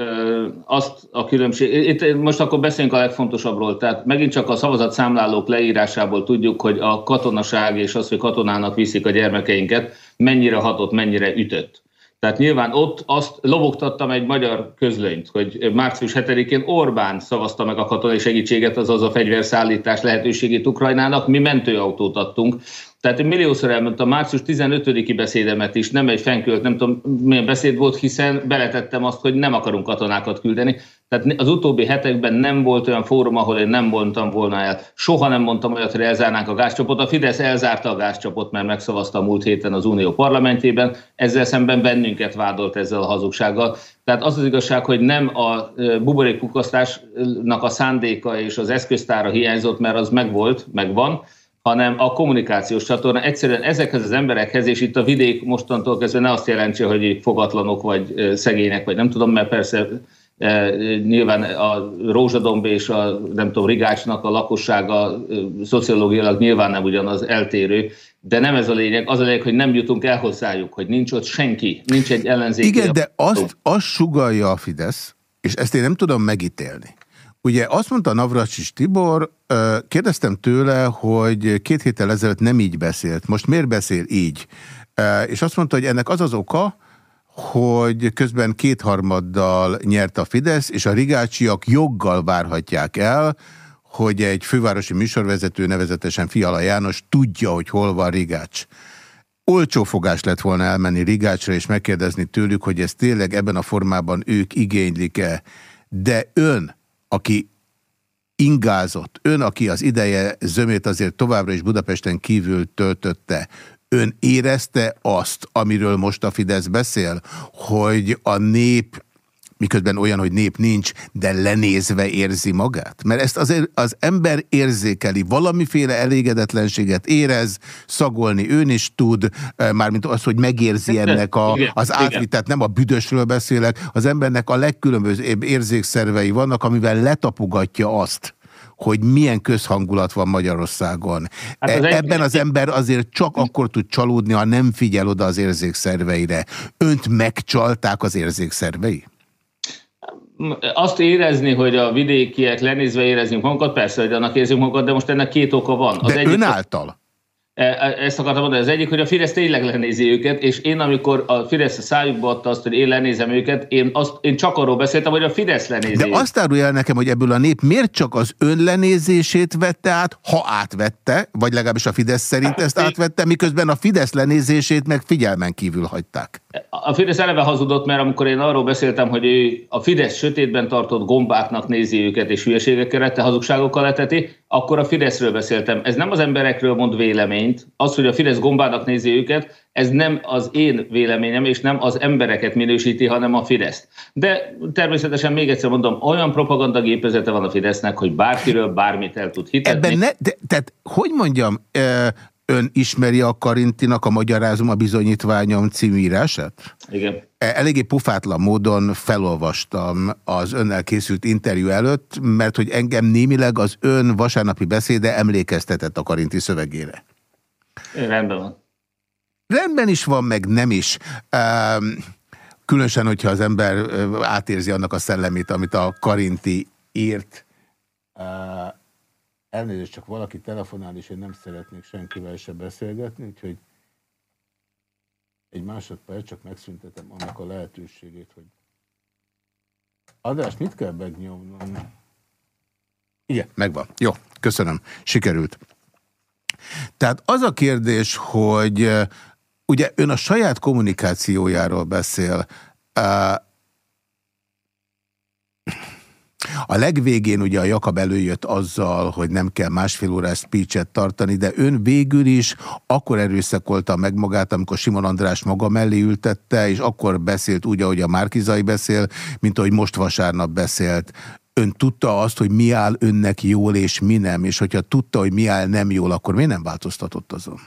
azt a különbség, itt most akkor beszéljünk a legfontosabbról, tehát megint csak a szavazatszámlálók leírásából tudjuk, hogy a katonaság és az, hogy katonának viszik a gyermekeinket, mennyire hatott, mennyire ütött. Tehát nyilván ott azt lobogtattam egy magyar közlönyt, hogy március 7-én Orbán szavazta meg a katonai segítséget, azaz a fegyverszállítás lehetőségét Ukrajnának, mi mentőautót adtunk. Tehát milliószor elmondtam, március 15-i beszédemet is, nem egy fenkölt, nem tudom milyen beszéd volt, hiszen beletettem azt, hogy nem akarunk katonákat küldeni. Tehát az utóbbi hetekben nem volt olyan fórum, ahol én nem mondtam volna el. Soha nem mondtam olyat, hogy elzárnánk a gázcsapot. A Fidesz elzárta a gázcsapot, mert megszavazta a múlt héten az Unió parlamentjében. Ezzel szemben bennünket vádolt ezzel a hazugsággal. Tehát az az igazság, hogy nem a buborékpukasztásnak a szándéka és az eszköztára hiányzott, mert az megvolt, megvan, hanem a kommunikációs csatorna. Egyszerűen ezekhez az emberekhez, és itt a vidék mostantól kezdve ne azt jelentse, hogy fogatlanok vagy szegények, vagy nem tudom, mert persze nyilván a Rózsadomb és a nem tudom, Rigácsnak a lakossága szociológiailag nyilván nem ugyanaz eltérő, de nem ez a lényeg. Az a lényeg, hogy nem jutunk el hozzájuk, hogy nincs ott senki, nincs egy ellenzék. Igen, de azt, azt sugalja a Fidesz, és ezt én nem tudom megítélni. Ugye azt mondta Navracsis Tibor, kérdeztem tőle, hogy két héttel ezelőtt nem így beszélt. Most miért beszél így? És azt mondta, hogy ennek az az oka, hogy közben kétharmaddal nyert a Fidesz, és a rigácsiak joggal várhatják el, hogy egy fővárosi műsorvezető, nevezetesen Fiala János tudja, hogy hol van Rigács. Olcsó fogás lett volna elmenni Rigácsra, és megkérdezni tőlük, hogy ez tényleg ebben a formában ők igénylik-e. De ön, aki ingázott, ön, aki az ideje zömét azért továbbra is Budapesten kívül töltötte, ön érezte azt, amiről most a Fidesz beszél, hogy a nép miközben olyan, hogy nép nincs, de lenézve érzi magát? Mert ezt azért az ember érzékeli, valamiféle elégedetlenséget érez, szagolni ön is tud, mármint az, hogy megérzi ennek a, az átvitet, nem a büdösről beszélek, az embernek a legkülönbözőbb érzékszervei vannak, amivel letapogatja azt, hogy milyen közhangulat van Magyarországon. Hát az Ebben az ember azért csak akkor tud csalódni, ha nem figyel oda az érzékszerveire. Önt megcsalták az érzékszervei? Azt érezni, hogy a vidékiek lenézve érezni magunkat, persze, hogy annak érzünk magunkat, de most ennek két oka van. Az de egyik, ön által? E, e, ezt akartam mondani, az egyik, hogy a Fidesz tényleg lenézi őket, és én amikor a Fidesz a szájukba adta azt, hogy én lenézem őket, én, azt, én csak arról beszéltem, hogy a Fidesz lenézi De azt árulja el nekem, hogy ebből a nép miért csak az ön lenézését vette át, ha átvette, vagy legalábbis a Fidesz szerint hát, ezt átvette, miközben a Fidesz lenézését meg figyelmen kívül hagyták. A Fidesz eleve hazudott, mert amikor én arról beszéltem, hogy ő a Fidesz sötétben tartott gombáknak nézi őket és hülyeségekkel te hazugságokkal leteti, akkor a Fideszről beszéltem. Ez nem az emberekről mond véleményt. Az, hogy a Fidesz gombának nézi őket, ez nem az én véleményem, és nem az embereket minősíti, hanem a Fideszt. De természetesen még egyszer mondom, olyan propagandagépezete van a Fidesznek, hogy bárkiről bármit el tud hitetni. Ebben ne, de, tehát, hogy mondjam, ön ismeri a Karintinak a Magyarázom a bizonyítványom című írását? Igen. E, eléggé pufátlan módon felolvastam az önnel készült interjú előtt, mert hogy engem némileg az ön vasárnapi beszéde emlékeztetett a Karinti szövegére. Rendben van. Rendben is van, meg nem is. Különösen, hogyha az ember átérzi annak a szellemét, amit a Karinti írt. Elnézést, csak valaki telefonál, és én nem szeretnék senkivel se beszélgetni, úgyhogy egy másodperc csak megszüntetem annak a lehetőségét, hogy Adás, mit kell megnyomnom? Igen, megvan. Jó, köszönöm. Sikerült. Tehát az a kérdés, hogy ugye ön a saját kommunikációjáról beszél. A legvégén ugye a Jakab előjött azzal, hogy nem kell másfél órás speechet tartani, de ön végül is akkor erőszakolta meg magát, amikor Simon András maga mellé ültette, és akkor beszélt úgy, ahogy a Márkizai beszél, mint ahogy most vasárnap beszélt. Ön tudta azt, hogy mi áll önnek jól, és mi nem, és hogyha tudta, hogy mi áll nem jól, akkor miért nem változtatott azon?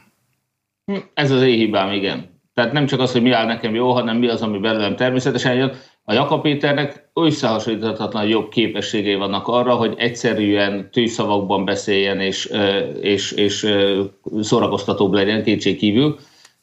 Ez az én hibám, igen. Tehát nem csak az, hogy mi áll nekem jó, hanem mi az, ami belőlem természetesen jön. A Jakab Péternek összehasonlíthatatlan jobb képességei vannak arra, hogy egyszerűen tűzszavakban beszéljen és, és, és szórakoztatóbb legyen kétség kívül.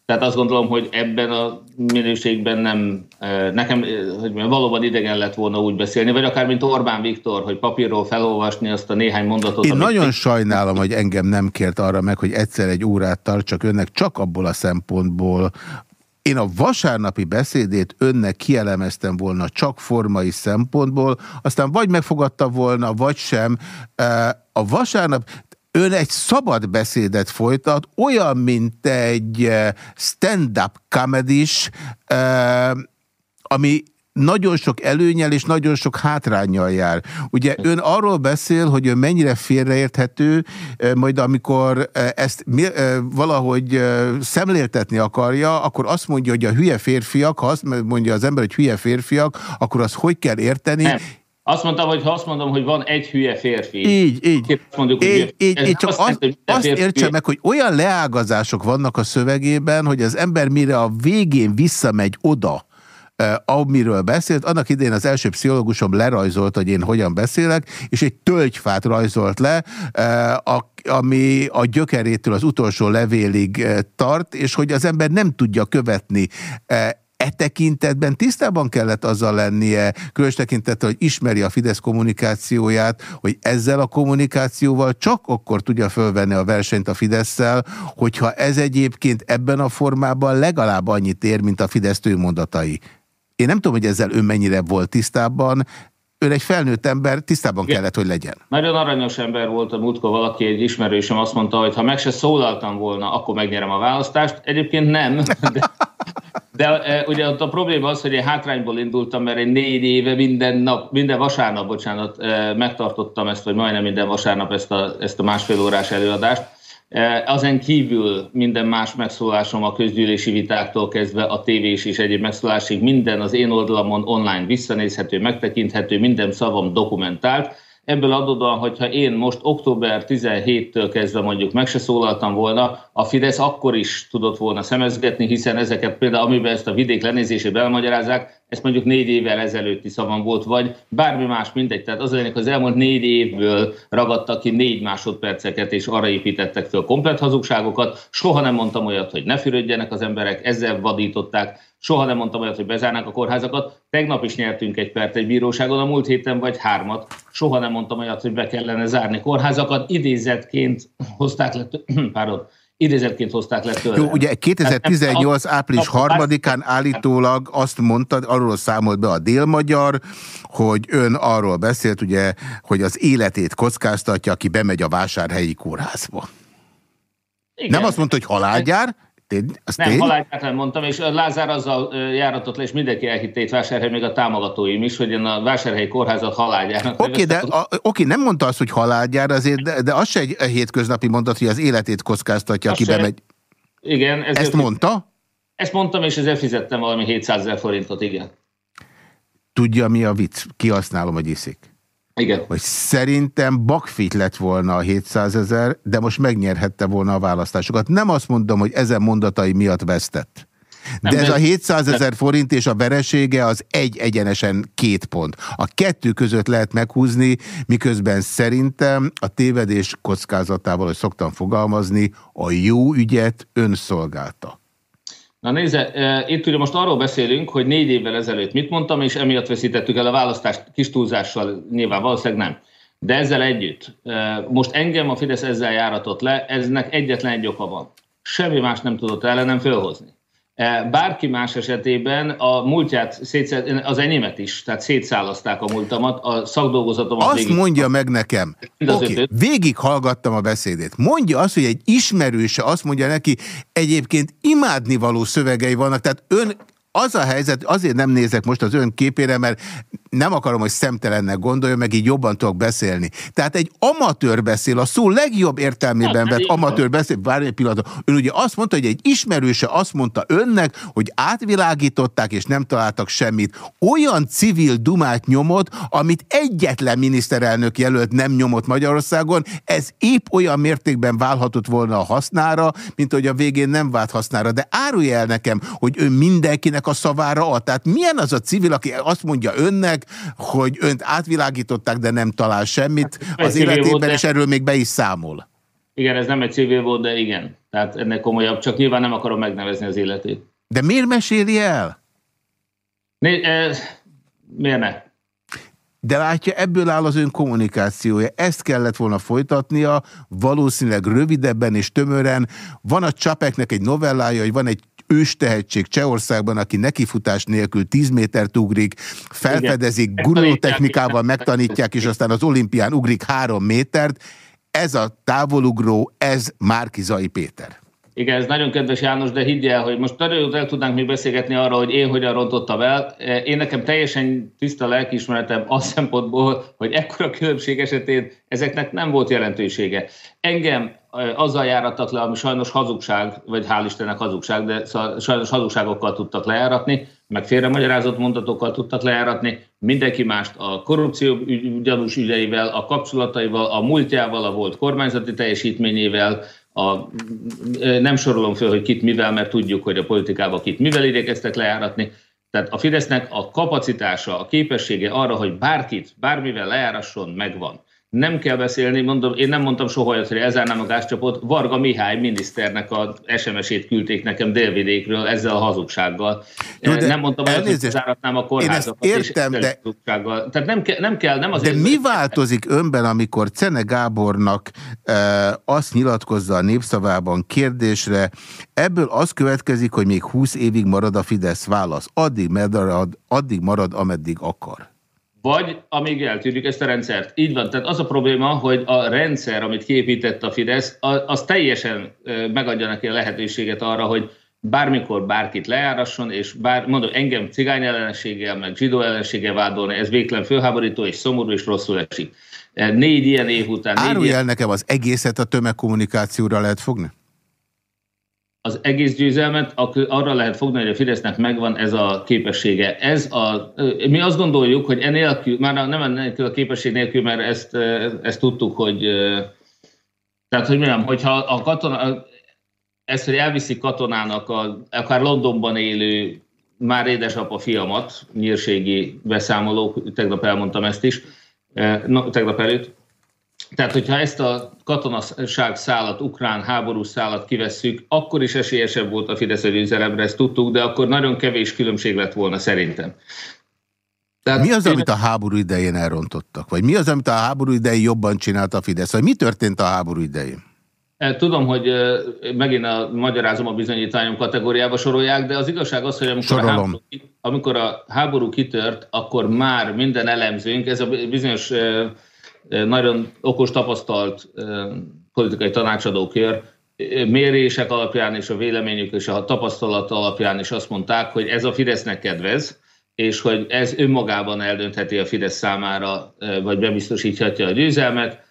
Tehát azt gondolom, hogy ebben a minőségben nem, nekem hogy valóban idegen lett volna úgy beszélni, vagy akár mint Orbán Viktor, hogy papírról felolvasni azt a néhány mondatot. Én nagyon én... sajnálom, hogy engem nem kért arra meg, hogy egyszer egy órát tartsak önnek, csak abból a szempontból, én a vasárnapi beszédét önnek kielemeztem volna csak formai szempontból, aztán vagy megfogadta volna, vagy sem. A vasárnap, ön egy szabad beszédet folytat, olyan, mint egy stand-up comedis, ami nagyon sok előnyel és nagyon sok hátrányjal jár. Ugye ön arról beszél, hogy ön mennyire félreérthető, majd amikor ezt valahogy szemléltetni akarja, akkor azt mondja, hogy a hülye férfiak, ha azt mondja az ember, hogy hülye férfiak, akkor azt hogy kell érteni? Nem. Azt mondtam, hogy ha azt mondom, hogy van egy hülye férfi. Így, így. Mondjuk, így, hogy így, így csak azt, azt, azt értse meg, hogy olyan leágazások vannak a szövegében, hogy az ember mire a végén visszamegy oda, amiről beszélt. Annak idején az első pszichológusom lerajzolt, hogy én hogyan beszélek, és egy tölgyfát rajzolt le, ami a gyökerétől az utolsó levélig tart, és hogy az ember nem tudja követni e tekintetben tisztában kellett azzal lennie, különös tekintettel, hogy ismeri a Fidesz kommunikációját, hogy ezzel a kommunikációval csak akkor tudja fölvenni a versenyt a Fidesz-szel, hogyha ez egyébként ebben a formában legalább annyit ér, mint a Fidesz mondatai. Én nem tudom, hogy ezzel ön mennyire volt tisztában, ön egy felnőtt ember, tisztában Igen. kellett, hogy legyen. Nagyon aranyos ember volt a múltkor valaki, egy ismerősöm azt mondta, hogy ha meg se szólaltam volna, akkor megnyerem a választást. Egyébként nem, de, de e, ugye ott a probléma az, hogy én hátrányból indultam, mert én négy éve minden nap, minden vasárnap, bocsánat, e, megtartottam ezt, vagy majdnem minden vasárnap ezt a, ezt a másfél órás előadást, azen kívül minden más megszólásom a közgyűlési vitáktól kezdve a tévés és egyéb megszólásig minden az én oldalamon online visszanézhető, megtekinthető, minden szavam dokumentált. Ebből adódóan, hogyha én most október 17-től kezdve mondjuk meg se szólaltam volna, a Fidesz akkor is tudott volna szemezgetni, hiszen ezeket például, amiben ezt a vidék lenézését elmagyarázzák, ezt mondjuk négy évvel ezelőtti szavam volt, vagy bármi más, mindegy. Tehát az az elmúlt négy évből ragadtak ki négy másodperceket, és arra építettek föl komplet hazugságokat. Soha nem mondtam olyat, hogy ne fürödjenek az emberek, ezzel vadították. Soha nem mondtam olyat, hogy bezárnák a kórházakat. Tegnap is nyertünk egy pert egy bíróságon, a múlt héten vagy hármat. Soha nem mondtam olyat, hogy be kellene zárni kórházakat. Idézetként hozták le, pardon, idézetként hozták le tőle. Jó, ugye 2018. április 3-án állítólag azt mondta, arról számolt be a délmagyar, hogy ön arról beszélt, ugye, hogy az életét kockáztatja, aki bemegy a vásárhelyi kórházba. Igen. Nem azt mondta, hogy halálgyár, Tény, nem, tény? halálgyárt mondtam, és Lázár azzal járatott le, és mindenki elhitte itt Vásárhely, még a támogatóim is, hogy én a Vásárhelyi kórházat halálgyárnak. Oké, okay, de a, okay, nem mondta azt, hogy halálgyár, azért, de, de az se egy hétköznapi mondat, hogy az életét kockáztatja, aki bemegy. Igen. Ezért, Ezt mondta? Ezt mondtam, és ezért fizettem valami 700 ezer forintot, igen. Tudja, mi a vicc? Kihasználom, hogy iszik. Igen. Hogy szerintem bakfit lett volna a 700 ezer, de most megnyerhette volna a választásokat. Nem azt mondom, hogy ezen mondatai miatt vesztett. De nem, ez a 700 ezer forint és a veresége az egy egyenesen két pont. A kettő között lehet meghúzni, miközben szerintem a tévedés kockázatával, hogy szoktam fogalmazni, a jó ügyet önszolgálta. Na nézze, itt ugye most arról beszélünk, hogy négy évvel ezelőtt mit mondtam, és emiatt veszítettük el a választást kis túlzással, nyilván valószínűleg nem. De ezzel együtt, most engem a Fidesz ezzel járatott le, eznek egyetlen egy oka van. Semmi más nem tudott ellenem fölhozni. E, bárki más esetében a múltját, szétszed, az enyémet is, tehát szétszállazták a múltamat, a szakdolgozatomat. Azt végig... mondja meg nekem, oké, okay, végig hallgattam a beszédét. Mondja azt, hogy egy ismerőse azt mondja neki, egyébként imádnivaló szövegei vannak, tehát ön az a helyzet, azért nem nézek most az ön képére, mert nem akarom, hogy szemtelennek gondoljon, meg így jobban tudok beszélni. Tehát egy amatőr beszél, a szó legjobb értelmében hát, vett amatőr beszél, várj egy pillanat. Ön ugye azt mondta, hogy egy ismerőse azt mondta önnek, hogy átvilágították és nem találtak semmit. Olyan civil dumát nyomott, amit egyetlen miniszterelnök jelölt nem nyomott Magyarországon, ez épp olyan mértékben válhatott volna a hasznára, mint hogy a végén nem vált hasznára. De árulja el nekem, hogy ön mindenkinek a szavára ad. Tehát milyen az a civil, aki azt mondja önnek, hogy önt átvilágították, de nem talál semmit hát, az életében, volt, de... és erről még be is számol. Igen, ez nem egy civil volt, de igen. Tehát ennek komolyabb, csak nyilván nem akarom megnevezni az életét. De miért meséli el? Né, e, miért ne? De látja, ebből áll az ön kommunikációja. Ezt kellett volna folytatnia, valószínűleg rövidebben és tömören. Van a Csapeknek egy novellája, hogy van egy őstehetség Csehországban, aki nekifutás nélkül 10 métert ugrik, felfedezik, gurulótechnikával megtanítják, és aztán az olimpián ugrik 3 métert. Ez a távolugró, ez Márkizai Péter. Igen, ez nagyon kedves János, de higgy el, hogy most nagyon el tudnánk még beszélgetni arra, hogy én hogyan rontottam el. Én nekem teljesen tiszta lelkiismeretem a szempontból, hogy ekkora különbség esetén ezeknek nem volt jelentősége. Engem azzal járattak le, ami sajnos hazugság, vagy hál' Istennek hazugság, de sajnos hazugságokkal tudtak lejáratni, meg félremagyarázott mondatokkal tudtak lejáratni, mindenki mást a korrupció gyanús ügyeivel, a kapcsolataival, a múltjával, a volt kormányzati teljesítményével, a, nem sorolom föl, hogy kit mivel, mert tudjuk, hogy a politikában kit mivel igyekeztek lejáratni. Tehát a Fidesznek a kapacitása, a képessége arra, hogy bárkit, bármivel lejárasson, megvan. Nem kell beszélni, mondom, én nem mondtam soha hogy elzárnám a gázcsapot. Varga Mihály miniszternek a SMS-ét küldték nekem délvidékről ezzel a hazugsággal. Jó, de nem mondtam, hogy záratnám a kórházakat. Én ezt értem, de... Tehát nem, ke, nem kell, nem azért... De mi változik önben, amikor Cene Gábornak e, azt nyilatkozza a népszavában kérdésre, ebből az következik, hogy még 20 évig marad a Fidesz válasz. Addig marad, addig marad ameddig akar vagy amíg eltűnik ezt a rendszert. Így van, tehát az a probléma, hogy a rendszer, amit kiépített a Fidesz, az teljesen megadja neki a lehetőséget arra, hogy bármikor bárkit lejárasson, és bár, mondom, engem cigány ellenséggel, meg zsidó ellenséggel vádolni, ez végtelen fölháborító, és szomorú, és rosszul esik. Négy ilyen év után... Árulj el nekem, az egészet a tömegkommunikációra lehet fogni? Az egész győzelmet arra lehet fogni, hogy a Fidesznek megvan ez a képessége. Ez a, mi azt gondoljuk, hogy enélkül, már nem enélkül a képesség nélkül, mert ezt, ezt tudtuk, hogy tehát, hogy mondjam, hogyha a katona, ezt, hogy elviszik katonának, a, akár Londonban élő már édesapa fiamat, nyírségi beszámolók, tegnap elmondtam ezt is, tegnap előtt, tehát, hogyha ezt a katonaság szállat, ukrán háború szállat kivesszük, akkor is esélyesebb volt a Fidesz a győzelemre, ezt tudtuk, de akkor nagyon kevés különbség lett volna szerintem. Tehát mi az, amit a háború idején elrontottak? Vagy mi az, amit a háború idején jobban csinálta a Fidesz? Vagy mi történt a háború idején? E, tudom, hogy megint a magyarázom a bizonyítványom kategóriába sorolják, de az igazság az, hogy amikor a, háború, amikor a háború kitört, akkor már minden elemzőnk, ez a bizonyos nagyon okos, tapasztalt politikai tanácsadókör mérések alapján és a véleményük és a tapasztalat alapján is azt mondták, hogy ez a Fidesznek kedvez, és hogy ez önmagában eldöntheti a Fidesz számára, vagy bebiztosíthatja a győzelmet,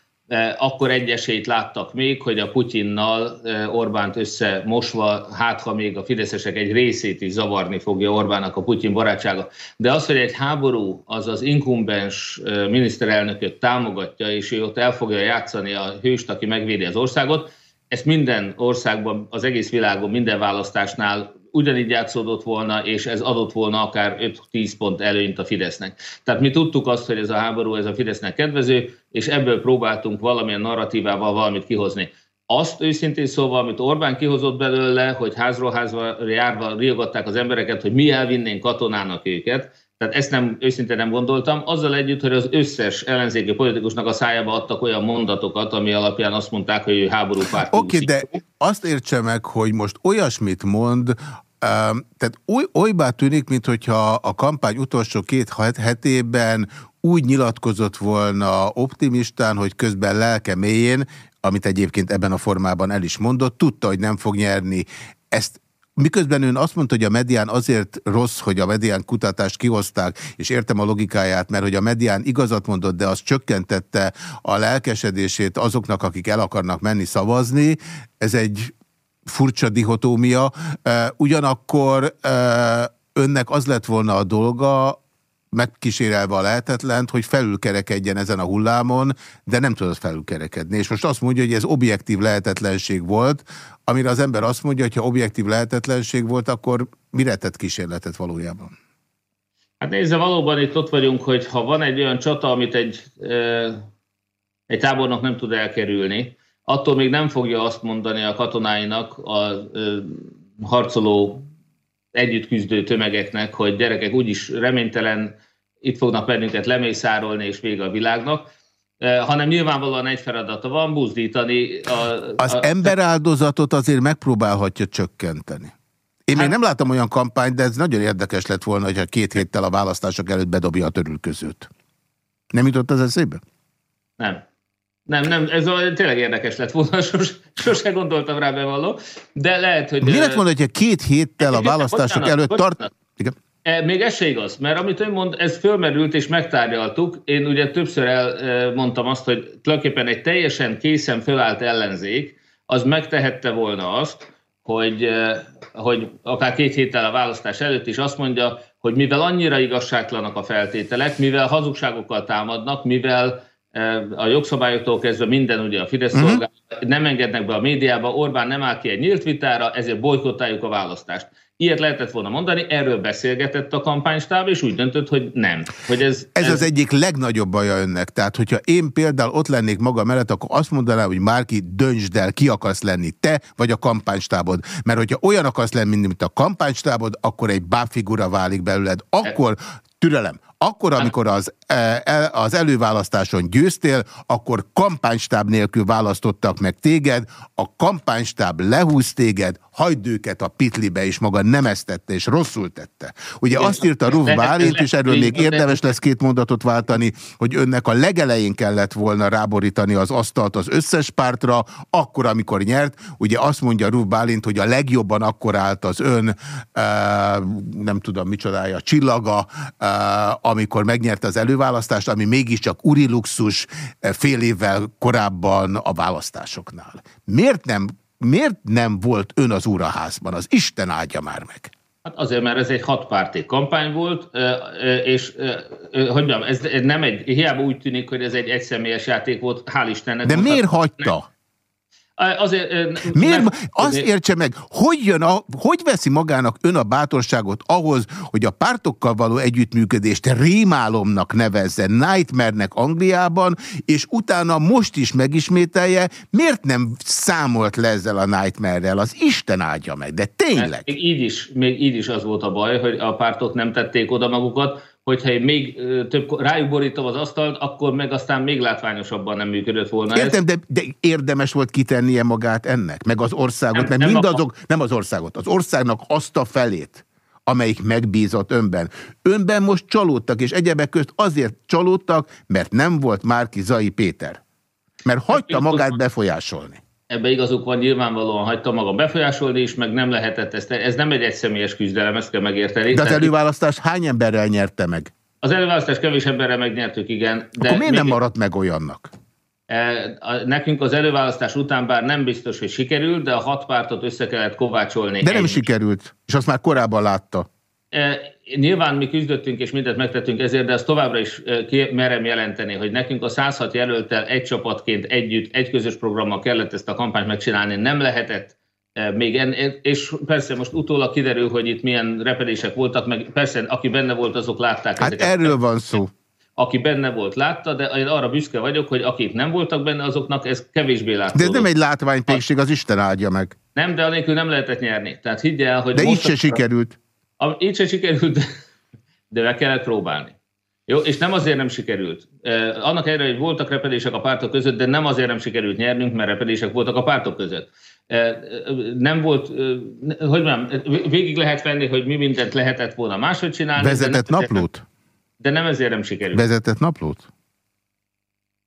akkor egy esélyt láttak még, hogy a Putyinnal e, Orbánt összemosva, hát ha még a fideszesek egy részét is zavarni fogja Orbánnak a Putyin barátsága. De az, hogy egy háború az az inkumbens e, miniszterelnököt támogatja, és ő ott el fogja játszani a hőst, aki megvédi az országot, ezt minden országban, az egész világon, minden választásnál ugyanígy játszódott volna, és ez adott volna akár 5-10 pont előnyt a Fidesznek. Tehát mi tudtuk azt, hogy ez a háború ez a Fidesznek kedvező, és ebből próbáltunk valamilyen narratívával valamit kihozni. Azt őszintén szóval, amit Orbán kihozott belőle, hogy házról házba járva riogatták az embereket, hogy mi elvinnénk katonának őket, tehát ezt nem, őszintén nem gondoltam, azzal együtt, hogy az összes ellenzéki politikusnak a szájába adtak olyan mondatokat, ami alapján azt mondták, hogy ő háborúpárt. Oké, okay, de azt értse meg, hogy most olyasmit mond, tehát oly, olybá tűnik, mintha a kampány utolsó két hetében úgy nyilatkozott volna optimistán, hogy közben lelke mélyén, amit egyébként ebben a formában el is mondott, tudta, hogy nem fog nyerni. Ezt Miközben ön azt mondta, hogy a medián azért rossz, hogy a medián kutatást kihozták, és értem a logikáját, mert hogy a medián igazat mondott, de az csökkentette a lelkesedését azoknak, akik el akarnak menni szavazni, ez egy furcsa dihotómia. Ugyanakkor önnek az lett volna a dolga, megkísérelve a lehetetlent, hogy felülkerekedjen ezen a hullámon, de nem tudott felülkerekedni. És most azt mondja, hogy ez objektív lehetetlenség volt, amire az ember azt mondja, hogy ha objektív lehetetlenség volt, akkor mire tett kísérletet valójában? Hát nézze, valóban itt ott vagyunk, hogy ha van egy olyan csata, amit egy, egy tábornok nem tud elkerülni, attól még nem fogja azt mondani a katonáinak, a harcoló együtt küzdő tömegeknek, hogy gyerekek úgyis reménytelen, itt fognak bennünket lemészárolni, és vége a világnak, hanem nyilvánvalóan egy feladata van, buzdítani. A, az a, emberáldozatot azért megpróbálhatja csökkenteni. Én hát, még nem látom olyan kampányt, de ez nagyon érdekes lett volna, hogyha két héttel a választások előtt bedobja a törülközőt. Nem jutott az eszébe? Nem. Nem, nem, ez a, tényleg érdekes lett volna, sos, sose gondoltam rá bevalló, de lehet, hogy... Mi lett volna, hogyha két héttel a választások bocsánat, előtt tart... Igen. E, még ez se igaz, mert amit ön mond, ez fölmerült és megtárgyaltuk. Én ugye többször elmondtam azt, hogy tulajdonképpen egy teljesen készen fölállt ellenzék, az megtehette volna azt, hogy, e, hogy akár két héttel a választás előtt is azt mondja, hogy mivel annyira igazságtlanak a feltételek, mivel hazugságokkal támadnak, mivel a jogszabályoktól kezdve minden ugye a Fidesz uh-huh. nem engednek be a médiába, Orbán nem áll ki egy nyílt vitára, ezért bolykottáljuk a választást. Ilyet lehetett volna mondani, erről beszélgetett a kampánystáb, és úgy döntött, hogy nem. Hogy ez, ez, ez az egyik legnagyobb baja önnek. Tehát, hogyha én például ott lennék maga mellett, akkor azt mondanám, hogy Márki, döntsd el, ki akarsz lenni, te vagy a kampánystábod. Mert hogyha olyan akarsz lenni, mint a kampánystábod, akkor egy bábfigura válik belőled. Akkor türelem. Akkor, amikor az, e, az előválasztáson győztél, akkor kampánystáb nélkül választottak meg téged, a kampánystáb lehúz téged, hagyd őket a pitlibe, és maga nem ezt tette, és rosszul tette. Ugye azt írta Ruf Bálint, és erről még érdemes lesz két mondatot váltani, hogy önnek a legelején kellett volna ráborítani az asztalt az összes pártra, akkor, amikor nyert, ugye azt mondja Ruf Bálint, hogy a legjobban akkor állt az ön, nem tudom micsodája, csillaga, amikor megnyerte az előválasztást, ami mégiscsak uri luxus fél évvel korábban a választásoknál. Miért nem miért nem volt ön az úraházban? Az Isten áldja már meg. Hát azért, mert ez egy hatpárti kampány volt, és hogy mondjam, ez nem egy, hiába úgy tűnik, hogy ez egy egyszemélyes játék volt, hál' Istennek. De miért hagyta? Nem. Azért, Miért? Mert, azt értse meg, hogy, jön a, hogy veszi magának ön a bátorságot ahhoz, hogy a pártokkal való együttműködést rémálomnak nevezze, nightmare-nek Angliában, és utána most is megismételje, miért nem számolt le ezzel a nightmare-rel? Az Isten áldja meg, de tényleg. Még így, is, még így is az volt a baj, hogy a pártok nem tették oda magukat, hogyha én még több rájuk borítom az asztalt, akkor meg aztán még látványosabban nem működött volna Értem, de, de érdemes volt kitennie magát ennek, meg az országot, nem, mert nem mindazok, a... nem az országot, az országnak azt a felét, amelyik megbízott önben. Önben most csalódtak, és egyebek közt azért csalódtak, mert nem volt Márki Zai Péter. Mert hagyta magát befolyásolni ebbe igazuk van, nyilvánvalóan hagyta maga befolyásolni is, meg nem lehetett ezt. Ez nem egy egyszemélyes küzdelem, ezt kell megérteni. De az előválasztás hány emberrel nyerte meg? Az előválasztás kevés emberrel megnyertük, igen. De Akkor miért még... nem maradt meg olyannak? E, nekünk az előválasztás után bár nem biztos, hogy sikerült, de a hat pártot össze kellett kovácsolni. De nem egy. sikerült, és azt már korábban látta. Nyilván mi küzdöttünk és mindent megtettünk ezért, de azt továbbra is ki merem jelenteni, hogy nekünk a 106 jelöltel egy csapatként együtt, egy közös programmal kellett ezt a kampányt megcsinálni, nem lehetett még en, és persze most utólag kiderül, hogy itt milyen repedések voltak, meg persze aki benne volt, azok látták hát ezeket. erről van szó. Aki benne volt, látta, de én arra büszke vagyok, hogy akik nem voltak benne, azoknak ez kevésbé látszott. De ez nem egy látványpékség, az Isten áldja meg. Nem, de anélkül nem lehetett nyerni. Tehát higgyel, hogy... De így se sikerült. Így se sikerült, de meg kellett próbálni. Jó, és nem azért nem sikerült. Eh, annak ellenére, hogy voltak repedések a pártok között, de nem azért nem sikerült nyernünk, mert repedések voltak a pártok között. Eh, nem volt, eh, hogy nem, végig lehet venni, hogy mi mindent lehetett volna máshogy csinálni. Vezetett de nem, naplót? De nem ezért nem sikerült. Vezetett naplót?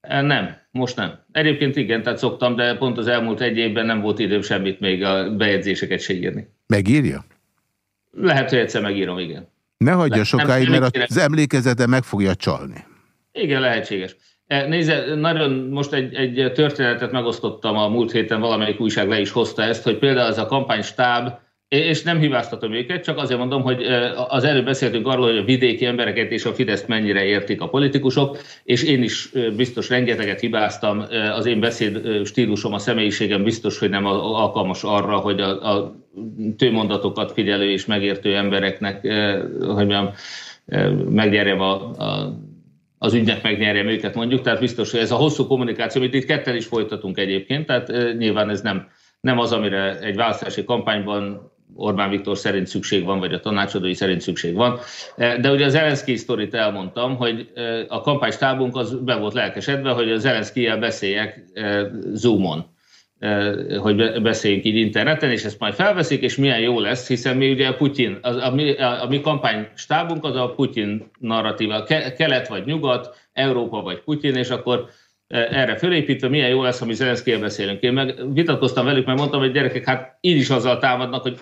Nem, most nem. Egyébként igen, tehát szoktam, de pont az elmúlt egy évben nem volt időm semmit még a bejegyzéseket se írni. Megírja? Lehet, hogy egyszer megírom, igen. Ne hagyja Le, sokáig, nem, mert az emlékezete meg fogja csalni. Igen, lehetséges. E, nézze, nagyon most egy, egy történetet megosztottam a múlt héten, valamelyik újság le is hozta ezt, hogy például ez a kampánystáb és nem hibáztatom őket, csak azért mondom, hogy az előbb beszéltünk arról, hogy a vidéki embereket és a Fideszt mennyire értik a politikusok, és én is biztos rengeteget hibáztam, az én beszéd stílusom, a személyiségem biztos, hogy nem alkalmas arra, hogy a, a tőmondatokat figyelő és megértő embereknek, hogy mondjam, megnyerjem a, a az ügynek megnyerjem őket mondjuk, tehát biztos, hogy ez a hosszú kommunikáció, amit itt ketten is folytatunk egyébként, tehát nyilván ez nem, nem az, amire egy választási kampányban Orbán Viktor szerint szükség van, vagy a tanácsadói szerint szükség van. De ugye az Zelenszky sztorit elmondtam, hogy a kampánystábunk az be volt lelkesedve, hogy a Zelenszky-jel beszéljek Zoomon hogy beszéljünk így interneten, és ezt majd felveszik, és milyen jó lesz, hiszen mi ugye a Putyin, az, a, mi, a, a mi kampánystábunk az a Putyin narratíva, kelet vagy nyugat, Európa vagy Putyin, és akkor erre fölépítve, milyen jó lesz, ha mi Zelenszkijel beszélünk. Én meg vitatkoztam velük, mert mondtam, hogy gyerekek, hát így is azzal támadnak, hogy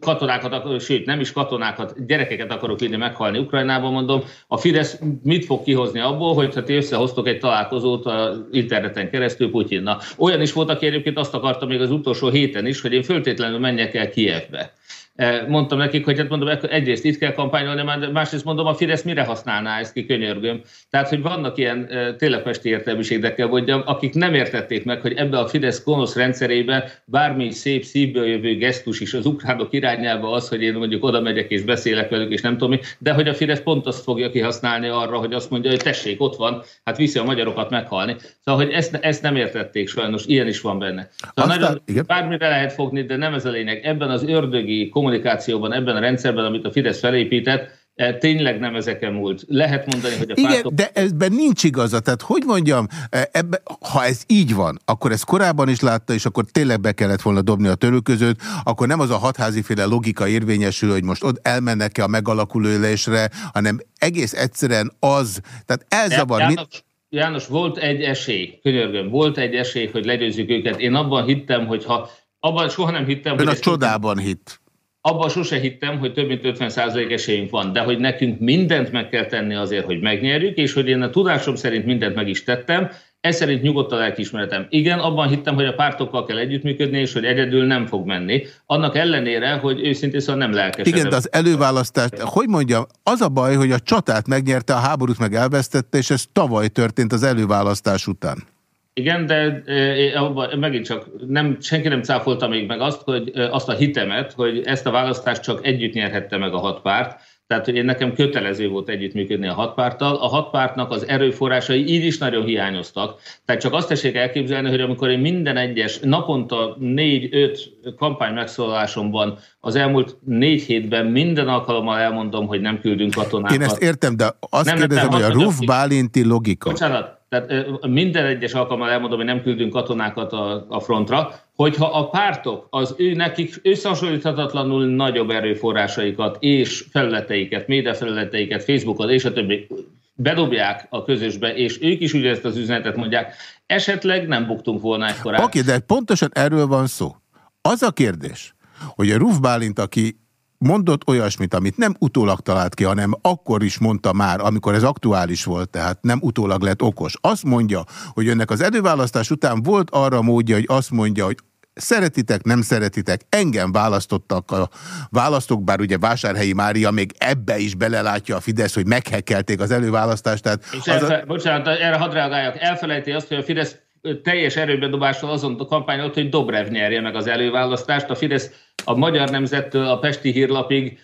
katonákat, sőt, nem is katonákat, gyerekeket akarok írni meghalni Ukrajnában, mondom. A Fidesz mit fog kihozni abból, hogy ha ti összehoztok egy találkozót az interneten keresztül Putyinnal. Olyan is volt, aki egyébként azt akarta még az utolsó héten is, hogy én föltétlenül menjek el Kievbe. E, mondtam nekik, hogy hát mondom, egyrészt itt kell kampányolni, másrészt mondom, a Fidesz mire használná ezt ki, könyörgöm. Tehát, hogy vannak ilyen e, tényleg pesti értelmiségekkel, mondjam, akik nem értették meg, hogy ebbe a Fidesz gonosz rendszerébe bármi szép szívből jövő gesztus is az ukránok irányába az, hogy én mondjuk oda megyek és beszélek velük, és nem tudom mi, de hogy a Fidesz pont azt fogja kihasználni arra, hogy azt mondja, hogy tessék, ott van, hát viszi a magyarokat meghalni. Szóval, hogy ezt, ezt nem értették sajnos, ilyen is van benne. Szóval Aztán, nagyon, igen. bármire lehet fogni, de nem ez a lényeg. Ebben az ördögi kommunikációban, ebben a rendszerben, amit a Fidesz felépített, e, tényleg nem ezeken múlt. Lehet mondani, hogy a Igen, pártok... de ebben nincs igaza. Tehát hogy mondjam, e, ebbe, ha ez így van, akkor ez korábban is látta, és akkor tényleg be kellett volna dobni a törőközőt, akkor nem az a hatháziféle logika érvényesül, hogy most ott elmennek-e a megalakulőlésre, hanem egész egyszerűen az, tehát elzavar... János, János, volt egy esély, könyörgöm, volt egy esély, hogy legyőzzük őket. Én abban hittem, hogy ha abban soha nem hittem, Ön hogy... a csodában hitt. Abban sose hittem, hogy több mint 50% esélyünk van, de hogy nekünk mindent meg kell tenni azért, hogy megnyerjük, és hogy én a tudásom szerint mindent meg is tettem, ez szerint nyugodt a lelkismeretem. Igen, abban hittem, hogy a pártokkal kell együttműködni, és hogy egyedül nem fog menni. Annak ellenére, hogy őszintén szóval nem lelkes. Igen, de az előválasztást, hogy mondjam, az a baj, hogy a csatát megnyerte, a háborút meg elvesztette, és ez tavaly történt az előválasztás után. Igen, de e, megint csak nem, senki nem cáfolta még meg azt, hogy azt a hitemet, hogy ezt a választást csak együtt nyerhette meg a hat párt. Tehát, hogy én nekem kötelező volt együttműködni a hat párttal. A hat pártnak az erőforrásai így is nagyon hiányoztak. Tehát csak azt tessék elképzelni, hogy amikor én minden egyes naponta négy-öt kampány megszólalásomban az elmúlt négy hétben minden alkalommal elmondom, hogy nem küldünk katonákat. Én ezt értem, de azt nem, kérdezem, nem, hogy a Ruf Bálinti logika. Bocsánat, tehát minden egyes alkalommal elmondom, hogy nem küldünk katonákat a, a frontra, hogyha a pártok az ő nekik összehasonlíthatatlanul nagyobb erőforrásaikat és felületeiket, médiafelületeiket, Facebookot és a többi bedobják a közösbe, és ők is ugye ezt az üzenetet mondják, esetleg nem buktunk volna ekkorát. Oké, de pontosan erről van szó. Az a kérdés, hogy a Ruf Bálint, aki mondott olyasmit, amit nem utólag talált ki, hanem akkor is mondta már, amikor ez aktuális volt, tehát nem utólag lett okos. Azt mondja, hogy önnek az előválasztás után volt arra módja, hogy azt mondja, hogy szeretitek, nem szeretitek, engem választottak a választók, bár ugye Vásárhelyi Mária még ebbe is belelátja a Fidesz, hogy meghekkelték az előválasztást. Tehát És az elfe, a... bocsánat, erre hadd reagáljak, elfelejti azt, hogy a Fidesz teljes erőbedobással azon a kampányolt, hogy Dobrev nyerje meg az előválasztást. A Fidesz a Magyar Nemzettől a Pesti Hírlapig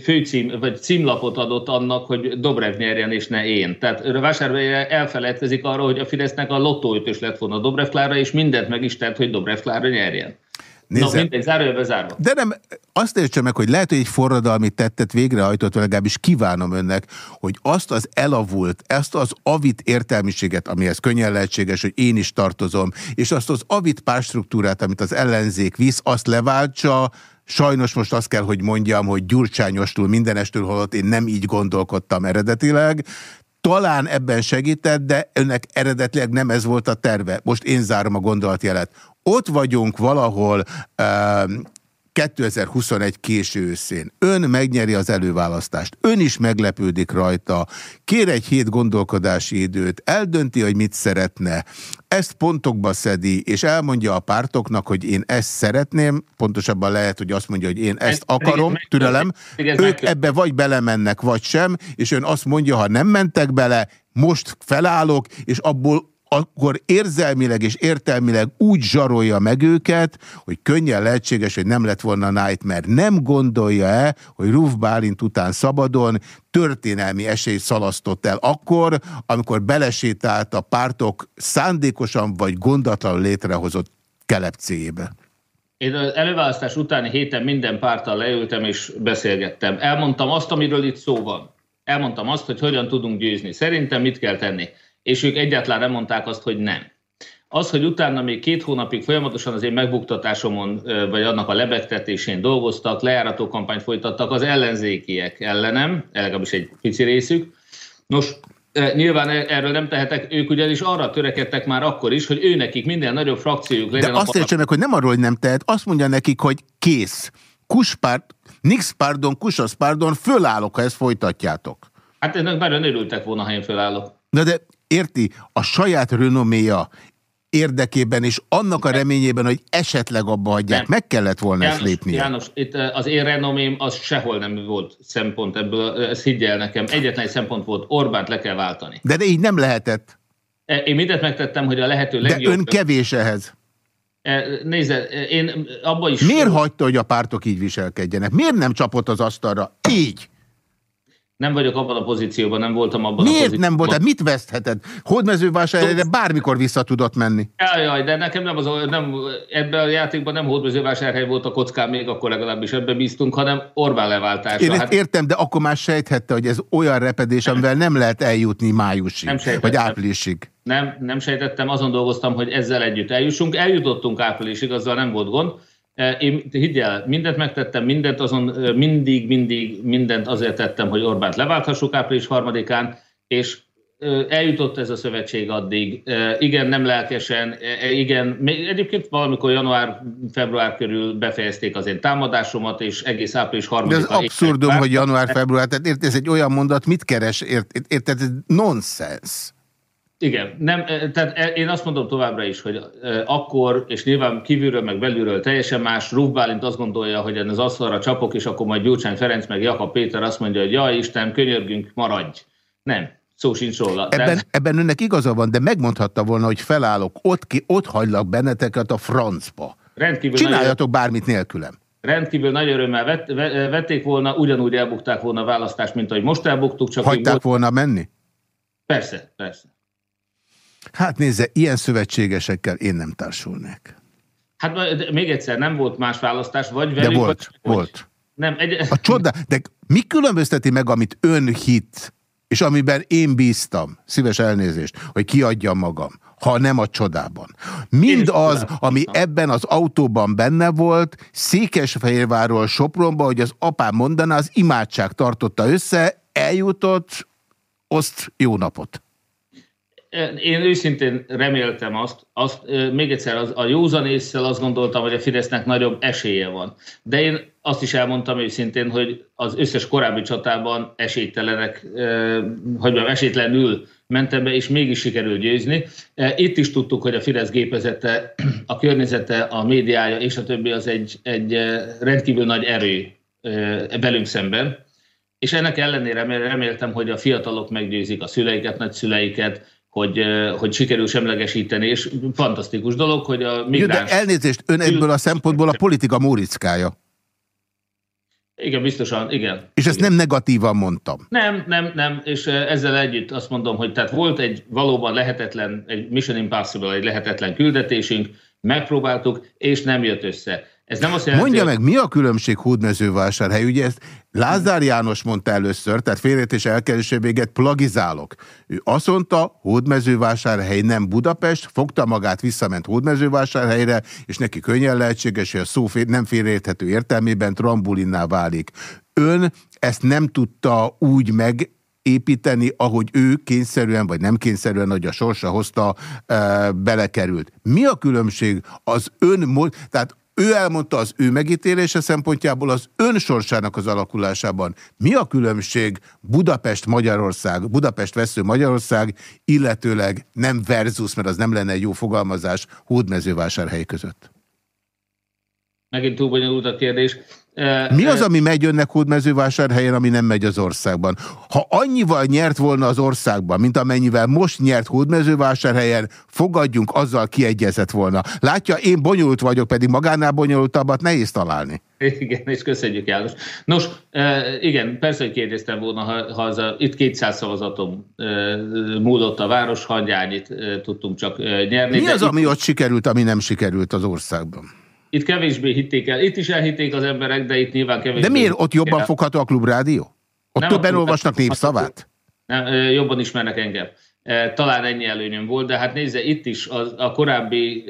főcím, vagy címlapot adott annak, hogy Dobrev nyerjen, és ne én. Tehát vásárolja elfelejtkezik arról, hogy a Fidesznek a lottóütös lett volna Dobrev Klára, és mindent meg is tett, hogy Dobrev Klára nyerjen. Nézze, no, mindegy, zárójelbe zárva. De nem, azt értse meg, hogy lehet, hogy egy forradalmi tettet végrehajtott, legalábbis kívánom önnek, hogy azt az elavult, ezt az avit értelmiséget, amihez könnyen lehetséges, hogy én is tartozom, és azt az avit párstruktúrát, amit az ellenzék visz, azt leváltsa, Sajnos most azt kell, hogy mondjam, hogy gyurcsányostul mindenestől, holott én nem így gondolkodtam eredetileg. Talán ebben segített, de önnek eredetileg nem ez volt a terve. Most én zárom a gondolatjelet. Ott vagyunk valahol 2021 késő őszén. Ön megnyeri az előválasztást. Ön is meglepődik rajta. Kér egy hét gondolkodási időt, eldönti, hogy mit szeretne. Ezt pontokba szedi, és elmondja a pártoknak, hogy én ezt szeretném, pontosabban lehet, hogy azt mondja, hogy én ezt akarom, türelem. Ők ebbe vagy belemennek, vagy sem, és ön azt mondja, ha nem mentek bele, most felállok, és abból akkor érzelmileg és értelmileg úgy zsarolja meg őket, hogy könnyen lehetséges, hogy nem lett volna Nightmare. Nem gondolja-e, hogy Ruf Bálint után szabadon történelmi esélyt szalasztott el akkor, amikor belesétált a pártok szándékosan vagy gondatlanul létrehozott kelepcéjébe? Én az előválasztás utáni héten minden párttal leültem és beszélgettem. Elmondtam azt, amiről itt szó van. Elmondtam azt, hogy hogyan tudunk győzni. Szerintem mit kell tenni és ők egyáltalán nem mondták azt, hogy nem. Az, hogy utána még két hónapig folyamatosan az én megbuktatásomon, vagy annak a lebegtetésén dolgoztak, lejárató kampányt folytattak az ellenzékiek ellenem, legalábbis egy pici részük. Nos, Nyilván e- erről nem tehetek, ők ugyanis arra törekedtek már akkor is, hogy ő nekik minden nagyobb frakciójuk legyen. De azt értsen meg, hogy nem arról, hogy nem tehet, azt mondja nekik, hogy kész. Kuspárt, nix pardon, kusasz pardon, fölállok, ha ezt folytatjátok. Hát ennek nagyon örültek volna, ha én fölállok. Na de érti, a saját renoméja érdekében és annak a reményében, hogy esetleg abba hagyják, nem. meg kellett volna János, ezt lépni. János, itt az én renomém az sehol nem volt szempont ebből, ezt higgyel nekem. Egyetlen egy szempont volt, Orbánt le kell váltani. De, de így nem lehetett. Én mindent megtettem, hogy a lehető legjobb... De ön kevés ehhez. Nézd, én abba is... Miért hagyta, hogy a pártok így viselkedjenek? Miért nem csapott az asztalra? Így! Nem vagyok abban a pozícióban, nem voltam abban Miért a pozícióban. nem voltál? Mit vesztheted? Hódmezővásárhelyre bármikor vissza tudott menni. Jaj, jaj, de nekem nem az, nem, ebben a játékban nem hódmezővásárhely volt a kockám, még akkor legalábbis ebbe bíztunk, hanem Orbán leváltása. Én hát... értem, de akkor már sejthette, hogy ez olyan repedés, amivel nem lehet eljutni májusig, nem vagy áprilisig. Nem, nem sejtettem, azon dolgoztam, hogy ezzel együtt eljussunk. Eljutottunk áprilisig, azzal nem volt gond. E, én higgyel, mindent megtettem, mindent azon, e, mindig, mindig mindent azért tettem, hogy Orbánt leválthassuk április harmadikán, és e, eljutott ez a szövetség addig. Igen, nem lelkesen, igen, egyébként valamikor január-február körül befejezték az én támadásomat, és egész április harmadikán... De ez abszurdum, hogy január-február, tehát ért, ez egy olyan mondat, mit keres, érted, ért, ez nonsens. Igen, nem, tehát én azt mondom továbbra is, hogy akkor, és nyilván kívülről, meg belülről teljesen más, Ruf Bálint azt gondolja, hogy az asztalra csapok, és akkor majd Gyurcsány Ferenc, meg Jakab Péter azt mondja, hogy jaj Isten, könyörgünk, maradj. Nem, szó sincs róla. Ebben, de... ebben önnek igaza van, de megmondhatta volna, hogy felállok, ott, ki, ott hagylak benneteket a francba. Rendkívül Csináljatok nagy... bármit nélkülem. Rendkívül nagy örömmel vett, vették volna, ugyanúgy elbukták volna a választást, mint ahogy most elbuktuk. Csak Hagyták volt... volna menni? Persze, persze. Hát nézze, ilyen szövetségesekkel én nem társulnék. Hát még egyszer, nem volt más választás, vagy velük... De volt, vagy, volt. Nem, egy... A csoda, de mi különbözteti meg, amit ön hit, és amiben én bíztam, szíves elnézést, hogy kiadjam magam, ha nem a csodában. Mind az, ami ebben az autóban benne volt, Székesfehérvárról Sopronba, hogy az apám mondaná, az imádság tartotta össze, eljutott, oszt jó napot. Én őszintén reméltem azt, azt még egyszer az, a józan észsel azt gondoltam, hogy a Fidesznek nagyobb esélye van. De én azt is elmondtam őszintén, hogy az összes korábbi csatában esélytelenek, hogy mondjam, esélytelenül mentem be, és mégis sikerült győzni. Itt is tudtuk, hogy a Fidesz gépezete, a környezete, a médiája és a többi az egy, egy rendkívül nagy erő velünk szemben. És ennek ellenére reméltem, hogy a fiatalok meggyőzik a szüleiket, nagyszüleiket, hogy, hogy sikerül semlegesíteni, és fantasztikus dolog, hogy a migráns... de elnézést, ön ebből a szempontból a politika mórickája. Igen, biztosan, igen. És ezt igen. nem negatívan mondtam. Nem, nem, nem, és ezzel együtt azt mondom, hogy tehát volt egy valóban lehetetlen, egy Mission Impossible, egy lehetetlen küldetésünk, megpróbáltuk, és nem jött össze. Ez nem azt jelenti, Mondja meg, mi a különbség Hódmezővásárhely? Ugye ezt Lázár János mondta először, tehát félretés elkerülésé véget plagizálok. Ő azt mondta, Hódmezővásárhely nem Budapest, fogta magát, visszament Hódmezővásárhelyre, és neki könnyen lehetséges, hogy a szó nem félreérthető értelmében trambulinná válik. Ön ezt nem tudta úgy meg építeni, ahogy ő kényszerűen, vagy nem kényszerűen, hogy a sorsa hozta, e, belekerült. Mi a különbség az ön, tehát ő elmondta az ő megítélése szempontjából az ön sorsának az alakulásában. Mi a különbség Budapest-Magyarország, Budapest-Vesző-Magyarország, illetőleg nem versus, mert az nem lenne egy jó fogalmazás, hódmezővásárhely között? Megint túl bonyolult a kérdés. Mi az, ami megy önnek hódmezővásárhelyen, ami nem megy az országban? Ha annyival nyert volna az országban, mint amennyivel most nyert hódmezővásárhelyen, fogadjunk, azzal kiegyezett volna. Látja, én bonyolult vagyok, pedig magánál bonyolultabbat nehéz találni. Igen, és köszönjük János. Nos, igen, persze, hogy kérdeztem volna, ha, ha az a, itt 200 szavazatom múlott a város, hagyjányit tudtunk csak nyerni. Mi az, ami ott sikerült, ami nem sikerült az országban? Itt kevésbé hitték el. Itt is elhitték az emberek, de itt nyilván kevésbé. De miért ott jobban el. fogható a klubrádió? Ott nem többen olvasnak népszavát? Nem, jobban ismernek engem. Talán ennyi előnyöm volt, de hát nézze, itt is az, a korábbi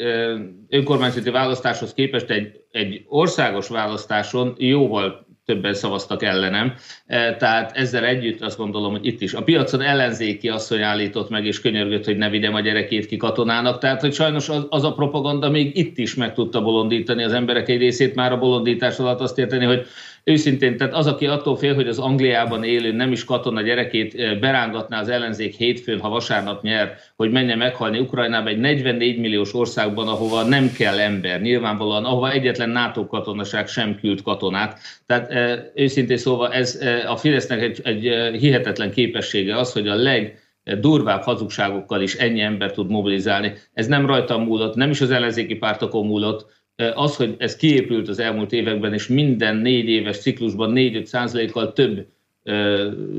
önkormányzati választáshoz képest egy, egy országos választáson jóval többen szavaztak ellenem. E, tehát ezzel együtt azt gondolom, hogy itt is. A piacon ellenzéki asszony állított meg, és könyörgött, hogy ne vigyem a gyerekét ki katonának. Tehát, hogy sajnos az, az a propaganda még itt is meg tudta bolondítani az emberek egy részét, már a bolondítás alatt azt érteni, hogy Őszintén, tehát az, aki attól fél, hogy az Angliában élő nem is katona gyerekét berángatná az ellenzék hétfőn, ha vasárnap nyer, hogy menjen meghalni Ukrajnába egy 44 milliós országban, ahova nem kell ember, nyilvánvalóan, ahova egyetlen NATO katonaság sem küld katonát. Tehát őszintén szóval ez a Fidesznek egy, egy hihetetlen képessége az, hogy a leg durvább hazugságokkal is ennyi ember tud mobilizálni. Ez nem rajtam múlott, nem is az ellenzéki pártokon múlott. Az, hogy ez kiépült az elmúlt években, és minden négy éves ciklusban 4-5 százalékkal több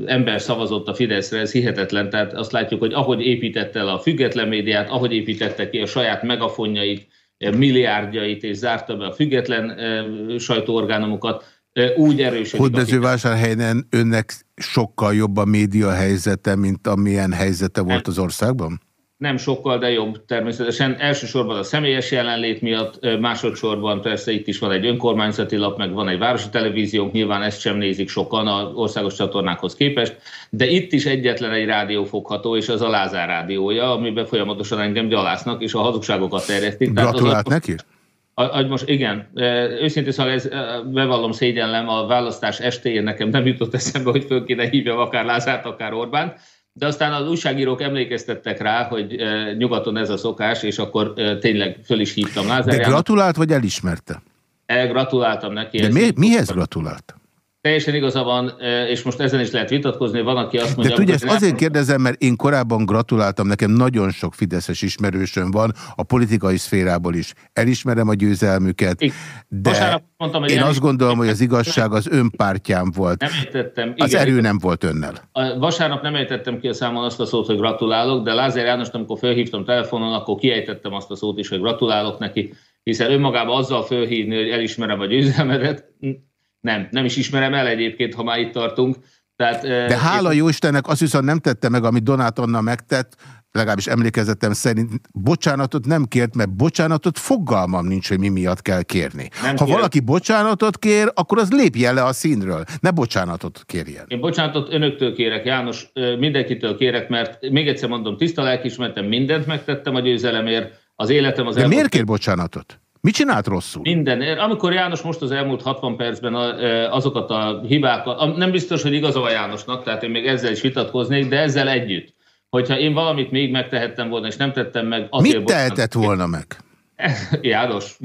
ember szavazott a Fideszre, ez hihetetlen. Tehát azt látjuk, hogy ahogy építette el a független médiát, ahogy építette ki a saját megafonjait, milliárdjait, és zárta be a független sajtóorgánumokat, úgy erősödik. Hódmezővásárhelyen önnek sokkal jobb a média helyzete, mint amilyen helyzete volt az országban? Nem sokkal, de jobb természetesen. Elsősorban a személyes jelenlét miatt, másodszorban persze itt is van egy önkormányzati lap, meg van egy városi televíziónk, nyilván ezt sem nézik sokan az országos csatornákhoz képest, de itt is egyetlen egy rádió fogható, és az a Lázár rádiója, amiben folyamatosan engem gyalásznak, és a hazugságokat terjesztik. Gratulált neki? A, most igen, őszintén szóval ez, bevallom szégyenlem, a választás estéjén nekem nem jutott eszembe, hogy föl kéne hívjam akár Lázárt, akár Orbánt, de aztán az újságírók emlékeztettek rá, hogy nyugaton ez a szokás, és akkor tényleg föl is hívtam Lázár. De gratulált, vagy elismerte? Gratuláltam neki. De mi, mihez gratulált? Teljesen igaza van, és most ezen is lehet vitatkozni, van, aki azt mondja... De tudja, ezt azért kérdezem, mert én korábban gratuláltam, nekem nagyon sok fideszes ismerősöm van, a politikai szférából is. Elismerem a győzelmüket, de mondtam, hogy én azt gondolom, hogy az igazság az önpártyám volt. Nem értettem. Igen, az erő nem volt önnel. Vasárnap nem értettem ki a számon azt a szót, hogy gratulálok, de Lázár János, amikor felhívtam telefonon, akkor kiejtettem azt a szót is, hogy gratulálok neki, hiszen önmagában azzal fölhívni, hogy elismerem a győzelmedet, nem, nem is ismerem el egyébként, ha már itt tartunk. Tehát, De hála jó Istennek azt viszont nem tette meg, amit Donát Anna megtett, legalábbis emlékezetem szerint bocsánatot nem kért, mert bocsánatot fogalmam nincs, hogy mi miatt kell kérni. Nem ha kérem. valaki bocsánatot kér, akkor az lépjen le a színről, ne bocsánatot kérjen. Én bocsánatot önöktől kérek, János, mindenkitől kérek, mert még egyszer mondom, tiszta lelkismertem, mindent megtettem a győzelemért, az életem az De miért kér bocsánatot? Mit csinált rosszul? Minden. Amikor János most az elmúlt 60 percben azokat a hibákat, nem biztos, hogy igaza a Jánosnak, tehát én még ezzel is vitatkoznék, de ezzel együtt, hogyha én valamit még megtehettem volna, és nem tettem meg... Azért Mit tehetett volna meg? János,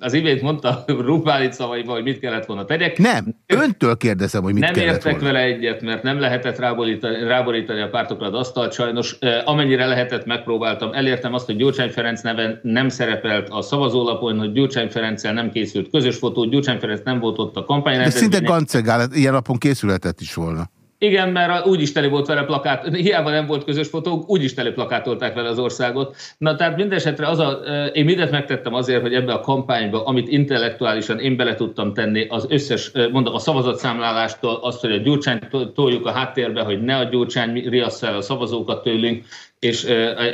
az imént mondta Rupálit szavaiban, hogy mit kellett volna tegyek. Nem, öntől kérdezem, hogy mit nem kellett volna. Nem értek vele egyet, mert nem lehetett ráborítani, ráborítani a pártokra az asztalt. Sajnos amennyire lehetett, megpróbáltam. Elértem azt, hogy Gyurcsány Ferenc neven nem szerepelt a szavazólapon, hogy Gyurcsány Ferenccel nem készült közös fotó, Gyurcsány Ferenc nem volt ott a kampány. De szinte gancegál, ilyen napon készülhetett is volna. Igen, mert úgy is tele volt vele plakát, hiába nem volt közös fotó, úgy is tele plakátolták vele az országot. Na tehát mindesetre az a, én mindent megtettem azért, hogy ebbe a kampányba, amit intellektuálisan én bele tudtam tenni, az összes, mondom, a szavazatszámlálástól, azt, hogy a Gyurcsányt toljuk a háttérbe, hogy ne a Gyurcsány riassza el a szavazókat tőlünk, és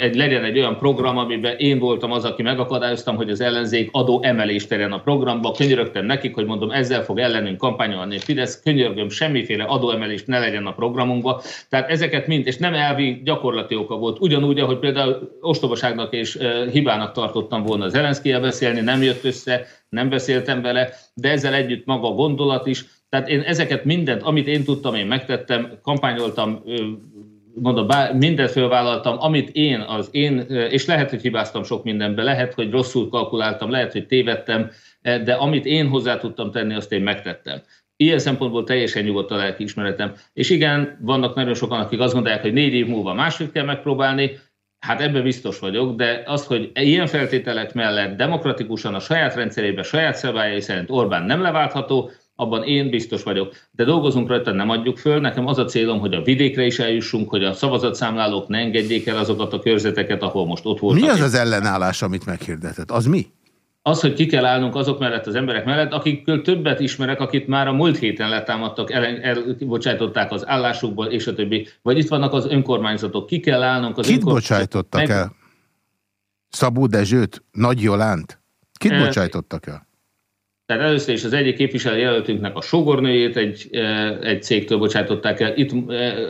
egy, legyen egy olyan program, amiben én voltam az, aki megakadályoztam, hogy az ellenzék adó emelést terjen a programba. Könyörögtem nekik, hogy mondom, ezzel fog ellenünk kampányolni a Fidesz, könyörgöm, semmiféle adóemelést ne legyen a programunkba. Tehát ezeket mind, és nem elvi gyakorlati oka volt. Ugyanúgy, ahogy például ostobaságnak és hibának tartottam volna az Zelenszkijel beszélni, nem jött össze, nem beszéltem vele, de ezzel együtt maga a gondolat is. Tehát én ezeket mindent, amit én tudtam, én megtettem, kampányoltam mondom, bár, mindent fölvállaltam, amit én, az én, és lehet, hogy hibáztam sok mindenbe, lehet, hogy rosszul kalkuláltam, lehet, hogy tévedtem, de amit én hozzá tudtam tenni, azt én megtettem. Ilyen szempontból teljesen nyugodt a lelkiismeretem. És igen, vannak nagyon sokan, akik azt gondolják, hogy négy év múlva máshogy kell megpróbálni, Hát ebben biztos vagyok, de az, hogy ilyen feltételek mellett demokratikusan a saját rendszerében, saját szabályai szerint Orbán nem leváltható, abban én biztos vagyok. De dolgozunk rajta, nem adjuk föl. Nekem az a célom, hogy a vidékre is eljussunk, hogy a szavazatszámlálók ne engedjék el azokat a körzeteket, ahol most ott voltak. Mi az az ellenállás, amit meghirdetett? Az mi? Az, hogy ki kell állnunk azok mellett, az emberek mellett, akikről többet ismerek, akit már a múlt héten letámadtak, elbocsátották az állásukból, és a többi. Vagy itt vannak az önkormányzatok. Ki kell állnunk az Kit bocsájtottak meg... el? Szabó Dezsőt? Nagy Jolánt? Kit e... bocsájtottak el? Tehát először is az egyik képviselőjelöltünknek a sogornőjét egy, egy cégtől bocsátották el. Itt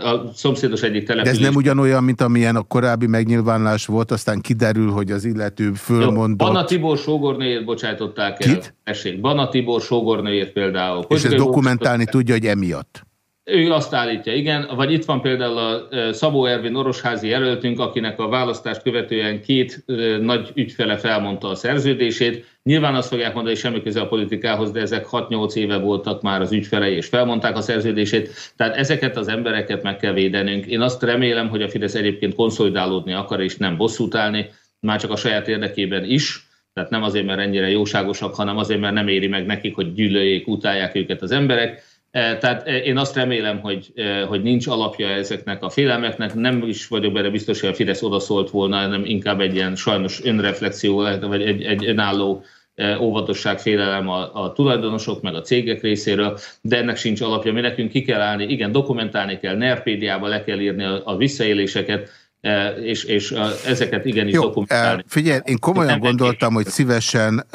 a szomszédos egyik település. De ez nem ugyanolyan, mint amilyen a korábbi megnyilvánulás volt, aztán kiderül, hogy az illető fölmondott... Bana Tibor sógornőjét bocsátották el. Kit? Tessék, Bana Tibor sógornőjét például. És ezt dokumentálni tudja, hogy emiatt. Ő azt állítja, igen. Vagy itt van például a Szabó Ervin orosházi jelöltünk, akinek a választást követően két nagy ügyfele felmondta a szerződését. Nyilván azt fogják mondani, hogy semmi köze a politikához, de ezek 6-8 éve voltak már az ügyfelei, és felmondták a szerződését. Tehát ezeket az embereket meg kell védenünk. Én azt remélem, hogy a Fidesz egyébként konszolidálódni akar, és nem bosszút állni, már csak a saját érdekében is. Tehát nem azért, mert ennyire jóságosak, hanem azért, mert nem éri meg nekik, hogy gyűlöljék, utálják őket az emberek tehát e, én azt remélem, hogy, e, hogy nincs alapja ezeknek a félelmeknek. Nem is vagyok benne biztos, hogy a Fidesz odaszólt volna, hanem inkább egy ilyen sajnos önreflexió, vagy egy, egy önálló óvatosság, félelem a, a tulajdonosok, meg a cégek részéről, de ennek sincs alapja. Mi nekünk ki kell állni, igen, dokumentálni kell, NERPédiába le kell írni a, a visszaéléseket, és, és ezeket igenis Jó, dokumentálni. Figyelj, én komolyan nem gondoltam, hogy szívesen,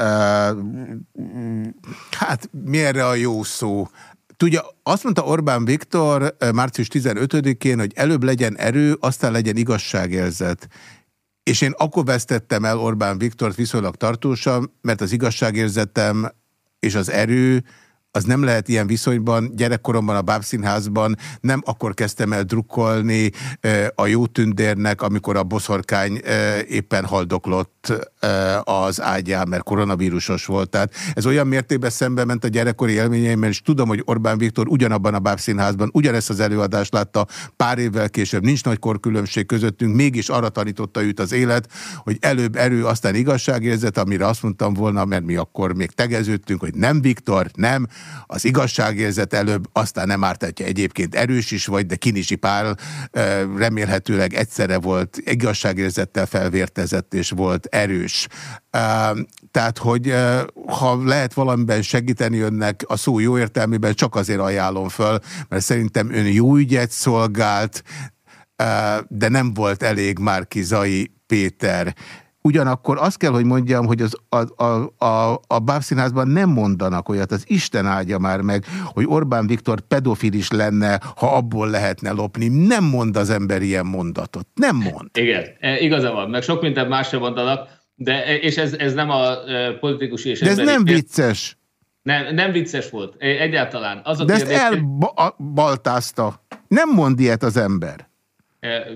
hát mi erre a jó szó, Tudja, azt mondta Orbán Viktor március 15-én, hogy előbb legyen erő, aztán legyen igazságérzet. És én akkor vesztettem el Orbán Viktort viszonylag tartósan, mert az igazságérzetem és az erő az nem lehet ilyen viszonyban. Gyerekkoromban a Bábszínházban nem akkor kezdtem el drukkolni a jó tündérnek, amikor a boszorkány éppen haldoklott az ágyán, mert koronavírusos volt. Tehát ez olyan mértékben szembe ment a gyerekkori élményeimmel, és tudom, hogy Orbán Viktor ugyanabban a Bábszínházban ugyanezt az előadást látta pár évvel később. Nincs nagy korkülönbség közöttünk, mégis arra tanította őt az élet, hogy előbb erő, aztán igazságérzet, amire azt mondtam volna, mert mi akkor még tegeződtünk, hogy nem Viktor, nem, az igazságérzet előbb, aztán nem árt, hogyha egyébként erős is vagy, de Kinisi Pál remélhetőleg egyszerre volt igazságérzettel felvértezett és volt erős. Tehát, hogy ha lehet valamiben segíteni önnek a szó jó értelmében, csak azért ajánlom föl, mert szerintem ön jó ügyet szolgált, de nem volt elég Márki Zai Péter. Ugyanakkor azt kell, hogy mondjam, hogy az, a, a, a, a bábszínházban nem mondanak olyat, az Isten áldja már meg, hogy Orbán Viktor pedofil is lenne, ha abból lehetne lopni. Nem mond az ember ilyen mondatot. Nem mond. Igen, e, igaza van, meg sok mindent más sem mondanak, de, e, és ez, ez nem a e, politikus és De ez nem vicces. Nem, nem vicces volt, egyáltalán. Az a de kérdés, ezt elbaltázta. Nem mond ilyet az ember.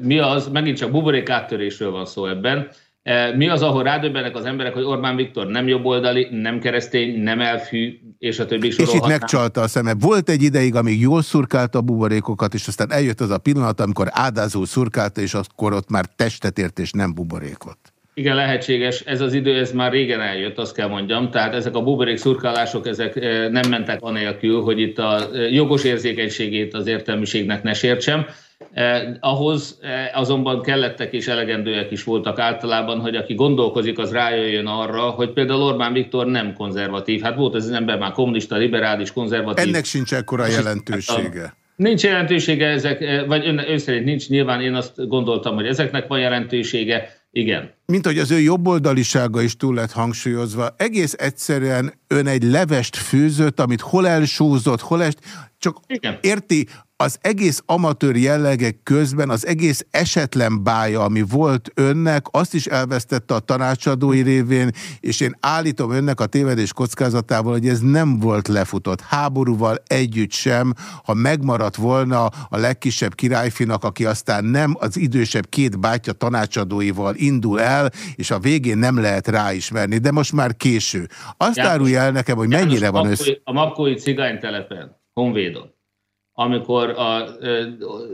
Mi az? Megint csak buborék áttörésről van szó ebben. E, mi az, ahol rádöbbenek az emberek, hogy Orbán Viktor nem jobboldali, nem keresztény, nem elfű, és a többi És itt megcsalta a szeme. Volt egy ideig, amíg jól szurkálta a buborékokat, és aztán eljött az a pillanat, amikor ádázó szurkálta, és akkor ott már testet ért, és nem buborékot. Igen, lehetséges. Ez az idő, ez már régen eljött, azt kell mondjam. Tehát ezek a buborék szurkálások, ezek e, nem mentek anélkül, hogy itt a e, jogos érzékenységét az értelmiségnek ne sértsem. Eh, ahhoz eh, azonban kellettek és elegendőek is voltak általában, hogy aki gondolkozik, az rájöjjön arra, hogy például Orbán Viktor nem konzervatív. Hát volt ez az ember már kommunista, liberális, konzervatív. Ennek sincs ekkora jelentősége. Nincs jelentősége ezek, eh, vagy ön, ön szerint nincs, nyilván én azt gondoltam, hogy ezeknek van jelentősége, igen. Mint hogy az ő jobboldalisága is túl lett hangsúlyozva, egész egyszerűen ön egy levest főzött, amit hol elsózott, hol est, csak Igen. érti, az egész amatőr jellegek közben az egész esetlen bája, ami volt önnek, azt is elvesztette a tanácsadói révén, és én állítom önnek a tévedés kockázatával, hogy ez nem volt lefutott. Háborúval együtt sem, ha megmaradt volna a legkisebb királyfinak, aki aztán nem az idősebb két bátyja tanácsadóival indul el, és a végén nem lehet ráismerni, de most már késő. Azt árulja el nekem, hogy mennyire van össze. A Makkói cigánytelepen, Honvédon amikor a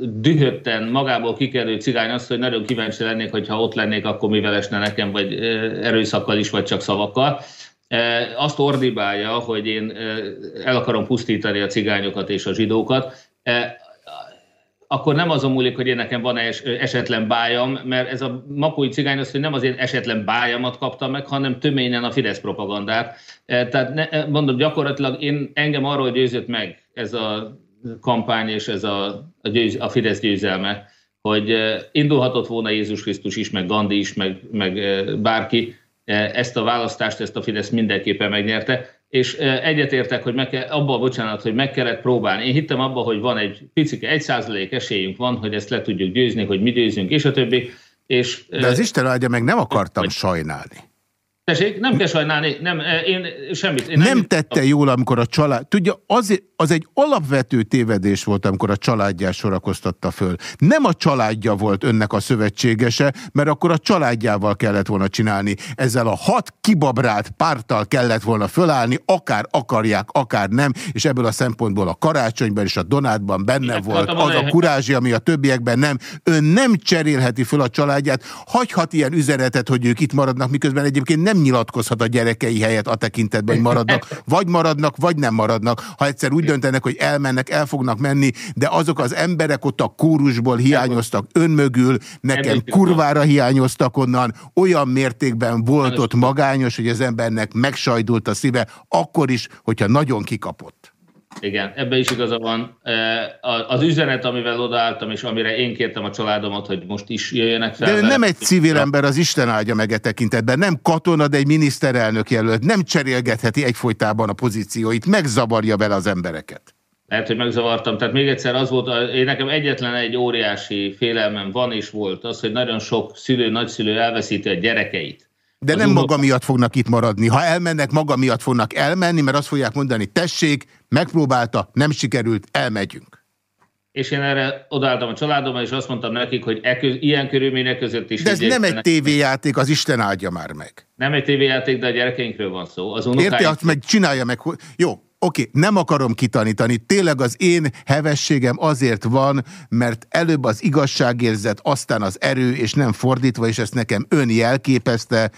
dühötten magából kikerült cigány azt, hogy nagyon kíváncsi lennék, hogyha ott lennék, akkor mivel esne nekem, vagy erőszakkal is, vagy csak szavakkal. Azt ordibálja, hogy én el akarom pusztítani a cigányokat és a zsidókat, akkor nem azon múlik, hogy én nekem van -e esetlen bájam, mert ez a makói cigány az, hogy nem az én esetlen bájamat kapta meg, hanem töményen a Fidesz propagandát. Tehát ne, mondom, gyakorlatilag én engem arról győzött meg ez a kampány és ez a, a, győz, a Fidesz győzelme, hogy indulhatott volna Jézus Krisztus is, meg Gandhi is, meg, meg bárki, ezt a választást, ezt a Fidesz mindenképpen megnyerte. és egyetértek, hogy meg kell, abban, bocsánat, hogy meg kellett próbálni. Én hittem abban, hogy van egy picike, egy százalék esélyünk van, hogy ezt le tudjuk győzni, hogy mi győzünk, és a többi. És, De az Isten áldja meg nem akartam vagy, sajnálni. Tessék, nem kell sajnálni, nem, én semmit. Én nem, nem tette jól, amikor a család... Tudja, az, az egy alapvető tévedés volt, amikor a családját sorakoztatta föl. Nem a családja volt önnek a szövetségese, mert akkor a családjával kellett volna csinálni. Ezzel a hat kibabrált párttal kellett volna fölállni, akár akarják, akár nem, és ebből a szempontból a karácsonyban és a Donátban benne Én volt az a kurázsi, ami a többiekben nem. Ön nem cserélheti föl a családját, hagyhat ilyen üzenetet, hogy ők itt maradnak, miközben egyébként nem nyilatkozhat a gyerekei helyet a tekintetben, hogy maradnak. Vagy maradnak, vagy nem maradnak. Ha egyszer úgy döntenek, hogy elmennek, el fognak menni, de azok az emberek ott a kórusból hiányoztak önmögül, nekem kurvára hiányoztak onnan, olyan mértékben volt ott magányos, hogy az embernek megsajdult a szíve, akkor is, hogyha nagyon kikapott. Igen, ebbe is igaza van. Az üzenet, amivel odaálltam, és amire én kértem a családomat, hogy most is jöjjenek fel. De nem egy civil ember, az Isten áldja meg e tekintetben. Nem katona, de egy miniszterelnök jelölt. Nem cserélgetheti egyfolytában a pozícióit, megzavarja vele az embereket. Lehet, hogy megzavartam. Tehát még egyszer az volt, én nekem egyetlen egy óriási félelmem van és volt, az, hogy nagyon sok szülő, nagyszülő elveszíti a gyerekeit de nem maga miatt fognak itt maradni. Ha elmennek, maga miatt fognak elmenni, mert azt fogják mondani, tessék, megpróbálta, nem sikerült, elmegyünk. És én erre odaálltam a családommal, és azt mondtam nekik, hogy e köz, ilyen körülmények között is... De ez nem egy tévéjáték, az Isten áldja már meg. Nem egy tévéjáték, de a gyerekeinkről van szó. Az Érti, azt meg csinálja meg. Jó, Oké, okay, nem akarom kitanítani. Tényleg az én hevességem azért van, mert előbb az igazságérzet, aztán az erő, és nem fordítva, és ezt nekem ön jelképezte,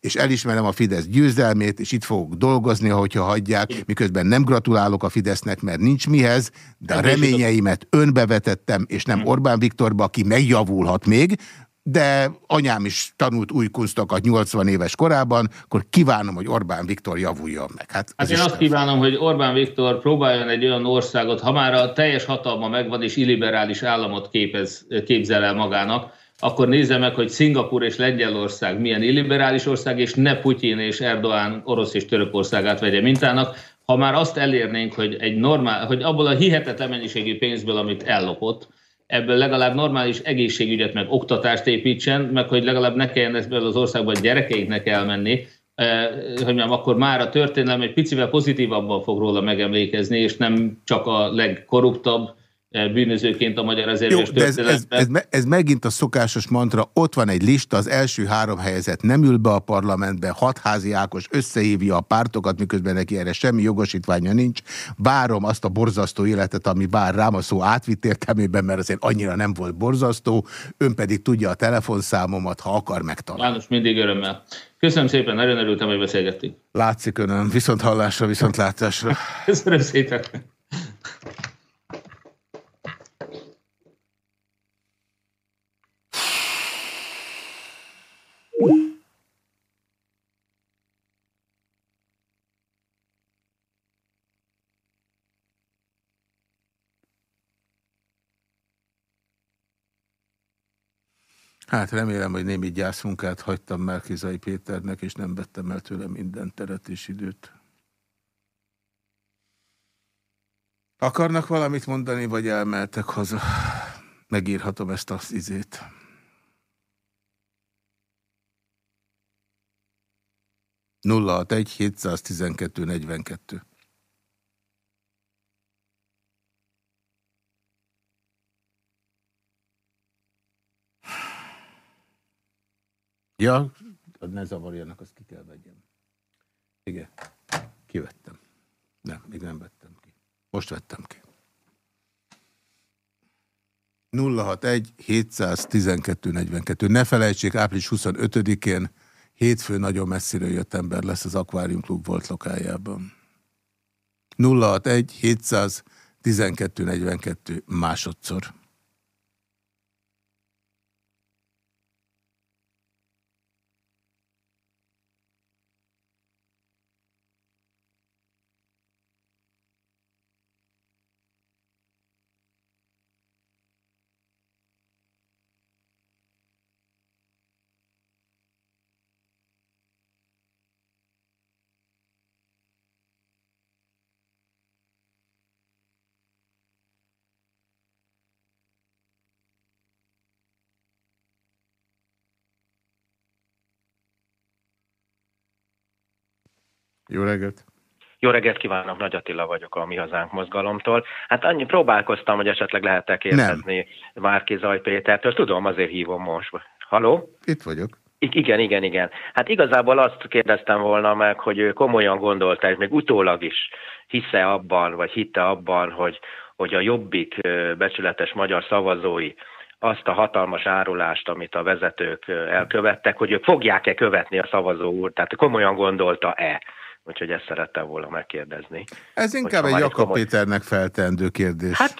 és elismerem a Fidesz győzelmét, és itt fogok dolgozni, ahogyha hagyják, miközben nem gratulálok a Fidesznek, mert nincs mihez, de a reményeimet önbevetettem, és nem hm. Orbán Viktorba, aki megjavulhat még, de anyám is tanult új kunstokat 80 éves korában, akkor kívánom, hogy Orbán Viktor javuljon meg. Hát, hát én azt kívánom, hogy Orbán Viktor próbáljon egy olyan országot, ha már a teljes hatalma megvan és illiberális államot képez, képzel el magának, akkor nézze meg, hogy Szingapur és Lengyelország milyen illiberális ország, és ne Putyin és Erdoğan orosz és török országát vegye mintának. Ha már azt elérnénk, hogy egy normál, hogy abból a hihetetlen mennyiségű pénzből, amit ellopott, ebből legalább normális egészségügyet, meg oktatást építsen, meg hogy legalább ne kelljen ebből az országban gyerekeiknek elmenni, eh, hogy mondjam, akkor már a történelem egy picivel pozitívabban fog róla megemlékezni, és nem csak a legkorruptabb, bűnözőként a magyar ezérves Jó, ez, ez, ez, ez megint a szokásos mantra, ott van egy lista, az első három helyzet nem ül be a parlamentbe, hatházi Ákos összehívja a pártokat, miközben neki erre semmi jogosítványa nincs. Várom azt a borzasztó életet, ami bár rám a szó átvitt értelmében, mert azért annyira nem volt borzasztó, ön pedig tudja a telefonszámomat, ha akar megtalálni. János, mindig örömmel. Köszönöm szépen, nagyon örültem, hogy beszélgettünk. Látszik önön, viszont hallásra, viszont látásra. Köszönöm szépen. Hát remélem, hogy némi gyászmunkát hagytam Márkizai Péternek, és nem vettem el tőle minden teret és időt. Akarnak valamit mondani, vagy elmeltek haza? Megírhatom ezt az izét. Nulla egy 712 42. Ja, ne zavarjanak, azt ki kell vegyem. Igen, kivettem. Nem, még nem vettem ki. Most vettem ki. 061 712 42. Ne felejtsék, április 25-én hétfő nagyon messzire jött ember lesz az Aquarium Klub volt lokájában. 061 712 42 másodszor. Jó reggelt! Jó reggelt kívánok, Nagy Attila vagyok a Mi Hazánk mozgalomtól. Hát annyi próbálkoztam, hogy esetleg lehetek kérdezni Márki Zaj Pétertől. Tudom, azért hívom most. Haló? Itt vagyok. I igen, igen, igen. Hát igazából azt kérdeztem volna meg, hogy ő komolyan gondolta, és még utólag is hisze abban, vagy hitte abban, hogy, hogy a jobbik becsületes magyar szavazói azt a hatalmas árulást, amit a vezetők elkövettek, hogy ők fogják-e követni a szavazó úr, tehát komolyan gondolta-e? Úgyhogy ezt szerettem volna megkérdezni. Ez inkább egy Jakab komoly... Péternek feltendő kérdés. Hát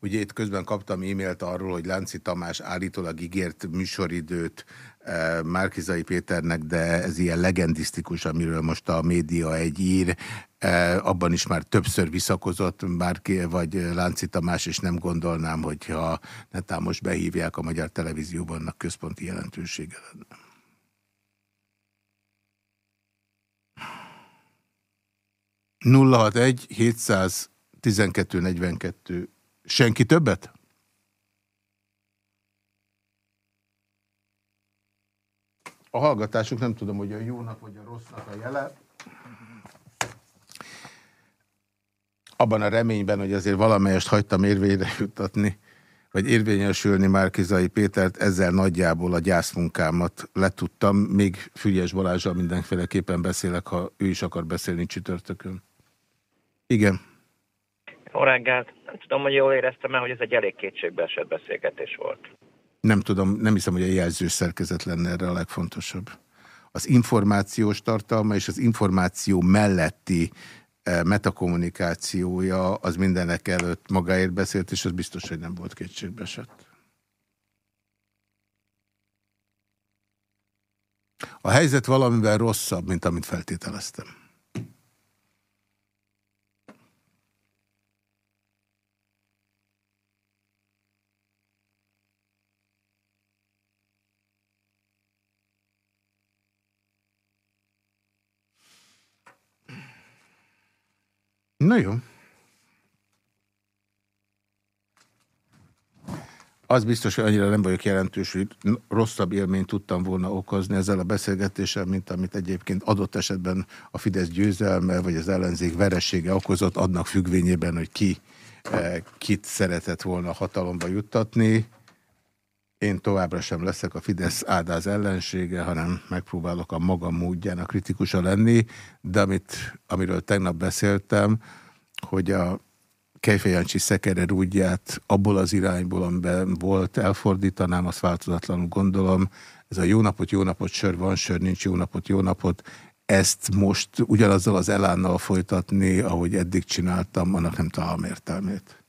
Ugye itt közben kaptam e-mailt arról, hogy Lánci Tamás állítólag ígért műsoridőt eh, Márkizai Péternek, de ez ilyen legendisztikus, amiről most a média egy ír. Eh, abban is már többször visszakozott Márki vagy Lánci Tamás, és nem gondolnám, hogyha netán most behívják a magyar televízióban, annak központi jelentősége lenne. Nulla hat egy 712 42 Senki többet? A hallgatásuk nem tudom, hogy a jónak vagy a rossznak a jele. Abban a reményben, hogy azért valamelyest hagytam érvényre jutatni, vagy érvényesülni Márkizai Pétert, ezzel nagyjából a gyászmunkámat letudtam. Még Fügyes Balázsral mindenféleképpen beszélek, ha ő is akar beszélni csütörtökön. Igen. Jó reggelt. Nem tudom, hogy jól éreztem el, hogy ez egy elég kétségbeesett beszélgetés volt. Nem tudom, nem hiszem, hogy a jelző szerkezet lenne erre a legfontosabb. Az információs tartalma és az információ melletti e, metakommunikációja az mindenek előtt magáért beszélt, és az biztos, hogy nem volt kétségbeesett. A helyzet valamivel rosszabb, mint amit feltételeztem. Na jó. Az biztos, hogy annyira nem vagyok jelentős, hogy rosszabb élményt tudtam volna okozni ezzel a beszélgetéssel, mint amit egyébként adott esetben a Fidesz győzelme, vagy az ellenzék veressége okozott, annak függvényében, hogy ki eh, kit szeretett volna hatalomba juttatni. Én továbbra sem leszek a Fidesz áldáz ellensége, hanem megpróbálok a magam módján a kritikusa lenni, de amit, amiről tegnap beszéltem, hogy a Kejfejancsi szekere rúdját abból az irányból, amiben volt, elfordítanám, azt változatlanul gondolom. Ez a jó napot, jó napot, sör van, sör nincs, jó napot, jó napot. Ezt most ugyanazzal az elánnal folytatni, ahogy eddig csináltam, annak nem találom értelmét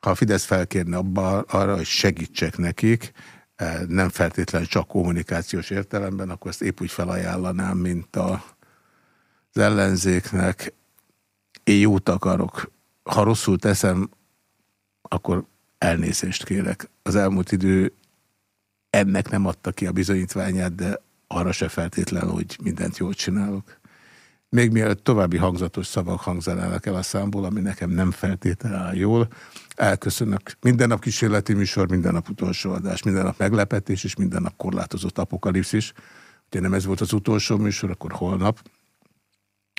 ha a Fidesz felkérne abba, arra, hogy segítsek nekik, eh, nem feltétlenül csak kommunikációs értelemben, akkor ezt épp úgy felajánlanám, mint a, az ellenzéknek. Én jót akarok. Ha rosszul teszem, akkor elnézést kérek. Az elmúlt idő ennek nem adta ki a bizonyítványát, de arra se feltétlenül, hogy mindent jól csinálok. Még mielőtt további hangzatos szavak hangzanának el a számból, ami nekem nem feltétlenül jól, elköszönök. Minden nap kísérleti műsor, minden nap utolsó adás, minden nap meglepetés, és minden nap korlátozott apokalipszis. Ugye nem ez volt az utolsó műsor, akkor holnap.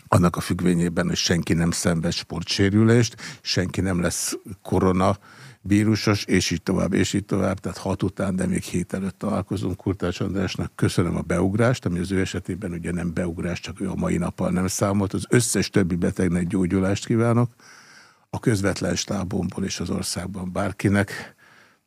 Annak a függvényében, hogy senki nem szenved sportsérülést, senki nem lesz korona vírusos, és így tovább, és így tovább, tehát hat után, de még hét előtt találkozunk Kurtás Andrásnak. Köszönöm a beugrást, ami az ő esetében ugye nem beugrás, csak ő a mai nappal nem számolt. Az összes többi betegnek gyógyulást kívánok a közvetlen stábomból és az országban bárkinek.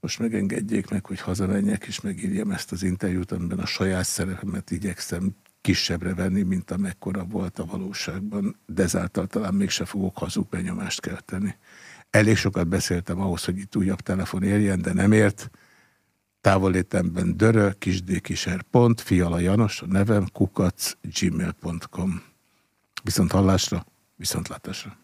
Most megengedjék meg, hogy hazamenjek, és megírjam ezt az interjút, amiben a saját szerepemet igyekszem kisebbre venni, mint amekkora volt a valóságban, de ezáltal talán mégse fogok hazug benyomást kelteni. Elég sokat beszéltem ahhoz, hogy itt újabb telefon érjen, de nem ért. Távolétemben dörö, kisdékiser pont, fiala Janos, a nevem, kukac, gmail.com. Viszont hallásra, viszont látásra.